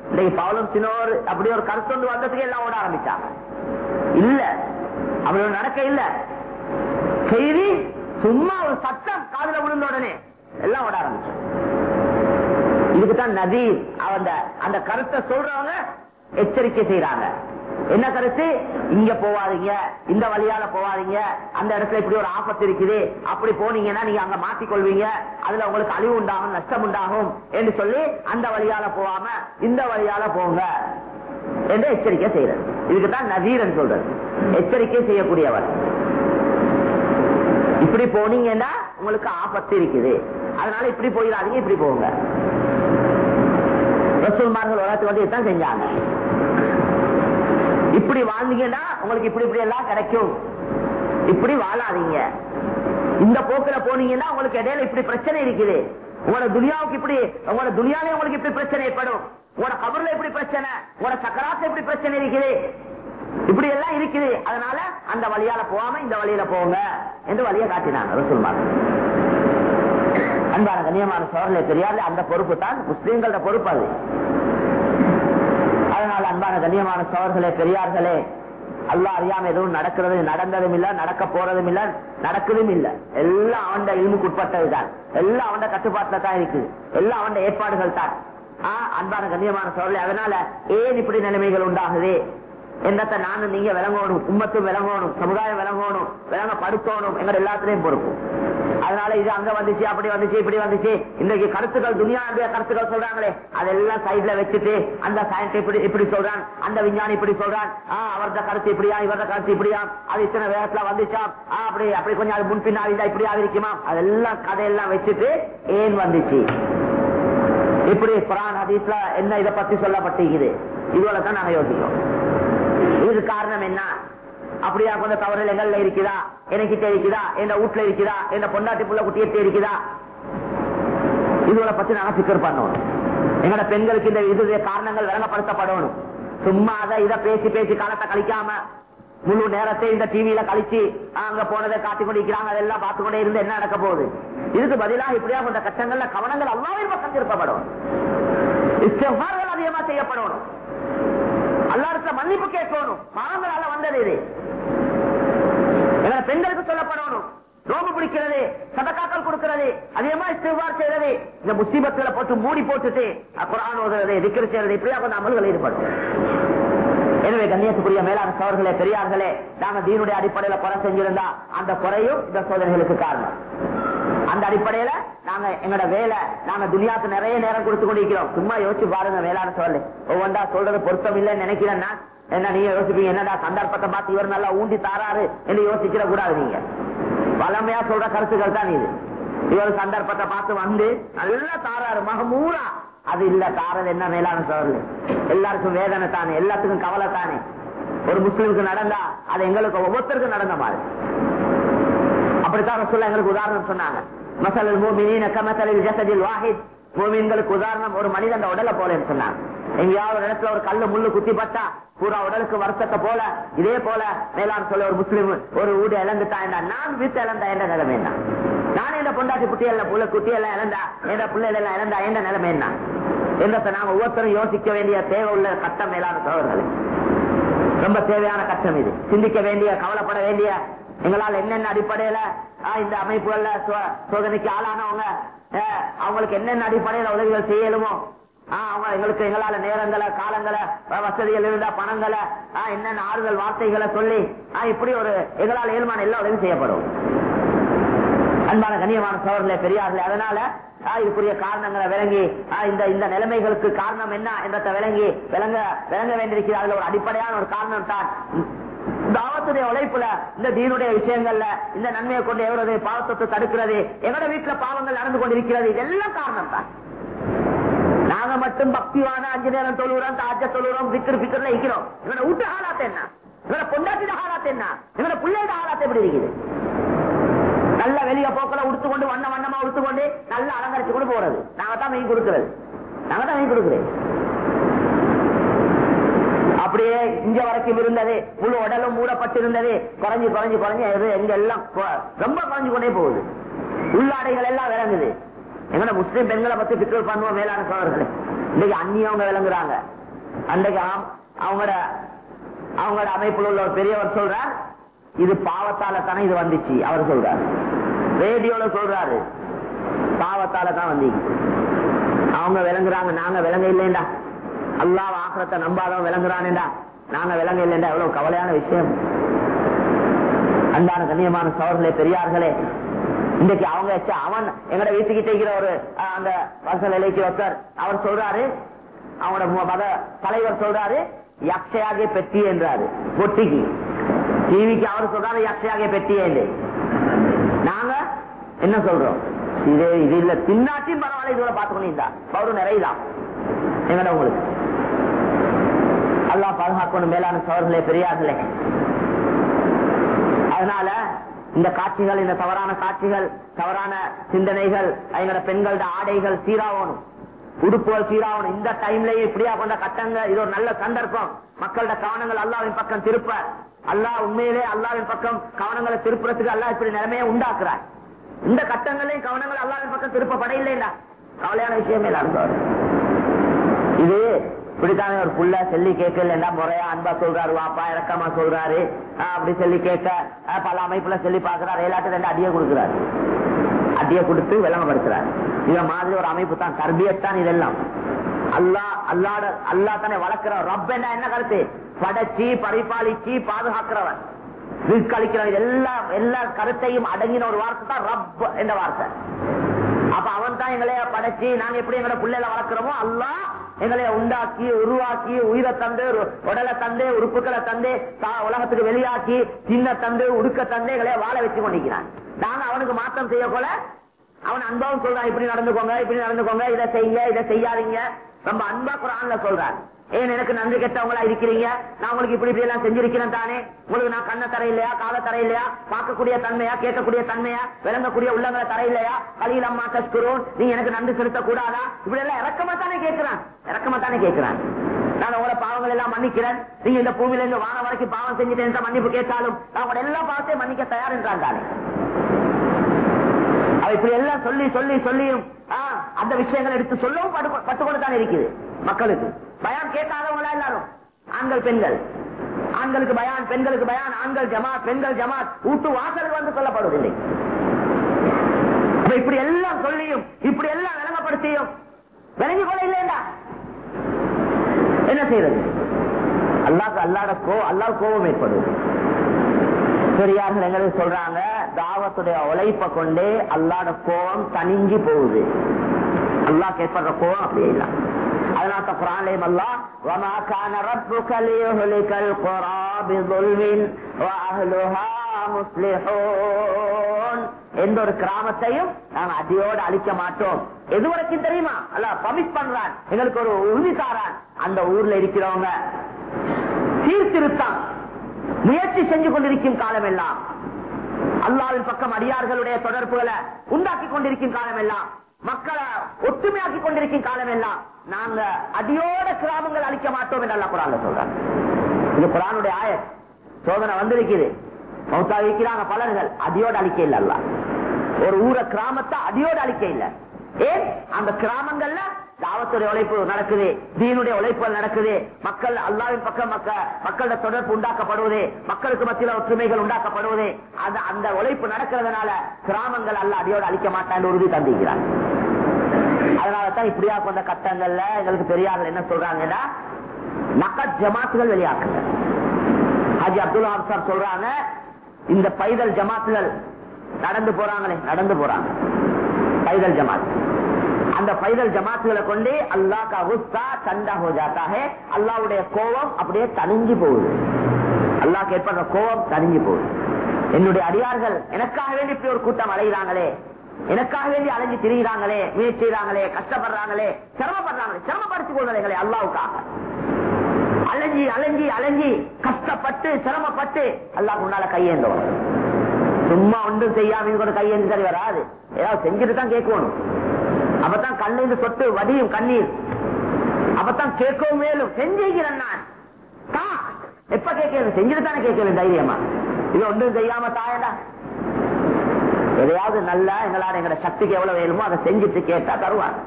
இன்னைக்கு பவுலும் சினோர் அப்படி ஒரு கருத்து வந்து வந்ததுக்கு எல்லாம் ஓட ஆரம்பிச்சாங்க. இல்ல. அப்படி ஒரு நடக்க இல்ல. செய்தி சும்மா ஒரு சத்தம் காதல விழுந்த உடனே எல்லாம் ஓட ஆரம்பிச்சாங்க இதுக்குதான் நதி அந்த அந்த கருத்தை சொல்றவங்க எச்சரிக்கை செய்யறாங்க என்ன கருத்து? இங்க போவாதீங்க. இந்த வழியால போவாதீங்க. அந்த இடத்துல இப்படி ஒரு ஆபத்து இருக்குது. அப்படி போனீங்கன்னா நீங்க அங்க மாட்டிக்கொள்வீங்க. அதுல உங்களுக்கு அழிவு உண்டாகும் நஷ்டம் உண்டாகும் என்று சொல்லி அந்த வழியால போகாம இந்த வழியால போங்க என்று எச்சரிக்கை செய்யறது. இதுக்குதான் நதீரன் சொல்றது. எச்சரிக்கை செய்யக்கூடியவர். இப்படி போனீங்கன்னா உங்களுக்கு ஆபத்து இருக்குது. அதனால இப்படி போயிடாதீங்க இப்படி போங்க. ரசூல்மார்கள் உலகத்தை வந்து இதுதான் செஞ்சாங்க. இப்படி வாழ்ந்தீங்கன்னா உங்களுக்கு இப்படி இப்படி எல்லாம் கிடைக்கும். இப்படி வாழாதீங்க. இந்த போக்குல போனீங்கன்னா உங்களுக்கு இடையில இப்படி பிரச்சனை இருக்குது. உங்களோட துனியாவுக்கு இப்படி உங்களோட துனியாலே உங்களுக்கு இப்படி பிரச்சனை ஏற்படும். உங்களோட கபர்ல எப்படி பிரச்சனை உங்களோட சக்கராத்துல எப்படி பிரச்சனை இருக்குது. இப்படி எல்லாம் இருக்குது. அதனால அந்த வழியால போகாம இந்த வழியில போங்க என்று வழியை காட்டினாங்க ரசூல்மார்கள் அன்பான கண்ணியமான சோழர்களை தெரியாது அந்த பொறுப்பு தான் முஸ்லீம்களோட பொறுப்பு அது. அன்பான கண்ணியமான சோழர்களே பெரியார்களே அல்லா அறியாம எதுவும் நடக்கிறது நடந்ததும் இல்ல நடக்க போறதும் இல்ல நடக்குதும் இல்ல. எல்லாம் அவன் இல்முக்கு உட்பட்டதுதான் எல்லாம் அவன் கட்டுப்பாட்டுல தான் இருக்கு. எல்லாம் அவன் ஏற்பாடுகள் தான். அன்பான கண்ணியமான சோழர்களே அதனால ஏன் இப்படி நிலைமைகள் உண்டாகுது? என்னத்தை நானும் நீங்க விளங்கணும் உம்மத்தும் விளங்கணும் சமுதாயம் விளங்கணும் விளங்க விளங்கப்படுத்தணும் எங்க எல்லாத்துலயும் பொறுப்பு. அதனால இது அங்க வந்துச்சு அப்படி வந்துச்சு இப்படி வந்துச்சு. இன்றைக்கு கருத்துக்கள் துணியாவுடைய கருத்துக்கள் சொல்றாங்களே. அதெல்லாம் சைட்ல வச்சுட்டு அந்த சயின்ஸ் இப்படி இப்படி சொல்றான். அந்த விஞ்ஞானி இப்படி சொல்றான். ஆஹ் அவரது கருத்து இப்படியா இவரது கருத்து இப்படியா? அது இத்தனை வேகத்துல வந்துச்சா? ஆஹ் அப்படி அப்படி கொஞ்சம் அது முன்பின்னா இருந்தா இப்படி ஆகிருக்குமா அதெல்லாம் கதையெல்லாம் வச்சுட்டு ஏன் வந்துச்சு? இப்படி குரான் ஹதீஸ்ல என்ன இதை பத்தி சொல்லப்பட்டிருக்குது? இதுவரை நாங்க யோசிக்கிறோம். இதுக்கு காரணம் என்ன? அப்படியா கொஞ்சம் தவறுகள் எங்கள்ல இருக்குதா? எனக்கிட்ட இருக்குதா? என் வீட்டுல இருக்குதா? என் பொண்டாட்டி புள்ள குட்டியத்தை இருக்குதா? இதுகளை பத்தி நாங்க சிக்கர் பண்ணணும். எங்களோட பெண்களுக்கு இந்த இது காரணங்கள் விளங்கப்படுத்தப்படணும். சும்மா அதை இதை பேசி பேசி காலத்தை கழிக்காம முழு நேரத்தை இந்த டிவியில கழிச்சு அங்க போனதை காட்டிக் கொண்டிருக்கிறாங்க அதெல்லாம் பார்த்து கொண்டே இருந்து என்ன நடக்க போகுது? இதுக்கு பதிலாக இப்படியா கொண்ட கஷ்டங்கள்ல கவனங்கள் அல்லாவே பக்கம் திருப்பப்படும் அதிகமா செய்யப்படணும். அல்லாருக்க மன்னிப்பு கேட்கணும். பாவங்களால வந்தது இது. எங்களை பெண்களுக்கு சொல்லப்படணும். நோம்பு பிடிக்கிறது சதக்காக்கள் கொடுக்கிறது அதிகமா இஸ்திஃபார் செய்யறது இந்த முசீபத்துல போட்டு மூடி போட்டுட்டு குரான் ஓதுறது திக்கிற செய்யறது இப்படியா கொஞ்சம் அமல்கள் ஈடுபடும். எனவே கண்ணியத்துக்குரிய மேலான சவர்களே பெரியார்களே நாங்க தீனுடைய அடிப்படையில குறை செஞ்சிருந்தா அந்த குறையும் இந்த சோதனைகளுக்கு காரணம். அந்த அடிப்படையில நாங்க எங்களோட வேலை நாங்க துனியாவுக்கு நிறைய நேரம் கொடுத்து கொண்டிருக்கிறோம். சும்மா யோசிச்சு பாருங்க வேளாண் சொல்லு ஒவ்வொன்றா சொல்றது பொருத்தம் இல்லைன்னு நினைக்கிறேன்னா என்ன நீங்க யோசிப்பீங்க? என்னடா சந்தர்ப்பத்தை பார்த்து இவர் நல்லா ஊண்டி தாராரு என்று யோசிக்கிற கூடாது நீங்க. பழமையா சொல்ற கருத்துக்கள் தான் இது. இவர் சந்தர்ப்பத்தை பார்த்து வந்து நல்லா தாராரு மகமூரா. அது இல்ல தாரது என்ன மேலான சோழல் எல்லாருக்கும் வேதனை தானே எல்லாத்துக்கும் கவலை தானே. ஒரு முஸ்லிமுக்கு நடந்தா அது எங்களுக்கு ஒவ்வொருத்தருக்கும் நடந்த மாதிரி. அப்படித்தான் சொல்ல எங்களுக்கு உதாரணம் சொன்னாங்க. மசல் மூமினீன கமசலில் ஜசதில் வாஹித். மூமின்களுக்கு உதாரணம் ஒரு மனிதன் உடலை போல சொன்னாங்க. எங்கேயாவது ஒரு இடத்துல ஒரு கல்லு முள்ளு குத்தி பட்டா பூரா உடலுக்கு வருஷத்தை போல இதே போல மேலாண் சொல்ல ஒரு முஸ்லீம் ஒரு வீடு இழந்துட்டான் நான் வீட்டு இழந்தா என்ன நிலைமை என்ன? நான் எந்த பொண்டாட்டி குட்டியல்ல புள்ள குட்டியெல்லாம் இழந்தா எந்த பிள்ளைகள் இழந்தா என்ன நிலைமை என்ன? என்றதை நாம ஒவ்வொருத்தரும் யோசிக்க வேண்டிய தேவை உள்ள கட்டம் மேலான சோழர்களே. ரொம்ப தேவையான கட்டம் இது. சிந்திக்க வேண்டிய கவலைப்பட வேண்டிய எங்களால் என்னென்ன அடிப்படையில ஆஹ், இந்த அமைப்புகள்ல சோ- சோதனைக்கு ஆளானவங்க ஆஹ், அவங்களுக்கு என்னென்ன அடிப்படையில உதவிகள் செய்யலுமோ ஆஹ், அவங்க எங்களுக்கு எங்களால நேரங்களை காலங்களை வசதிகள் இருந்தா பணங்களை ஆஹ், என்னென்ன ஆறுதல் வார்த்தைகளை சொல்லி ஆஹ், இப்படி ஒரு எங்களால் ஏழ்மான எல்லா உதவியும் செய்யப்படும். அன்பான கண்ணியமான சோழர்களே பெரியார்களே அதனால இதுக்குரிய காரணங்களை விளங்கி ஆஹ், இந்த இந்த நிலைமைகளுக்கு காரணம் என்ன என்றதை விளங்கி விளங்க விளங்க வேண்டியிருக்கிறார்கள் ஒரு அடிப்படையான ஒரு காரணம் தான் தாவத்துடைய உழைப்புல இந்த தீனுடைய விஷயங்கள்ல இந்த நன்மையை கொண்டு எவரது பாவத்தை தடுக்கிறது எங்களோட வீட்டுல பாவங்கள் நடந்து கொண்டிருக்கிறது இதெல்லாம் காரணம் தான் நாங்க மட்டும் பக்திவான அஞ்சு நேரம் தொழுகிறோம் தாஜ தொழுகிறோம் பிக்கர் பிக்கர்ல இருக்கிறோம். இவனை வீட்டு ஹாலாத்த என்ன? இவனை பொண்டாட்டிட ஹாலாத்த என்ன? இவனை பிள்ளையோட ஹாலாத்த எப்படி இருக்குது? நல்ல வெளிய போக்கல உடுத்து கொண்டு வண்ண வண்ணமா உடுத்து கொண்டு நல்ல அலங்கரிச்சு கொண்டு போறது. நாங்க தான் மெயின் கொடுக்கிறது. நாங்க தான் மெயின் கொடுக்குறேன். அப்படியே இங்க வரைக்கும் இருந்தது. முழு உடலும் மூடப்பட்டிருந்தது. குறைஞ்சு குறைஞ்சு குறைஞ்சு எங்க எல்லாம் ரொம்ப குறைஞ்சு கொண்டே போகுது. உள்ளாடைகள் எல்லாம் விளங்குது. எங்கட முஸ்லீம் பெண்களை பத்தி பிக்கல் பண்ணுவோம் மேலான சோழர்கள். இன்னைக்கு அந்நியவங்க விளங்குறாங்க. அன்றைக்கு அவங்களோட அவங்களோட அமைப்புல உள்ள ஒரு பெரியவர் சொல்றார் இது பாவத்தால தானே இது வந்துச்சு அவர் சொல்றார். ரேடியோல சொல்றாரு. பாவத்தால தான் வந்தீங்க. அவங்க விளங்குறாங்க நாங்க விளங்க இல்லைண்டா அல்லாஹ் ஆக்கிரத்தை நம்பாதவன் விளங்குறான்டா நாங்க விளங்க இல்லைண்டா எவ்வளவு கவலையான விஷயம். அன்பான கண்ணியமான சோழர்களே பெரியார்களே இன்றைக்கு அவங்க அவன் எங்கட வீட்டுக்கிட்ட இருக்கிற ஒரு அஹ், அந்த வசல் இலைக்கு ஒருத்தர் அவர் சொல்றாரு அவனோட மத தலைவர் சொல்றாரு யக்ஷயாக பெட்டி என்றாரு. பொட்டிக்கு டிவிக்கு அவர் சொல்றாரு யக்ஷயாக பெட்டி என்று. நாங்க என்ன சொல்றோம்? இது இது இல்ல தின்னாட்டியும் பரவாயில்ல இதோட பாத்துக்கணும் பவுரு நிறையதான். எங்கட உங்களுக்கு? அல்லாஹ் பாதுகாக்கணும். மேலான சோழர்களே பெரியார்களே. அதனால இந்த காட்சிகள் இந்த தவறான காட்சிகள் தவறான சிந்தனைகள் எங்களோட பெண்களோட ஆடைகள் சீராகணும். உடுப்புகள் சீராகணும். இந்த டைம்லயே இப்படியா கொண்ட கட்டங்க இது ஒரு நல்ல சந்தர்ப்பம். மக்களோட கவனங்கள் அல்லாவின் பக்கம் திருப்ப. அல்லாஹ் உண்மையிலே அல்லாவின் பக்கம் கவனங்களை திருப்புறதுக்கு அல்லா இப்படி நிலைமையை உண்டாக்குறார். இந்த கட்டங்களையும் கவனங்கள் அல்லாவின் பக்கம் திருப்பப்பட இல்லைன்னா கவலையான விஷயமே இது இப்படித்தானே ஒரு புள்ள சொல்லி கேட்கலன்னா முறையா அன்பா சொல்றாரு வாப்பா இறக்கமா சொல்றாரு. அப்படி சொல்லி கேட்க பல அமைப்புல சொல்லி பாக்குறாரு எல்லாத்தையும் ரெண்டு அடியை கொடுக்குறாரு. அடியை கொடுத்து விளம்பரப்படுத்துறாரு இத மாதிரி ஒரு அமைப்பு தான் தர்பியத்தான் இதெல்லாம். அல்லா அல்லாட அல்லா தானே வளர்க்கிறவன் ரப் என்ன என்ன கருத்து? படைச்சி பரிபாலிச்சு பாதுகாக்கிறவன். வீட்களிக்கிறவன் எல்லா எல்லா கருத்தையும் அடங்கின ஒரு வார்த்தை தான் ரப் என்ற வார்த்தை. அப்ப அவன் தான் எங்களைய படைச்சு நாங்க எப்படி எங்களோட பிள்ளைகளை வளர்க்கிறோமோ அல்லாஹ் எங்களை உண்டாக்கி உருவாக்கி உயிரை தந்து உடலை தந்து உறுப்புகளை தந்து உலகத்துக்கு வெளியாக்கி சின்ன தந்து உடுக்க தந்து எங்களைய வாழ வச்சு கொண்டிருக்கிறான். நாங்க அவனுக்கு மாற்றம் செய்ய போல அவன் அன்பாவும் சொல்றான் இப்படி நடந்துக்கோங்க இப்படி நடந்துக்கோங்க இதை செய்யுங்க இதை செய்யாதீங்க. ரொம்ப அன்பா குரான்ல சொல்றான். ஏன் எனக்கு நன்றி கெட்டவங்களா இருக்கிறீங்க? நான் உங்களுக்கு இப்படி இப்படி எல்லாம் செஞ்சிருக்கிறேன் தானே? உங்களுக்கு நான் கண்ண தர இல்லையா கால தர இல்லையா பார்க்கக்கூடிய தன்மையா கேட்கக்கூடிய தன்மையா? விளங்கக்கூடிய உள்ளங்களை தர இல்லையா கலியில் அம்மா கஷ்குரோன் நீ எனக்கு நன்றி செலுத்த கூடாதா இப்படி எல்லாம் இறக்கமா தானே கேட்கிறான். இறக்கமா தானே கேட்கிறான். நான் உங்களோட பாவங்கள் எல்லாம் மன்னிக்கிறேன். நீங்க இந்த பூமியில இருந்து வான வரைக்கும் பாவம் செஞ்சுட்டேன் மன்னிப்பு கேட்டாலும் நான் உங்களோட எல்லா பாவத்தையும் மன்னிக்க தயார் என்றான் தானே. அவ இப்படி எல்லாம் சொல்லி சொல்லி சொல்லியும் அந்த விஷயங்களை எடுத்து சொல்லவும் பட்டுக்கொண்டு தான் இருக்குது மக்களுக்கு. பயான் கேட்காதவங்களா எல்லாரும்? ஆண்கள் பெண்கள். ஆண்களுக்கு பயான் பெண்களுக்கு பயான் ஆண்கள் ஜமாத் பெண்கள் ஜமாத். ஊட்டு வாசலுக்கு வந்து சொல்லப்படுவதில்லை. இப்படி எல்லாம் சொல்லியும் இப்படி எல்லாம் விளங்கப்படுத்தியும் விளங்கி கொள்ள இல்லையா என்ன செய்யறது அல்லாக்கு அல்லாட கோ அல்லா கோபம் ஏற்படுவது பெரியார்கள் எங்களுக்கு சொல்றாங்க தாவத்துடைய உழைப்ப கொண்டே அல்லாட கோபம் தனிஞ்சு போகுது. அல்லாஹ் ஏற்படுற கோபம் அப்படியே இல்லை. அதனால தான் குரான்லயும் அல்லாஹ் وَمَا كَانَ رَبُّكَ لِيُهْلِكَ الْقُرَى بِظُلْمٍ وَأَهْلُهَا مُصْلِحُونَ எந்த ஒரு கிராமத்தையும் நாங்க அடியோடு அழிக்க மாட்டோம் எது வரைக்கும் தெரியுமா அல்ல பமிட் பண்றான் எங்களுக்கு ஒரு உறுதி தாரான் அந்த ஊர்ல இருக்கிறவங்க சீர்திருத்தம் முயற்சி செஞ்சு கொண்டிருக்கும் காலம் எல்லாம் அல்லாவின் பக்கம் அடியார்களுடைய தொடர்புகளை உண்டாக்கி கொண்டிருக்கும் காலம் எல்லாம் மக்களை ஒற்றுமையாக்கி கொண்டிருக்கும் காலம் எல்லாம் நாங்க அடியோட கிராமங்கள் அழிக்க மாட்டோம் என்று குரான் சொல்றாங்க இது குரானுடைய ஆய சோதனை வந்திருக்குது. மௌத்தா இருக்கிறாங்க பலர்கள். அடியோட அழிக்க இல்ல அல்ல ஒரு ஊர கிராமத்தை அடியோட அழிக்க இல்ல. ஏன்? அந்த கிராமங்கள்ல தாவத்துடைய உழைப்பு நடக்குது தீனுடைய உழைப்புகள் நடக்குது மக்கள் அல்லாவின் பக்கம் மக்கள் மக்களோட தொடர்பு உண்டாக்கப்படுவது மக்களுக்கு மத்தியில் ஒற்றுமைகள் உண்டாக்கப்படுவது அது அந்த உழைப்பு நடக்கிறதுனால கிராமங்கள் அல்ல அடியோடு அழிக்க மாட்டான்னு உறுதி தந்திக்கிறார் அதனாலதான் இப்படியா கொண்ட கட்டங்கள்ல எங்களுக்கு பெரியார்கள் என்ன சொல்றாங்கன்னா நக்கத் ஜமாத்துகள் வெளியாக்குங்க. ஹாஜி அப்துல் சார் சொல்றாங்க இந்த பைதல் ஜமாத்துகள் நடந்து போறாங்களே நடந்து போறாங்க. பைதல் ஜமாத். அந்த பைதல் ஜமாத்துகளை கொண்டு அல்லாஹ் கா சண்டா ஹோ ஜாத்தா ஹே அல்லாவுடைய கோபம் அப்படியே தனிஞ்சு போகுது. அல்லாஹ் ஏற்படுற கோபம் தனிஞ்சு போகுது. என்னுடைய அடியார்கள் எனக்காக வேண்டி இப்படி ஒரு கூட்டம் அலைகிறாங்களே எனக்காக வேண்டி அலைஞ்சு திரிகிறாங்களே முயற்சி செய்யறாங்களே கஷ்டப்படுறாங்களே சிரமப்படுறாங்களே சிரமப்படுத்திக் கொள்வதைகளே அல்லாவுக்காக அலைஞ்சி அலைஞ்சி அலைஞ்சி கஷ்டப்பட்டு சிரமப்பட்டு அல்லாஹ் முன்னால கையேந்தோம் சும்மா ஒன்றும் செய்யாம கூட கையேந்து சரி வராது. ஏதாவது செஞ்சுட்டு தான் கேட்கணும். அப்பதான் கண்ணில் சொட்டு வடியும் கண்ணீர். அப்பதான் கேட்கவும் மேலும். செஞ்சுக்கிறேன் நான். எப்ப கேட்கிறது? செஞ்சுட்டு தானே கேட்கணும் தைரியமா? இது ஒன்றும் செய்யாம தாயடா. எதையாவது நல்லா எங்களால எங்களோட சக்திக்கு எவ்வளவு வேணுமோ அதை செஞ்சுட்டு கேட்டா தருவார்.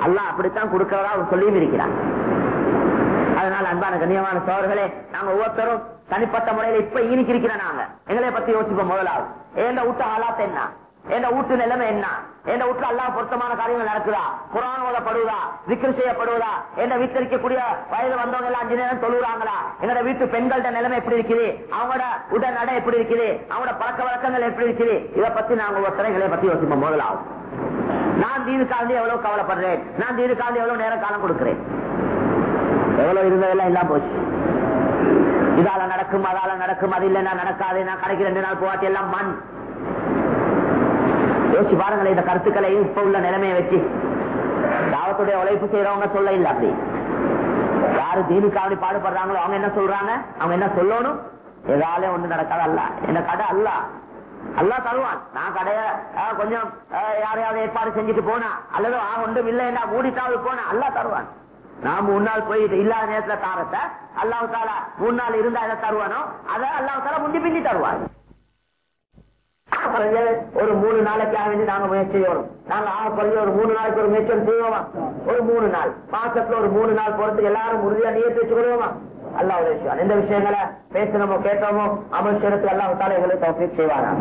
அல்ல அப்படித்தான் கொடுக்கிறதா அவர் சொல்லியும் இருக்கிறான். அதனால அன்பான கண்ணியமான சோழர்களே நாங்க ஒவ்வொருத்தரும் தனிப்பட்ட முறையில இப்ப ஈனிக்கு நாங்க. எங்களை பத்தி யோசிப்போம் முதலாவது. ஏண்ட வீட்டு ஆளாத்த என்ன? என் வீட்டு நிலைமை என்ன? என் வீட்டுல எல்லாம் பொருத்தமான காரியங்கள் நடக்குதா? குரான் ஓதப்படுவதா விக்கிரம் செய்யப்படுவதா என்ன வீட்டில் இருக்கக்கூடிய வயது வந்தவங்க எல்லாம் அஞ்சு நேரம் தொழுகிறாங்களா? எங்களோட வீட்டு பெண்கள்ட நிலைமை எப்படி இருக்குது? அவங்களோட உடல் நடை எப்படி இருக்குது? அவங்களோட பழக்க வழக்கங்கள் எப்படி இருக்குது? இதை பத்தி நாங்க ஒருத்தரை பத்தி யோசிப்போம் முதலாகும் நான் தீனுக்காண்டி எவ்வளவு கவலைப்படுறேன்? நான் தீனுக்காண்டி எவ்வளவு நேரம் காலம் கொடுக்கிறேன்? எவ்வளவு இருந்ததெல்லாம் எல்லாம் போச்சு. இதால நடக்கும் அதால நடக்கும் அது இல்லைன்னா நடக்காது. நான் கடைக்கு ரெண்டு நாள் போவாட்டி எல்லாம் மண். யோசிச்சு பாருங்களேன் இந்த கருத்துக்களை இப்ப உள்ள நிலைமையை வச்சு. தாவத்துடைய உழைப்பு செய்யறவங்க சொல்ல இல்ல அப்படி. யாரு தீனுக்காவடி பாடுபடுறாங்களோ அவங்க என்ன சொல்றாங்க? அவங்க என்ன சொல்லணும்? எதாலே ஒண்ணு நடக்காது அல்ல. என்ன கடை அல்ல. அல்லா தருவான். நான் கடைய கொஞ்சம் யாரையாவது ஏற்பாடு செஞ்சுட்டு போனா அல்லது ஆ ஒன்றும் இல்லைன்னா மூடிட்டாவது போனா அல்லா தருவான். நான் மூணு நாள் போயிட்டு இல்லாத நேரத்துல தாரத்தை அல்லாஹ் தாலா மூணு நாள் இருந்தா என்ன தருவானோ அதை அல்லாஹ் தாலா முந்தி பிந்தி தருவான். பிறகு ஒரு மூணு நாளைக்காக வேண்டி நாங்க முயற்சி செய்யணும். நாங்க ஆக குறைஞ்ச ஒரு மூணு நாளைக்கு ஒரு முயற்சி செய்வோமா? ஒரு மூணு நாள். மாசத்துல ஒரு மூணு நாள் போறதுக்கு எல்லாரும் உறுதியா நீர் பேச்சு கொள்வோமா? அல்லாஹ் விஷயம் எந்த விஷயங்களை பேசணுமோ கேட்டோமோ அமல் செய்யறதுக்கு அல்லாஹ் தாலா தௌஃபீக் செய்வாரா?